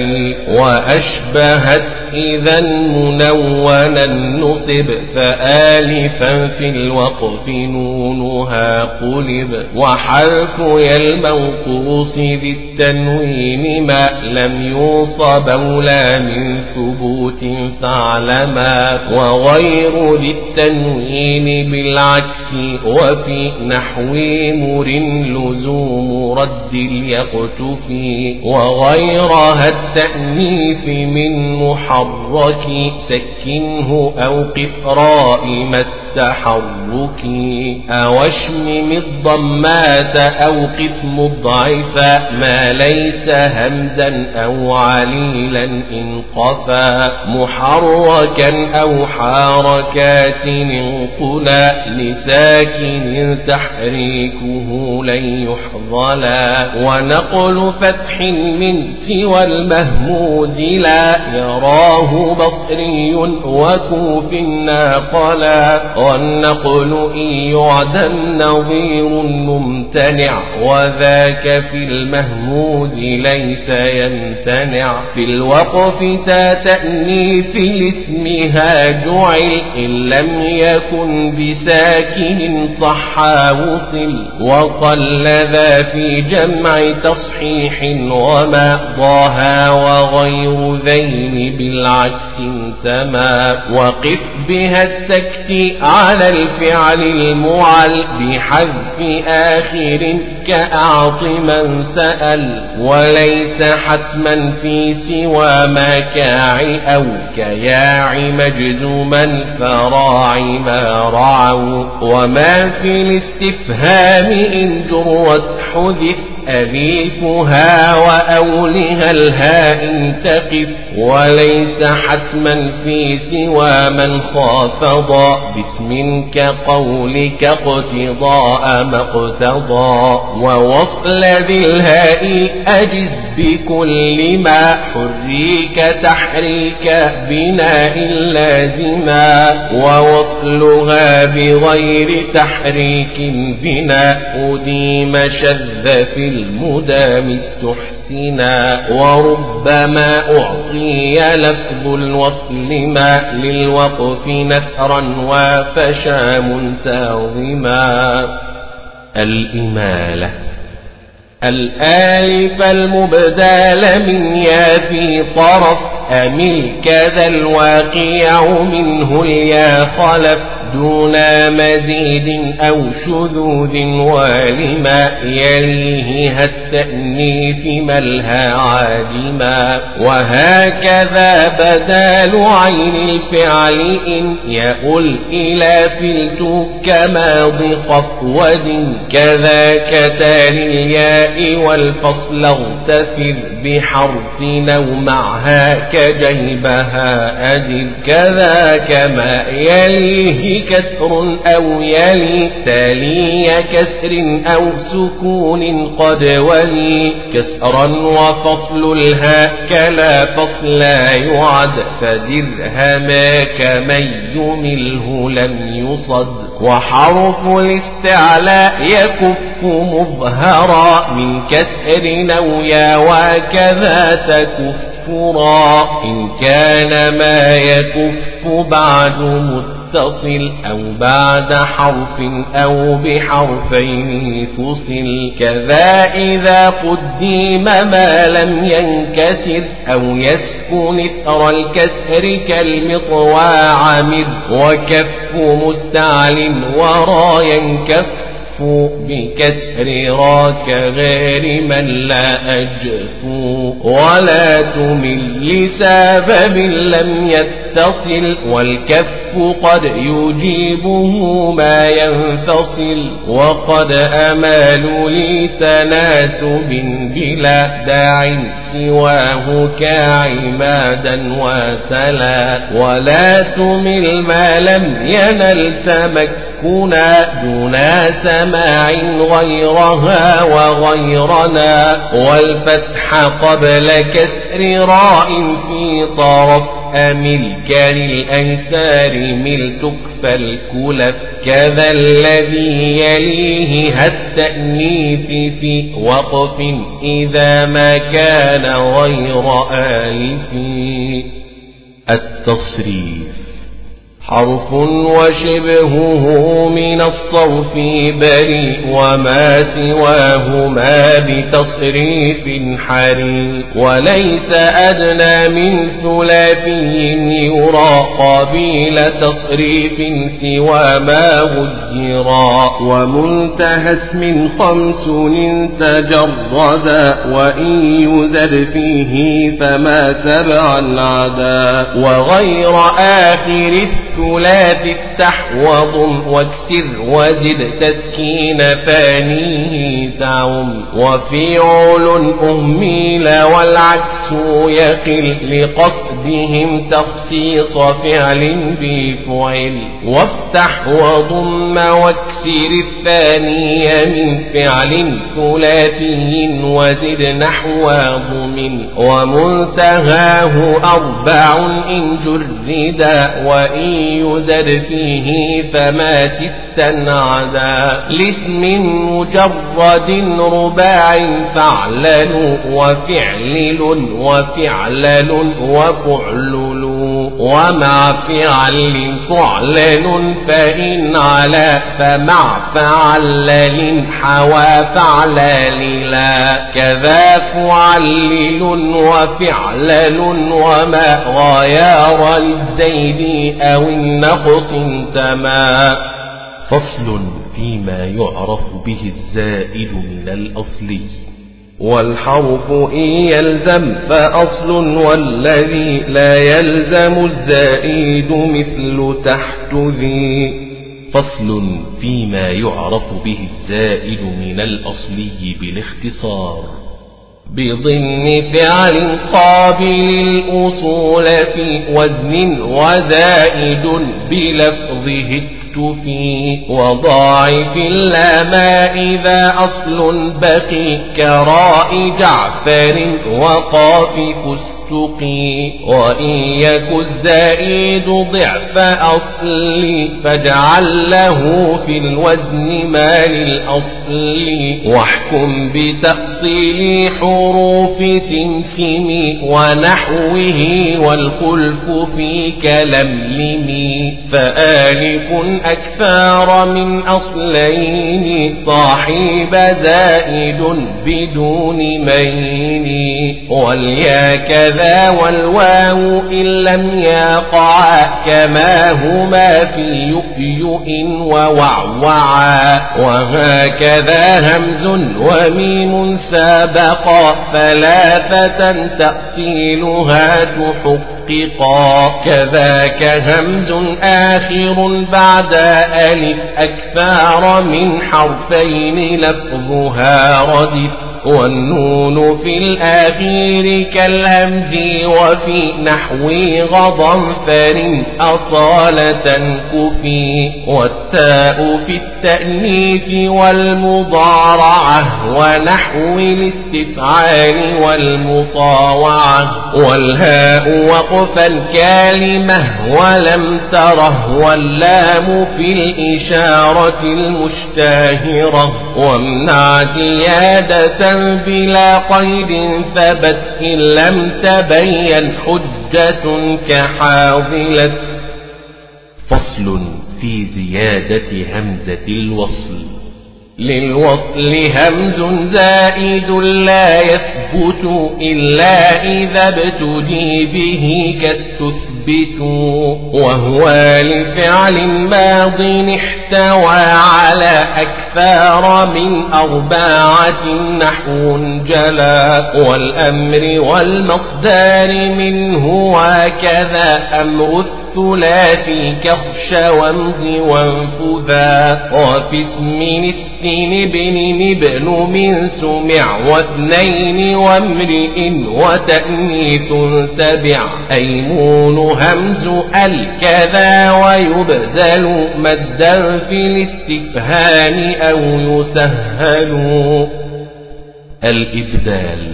وأشبهت إذا منونا نصب فآلفا في الوقف نونها قلب. وحرف يل كالمنقوص ذي التنوين ما لم يوصب أولى من ثبوت فاعلما وغير ذي التنوين بالعكس وفي نحو مر لزوم رد يقتفي وغيرها التأنيث من محرك سكنه أو قفراء التحرك أو الضمات أو قف مضعفا ما ليس همزا أو عليلا إن قفا محركا أو حركات انقلا لساكن تحريكه لن يحظلا ونقل فتح من سوى المهموز لا يراه بصري وكوف ناقلا والنقل إن يعدم نظير ممتنع وذاك في المهموز ليس يمتنع. في الوقف تا تأنيث لاسمها جعل إن لم يكن بساكن صح وصل. وقل ذا في جمع تصحيح وما ضاها وغير ذين بالعكس انتما وقف بها السكت على الفعل المعل بحذف آخر كأعط من سأل وليس حتما في سوى ما كاع أو كياع مجزوما فراع ما رعوا؟ وما في الاستفهام إن جرت حذف أليفها وأولها الهاء تقف وليس حتما في سوى من خافض. باسم كقولك اقتضاء ما اقتضى ووصل ذي الهاء أجز بكل ما حريك تحريك بناء لازما. ووصلها بغير تحريك بناء أديم شذ في المدام استحسنا وربما أعطي لفظ الوصل ما للوقف نثرا وفشا منتظما. الإمالة الآلف المبدال من يا في طرف أمل كذا الواقع منه اليا خلف. دون مزيد أو شذوذ ولما يليه التأنيث ملها عادما وهكذا بدال عين الفعل إن يقول إلى فلت كماض خفود كذاك تالي الياء والفصل اغتفر بحرف أو معها كجيبها أدل كذاك ما يليه كسر أو يلي تالي كسر أو سكون قد ولي كسرا وفصل الهاء كلا فصل يعد فدرهما كمن يمله لم يصد وحرف الاستعلاء يكف مظهرا من كسر أو يا وكذا تكفرا إن كان ما يكف بعد مت متصل أو بعد حرف أو بحرفين فصل كذا إذا قدم ما لم ينكسر أو يسكن إثر الكسر كالمطوى عامر وكف مستعل ورا ينكف بكسر راك غير من لا أجفو ولا تمل لسبب لم يتصل والكف قد يجيبه ما ينفصل وقد أمال لي تناسب بلا داع سواه كعمادا وتلا ولا تمل ما لم ينل تمكنا دون سماع غيرها وغيرنا. والفتح قبل كسر راء في طرف. أملك للأنسار ملتك فالكلف. كذا الذي يليه التأنيث في وقف إذا ما كان غير آلف. التصريف. حرف وشبهه من الصرف بريء وما سواهما بتصريف حري وليس أدنى من ثلاثي يرى قبيل تصريف سوى ما غيرا. ومنتهى اسم خمس تجردا وإن يزد فيه فما سبعا عدا وغير آخر الثلاث افتح وضم واكسر وزد تسكين فانيه دعم وفعل أهميل والعكس يقل لقصدهم تخصيص فعل بفعل. وافتح وضم واكسر الثاني من فعل ثلاثي وزد نحو ضم. ومنتهاه أربع إن جردا وإن يزد فيه فما ستا عدا لاسم مجرد رباع فعلل وفعلل وفعلل وفعلل ومع فعل فعلل فإن على فمع فعلل حوى فعلل لا. كذا فعلل وفعلل وما غيار للزيد أو النقص تما. فصل فيما يعرف به الزائد من الأصلي. والحرف إن يلزم فأصل والذي لا يلزم الزائد مثل تحت ذي. فصل فيما يعرف به الزائد من الأصلي بالاختصار. بضمن فعل قابل الأصول في وزن وزائد بلفظه في وضاعف ما إذا أصل بقي كراء جعفر وقاف فستقي وإن يك الزائد ضعف أصل فاجعل له في الوزن ما للأصل. واحكم بتأصيل حروف سمسم ونحوه والخلف في كلملم. فآلف أكثر من أصلين صاحب زائد بدون مين. واليا كذا والواو إن لم يقع كما هما في يؤيؤ ووعوعا. وهكذا همز وميم سابقا. ثلاثة تأصيلها تحققا. كذاك همز آخر بعد ألف أكثر من حرفين لفظها ردف. والنون في الأخير كالهمز وفي نحو غضنفر أصالة كفي والتاء في التأنيث والمضارعة ونحو الاستفعال والمطاوعة والهاء وقف الكلمة ولم تره واللام في الإشارة المشتهرة وامنع زيادة بلا قيد ثبت إن لم تبين حجة كحاضلة. فصل في زيادة همزة الوصل. للوصل همز زائد لا يثبت إلا إذا ابتدي به كاستثبت. وهو لفعل ماض احتوى على أكثر من أربعة نحو جلا. والأمر والمصدر منه وكذا أمر الثلاثي كخش وامض وانفذا. وفي اسم السين ابن ابن من سمع واثنين وامرئ وتأنيث تبع أيمون همز الكذا ويبدل مدا في الاستفهام أو يسهل الإبدال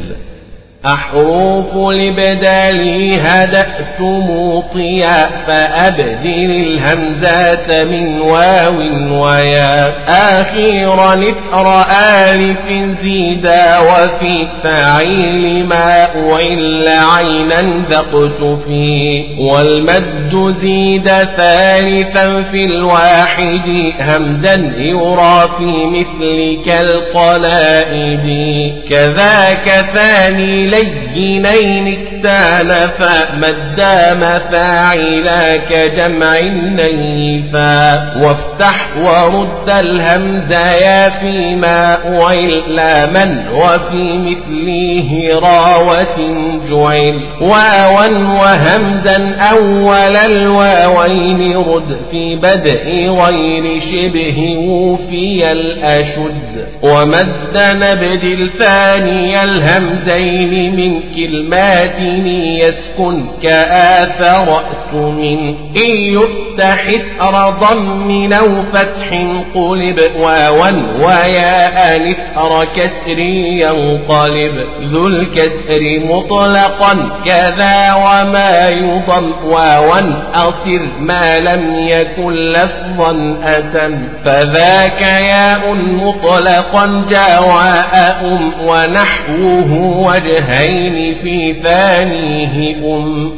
أحروف الإبدال هدأت موطيا فأبدل الهمزات من واو ويا. أخيرا إثر آلف زيدا وفي فعيل ما وإل عينا ذقت فيه والمد زيد ثالثا في الواحد همدا يرى في مثلك القلائد. كذاك ثاني لينين اكتالفا مدام فاعلا كجمع نيفا وافتح ورد الهمز يا فيما وإلا من وفي مثله راوة جعل. واوا وهمزا أول الواوين رد في بدء غير شبه وفي الأشد. ومد نبدل ثاني الهمزين من كلمات يسكن كآثرأت من. إن يفتح إثر ضم أو فتح قلب. واوا وياء إثر كسر ينقلب. ذو الكسر مطلقا. كذا وما يضم. واوا أصر ما لم يكن لفظا أتم. فذاك ياء مطلقا جاء أم ونحوه وجهين في ثانية أم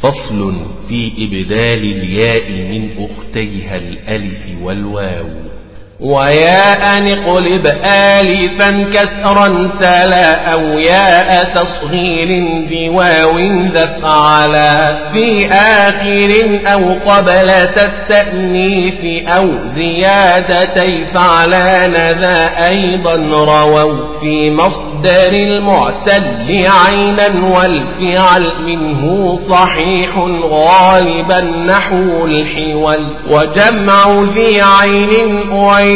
فصل في إبدال الياء من أختيها الألف والواو. وياء نقلب آلفا كسرا تلا أو ياء تصغير بواو ذفعلا في آخر أو قبلة التأنيث أو زيادتي فعلان ذا أيضا رووا في مصدر المعتل عينا والفعل منه صحيح غالبا نحو الحول وجمع ذي عين وإلا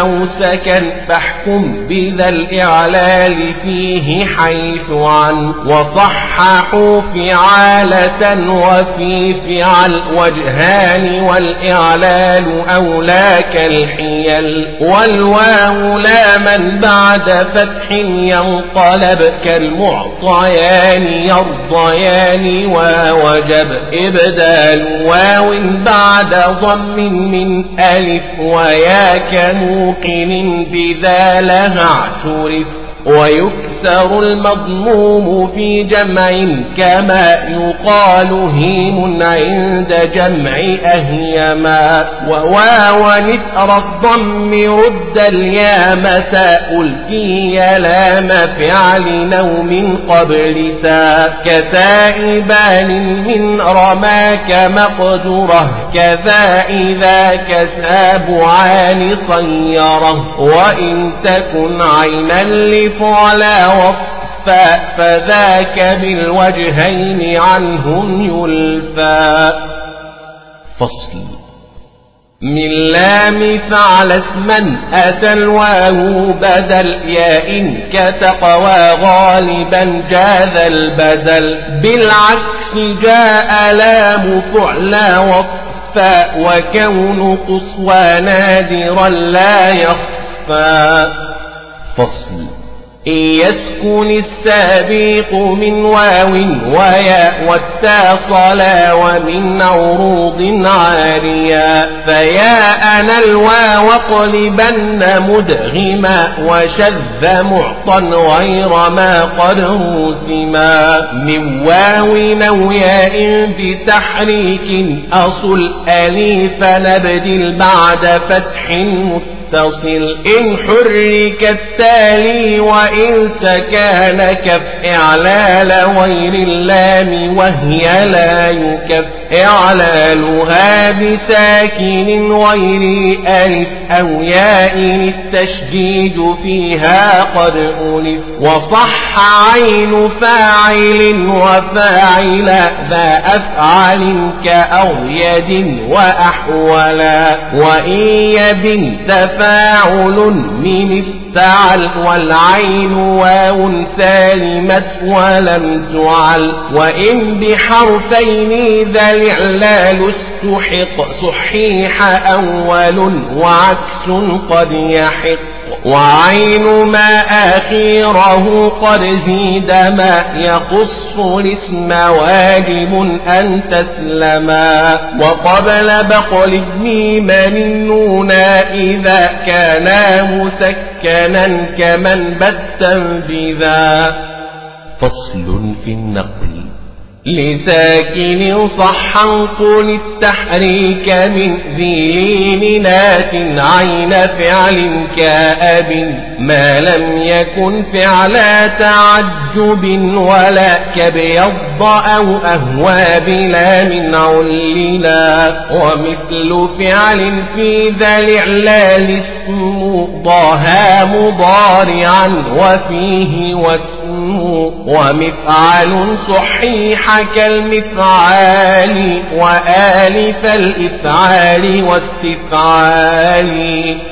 أو سكن فاحكم بذا الإعلال فيه حيث عن وصححوا فعالة وفي فعل وجهان والإعلال أولى كالحيل والواو لا من بعد فتح ينقلب كالمعطيان يرضيان ووجب إبدال واو بعد ضم من ألف ويا موقن بذا لها اعترف ويكسر المضموم في جمع كما يقال هيم عند جمع أهيما وواو نثر الضم رد اليامة ألفي لام فعل نوم قبل تا كتائبان من رماك مقدره كذا إذا كسابعان صيره. وإن تكن عينا لفعلا وصفا فذاك بالوجهين عنهم يلفى. فصل. من لام فعل اسما أتى الواو بدل ياء كتقوى غالبا جاذ البدل. بالعكس جاء لام فعلا وصفا وكون قصوى نادرا لا يخفى. فصل. إن يسكن السابق من واو وياء والتاصلا ومن عروض عاريا فيا أنا الواو اقلبن مدغما وشذ معطا غير ما قد روسما من واو أو ياء بتحريك أصل أليف نبدل بعد فتح متصل إن حرك التالي وإن سكان كف إعلال غير اللام وهي لا يكف إعلالها بساكن غير ألف أو ياء التشديد فيها قد ألف وصح عين فاعل وفاعل ذا أفعل كأغيد وأحولا وإن يبن تفاعل من استعل والعين واو سالمت ولم تعل. وإن بحرفين ذا الإعلال استحق. صحيح أول وعكس قد يحق. وعين ما آخيره قد زيد ما يخص الاسم واجب أن تسلما وقبل بقل ابن من النونا إذا كان مسكنا كمن بتا بذا فصل في النقل. لساكن صحا قل التحريك من ذي نات عين فعل كآب ما لم يكن فعل تعجب ولا كبيض أو أهوى بلا من عللا ومثل فعل في ذا الإعلال اسم ضاها مضارعا وفيه واسم. ومفعل صحيح كالمفعال وآلف الإفعال واستفعال.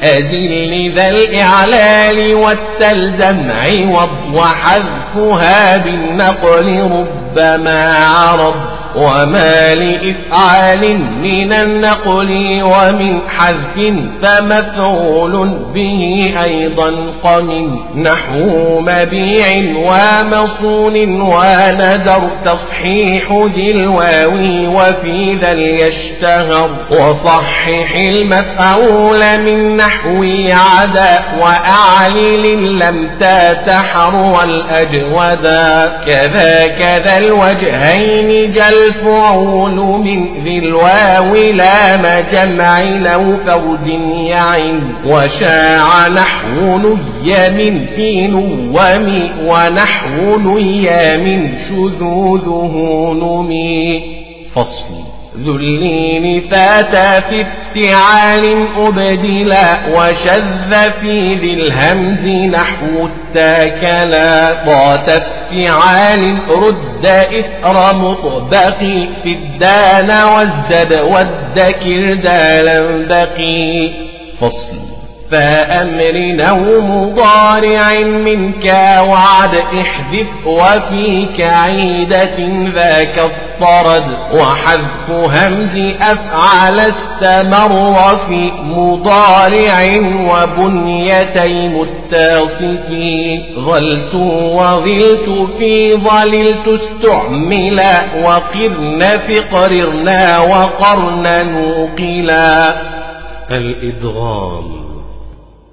أدل ذا الإعلال والتلزم عوض وحذفها بالنقل ربما عرض وما لإفعال من النقل ومن حذف فمفعول به أيضا قم نحو مبيع ومصون وندر تصحيح ذي الواو وفي ذا يشتهر وصحح المفعول من نحو عدا وأعلل لم تاتحر والأجودا كذا كذا الوجهين جل الفعول من ذي الواو لام جمع لو فرد يعن وشاع نحو ني من في نوم ونحو ني من شذوذه نمي. فصل. ذلين فات في افتعال أبدلا وشذ في ذي الهمز نحو التاكلا ضات افتعال رد إثر مطبق في الدان وازدد والذكر دالا بقي. فصل. فأمر أو مضارع منك وعد احذف وفيك عيدة ذاك الطرد وحذف همز أفعل استمر في مضارع وبنيتي متصف ظلت وظلت في ظللت استعملا وقرن في قررنا وقرن نوقلا. الإدغام.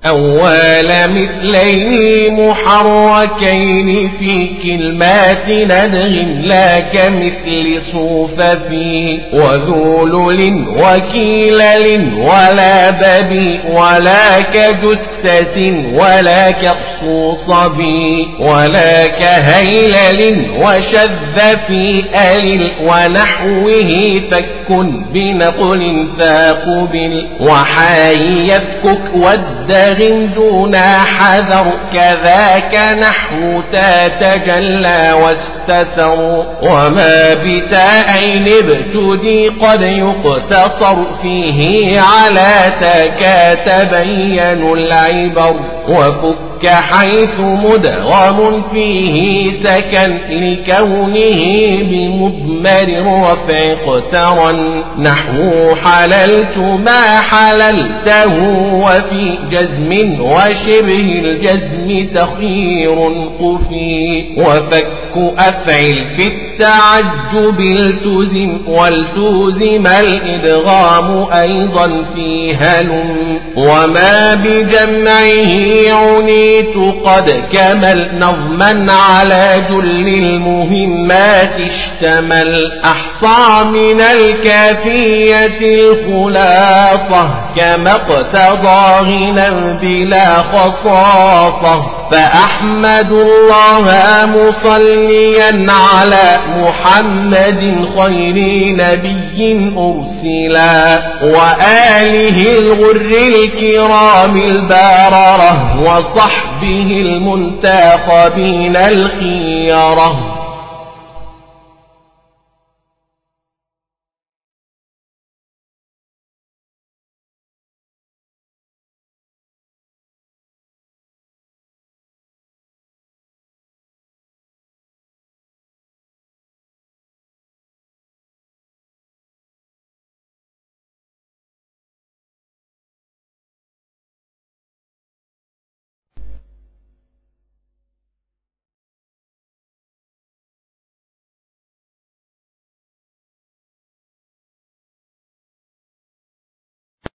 أول مثلين محركين في كلمات ندغ لا كمثل صوففي وذولل وكيلل ولا ببي ولا كجثة ولا كخصوص بي ولا كهيلل وشذ في ألل ونحوه فك بنقل فاقبل وحاي يفكك والدغ بلاغ دون حذر كذاك نحو تتجلى واستثر وما بتاءين ابتدي قد يقتصر. فيه على تكا تبين العبر. وفك حيث مدغم فيه سكن لكونه بمضمر رفع اقترن. نحو حللت ما حللته وفي جزم وشبه الجزم تخير قفي. وفك أفعل في التعجب التزم والتزم الإدغام أيضا في هلم وما بجمعه عنيت قد كمل نظما على جل المهمات اشتمل أحصى من الكافية الخلاصة كما اقتضى غنى بلا خصاصة فأحمد الله مصليا على محمد خير نبي أرسلا وآله الغر الكرام الباررة وصحبه المنتخبين الخيرة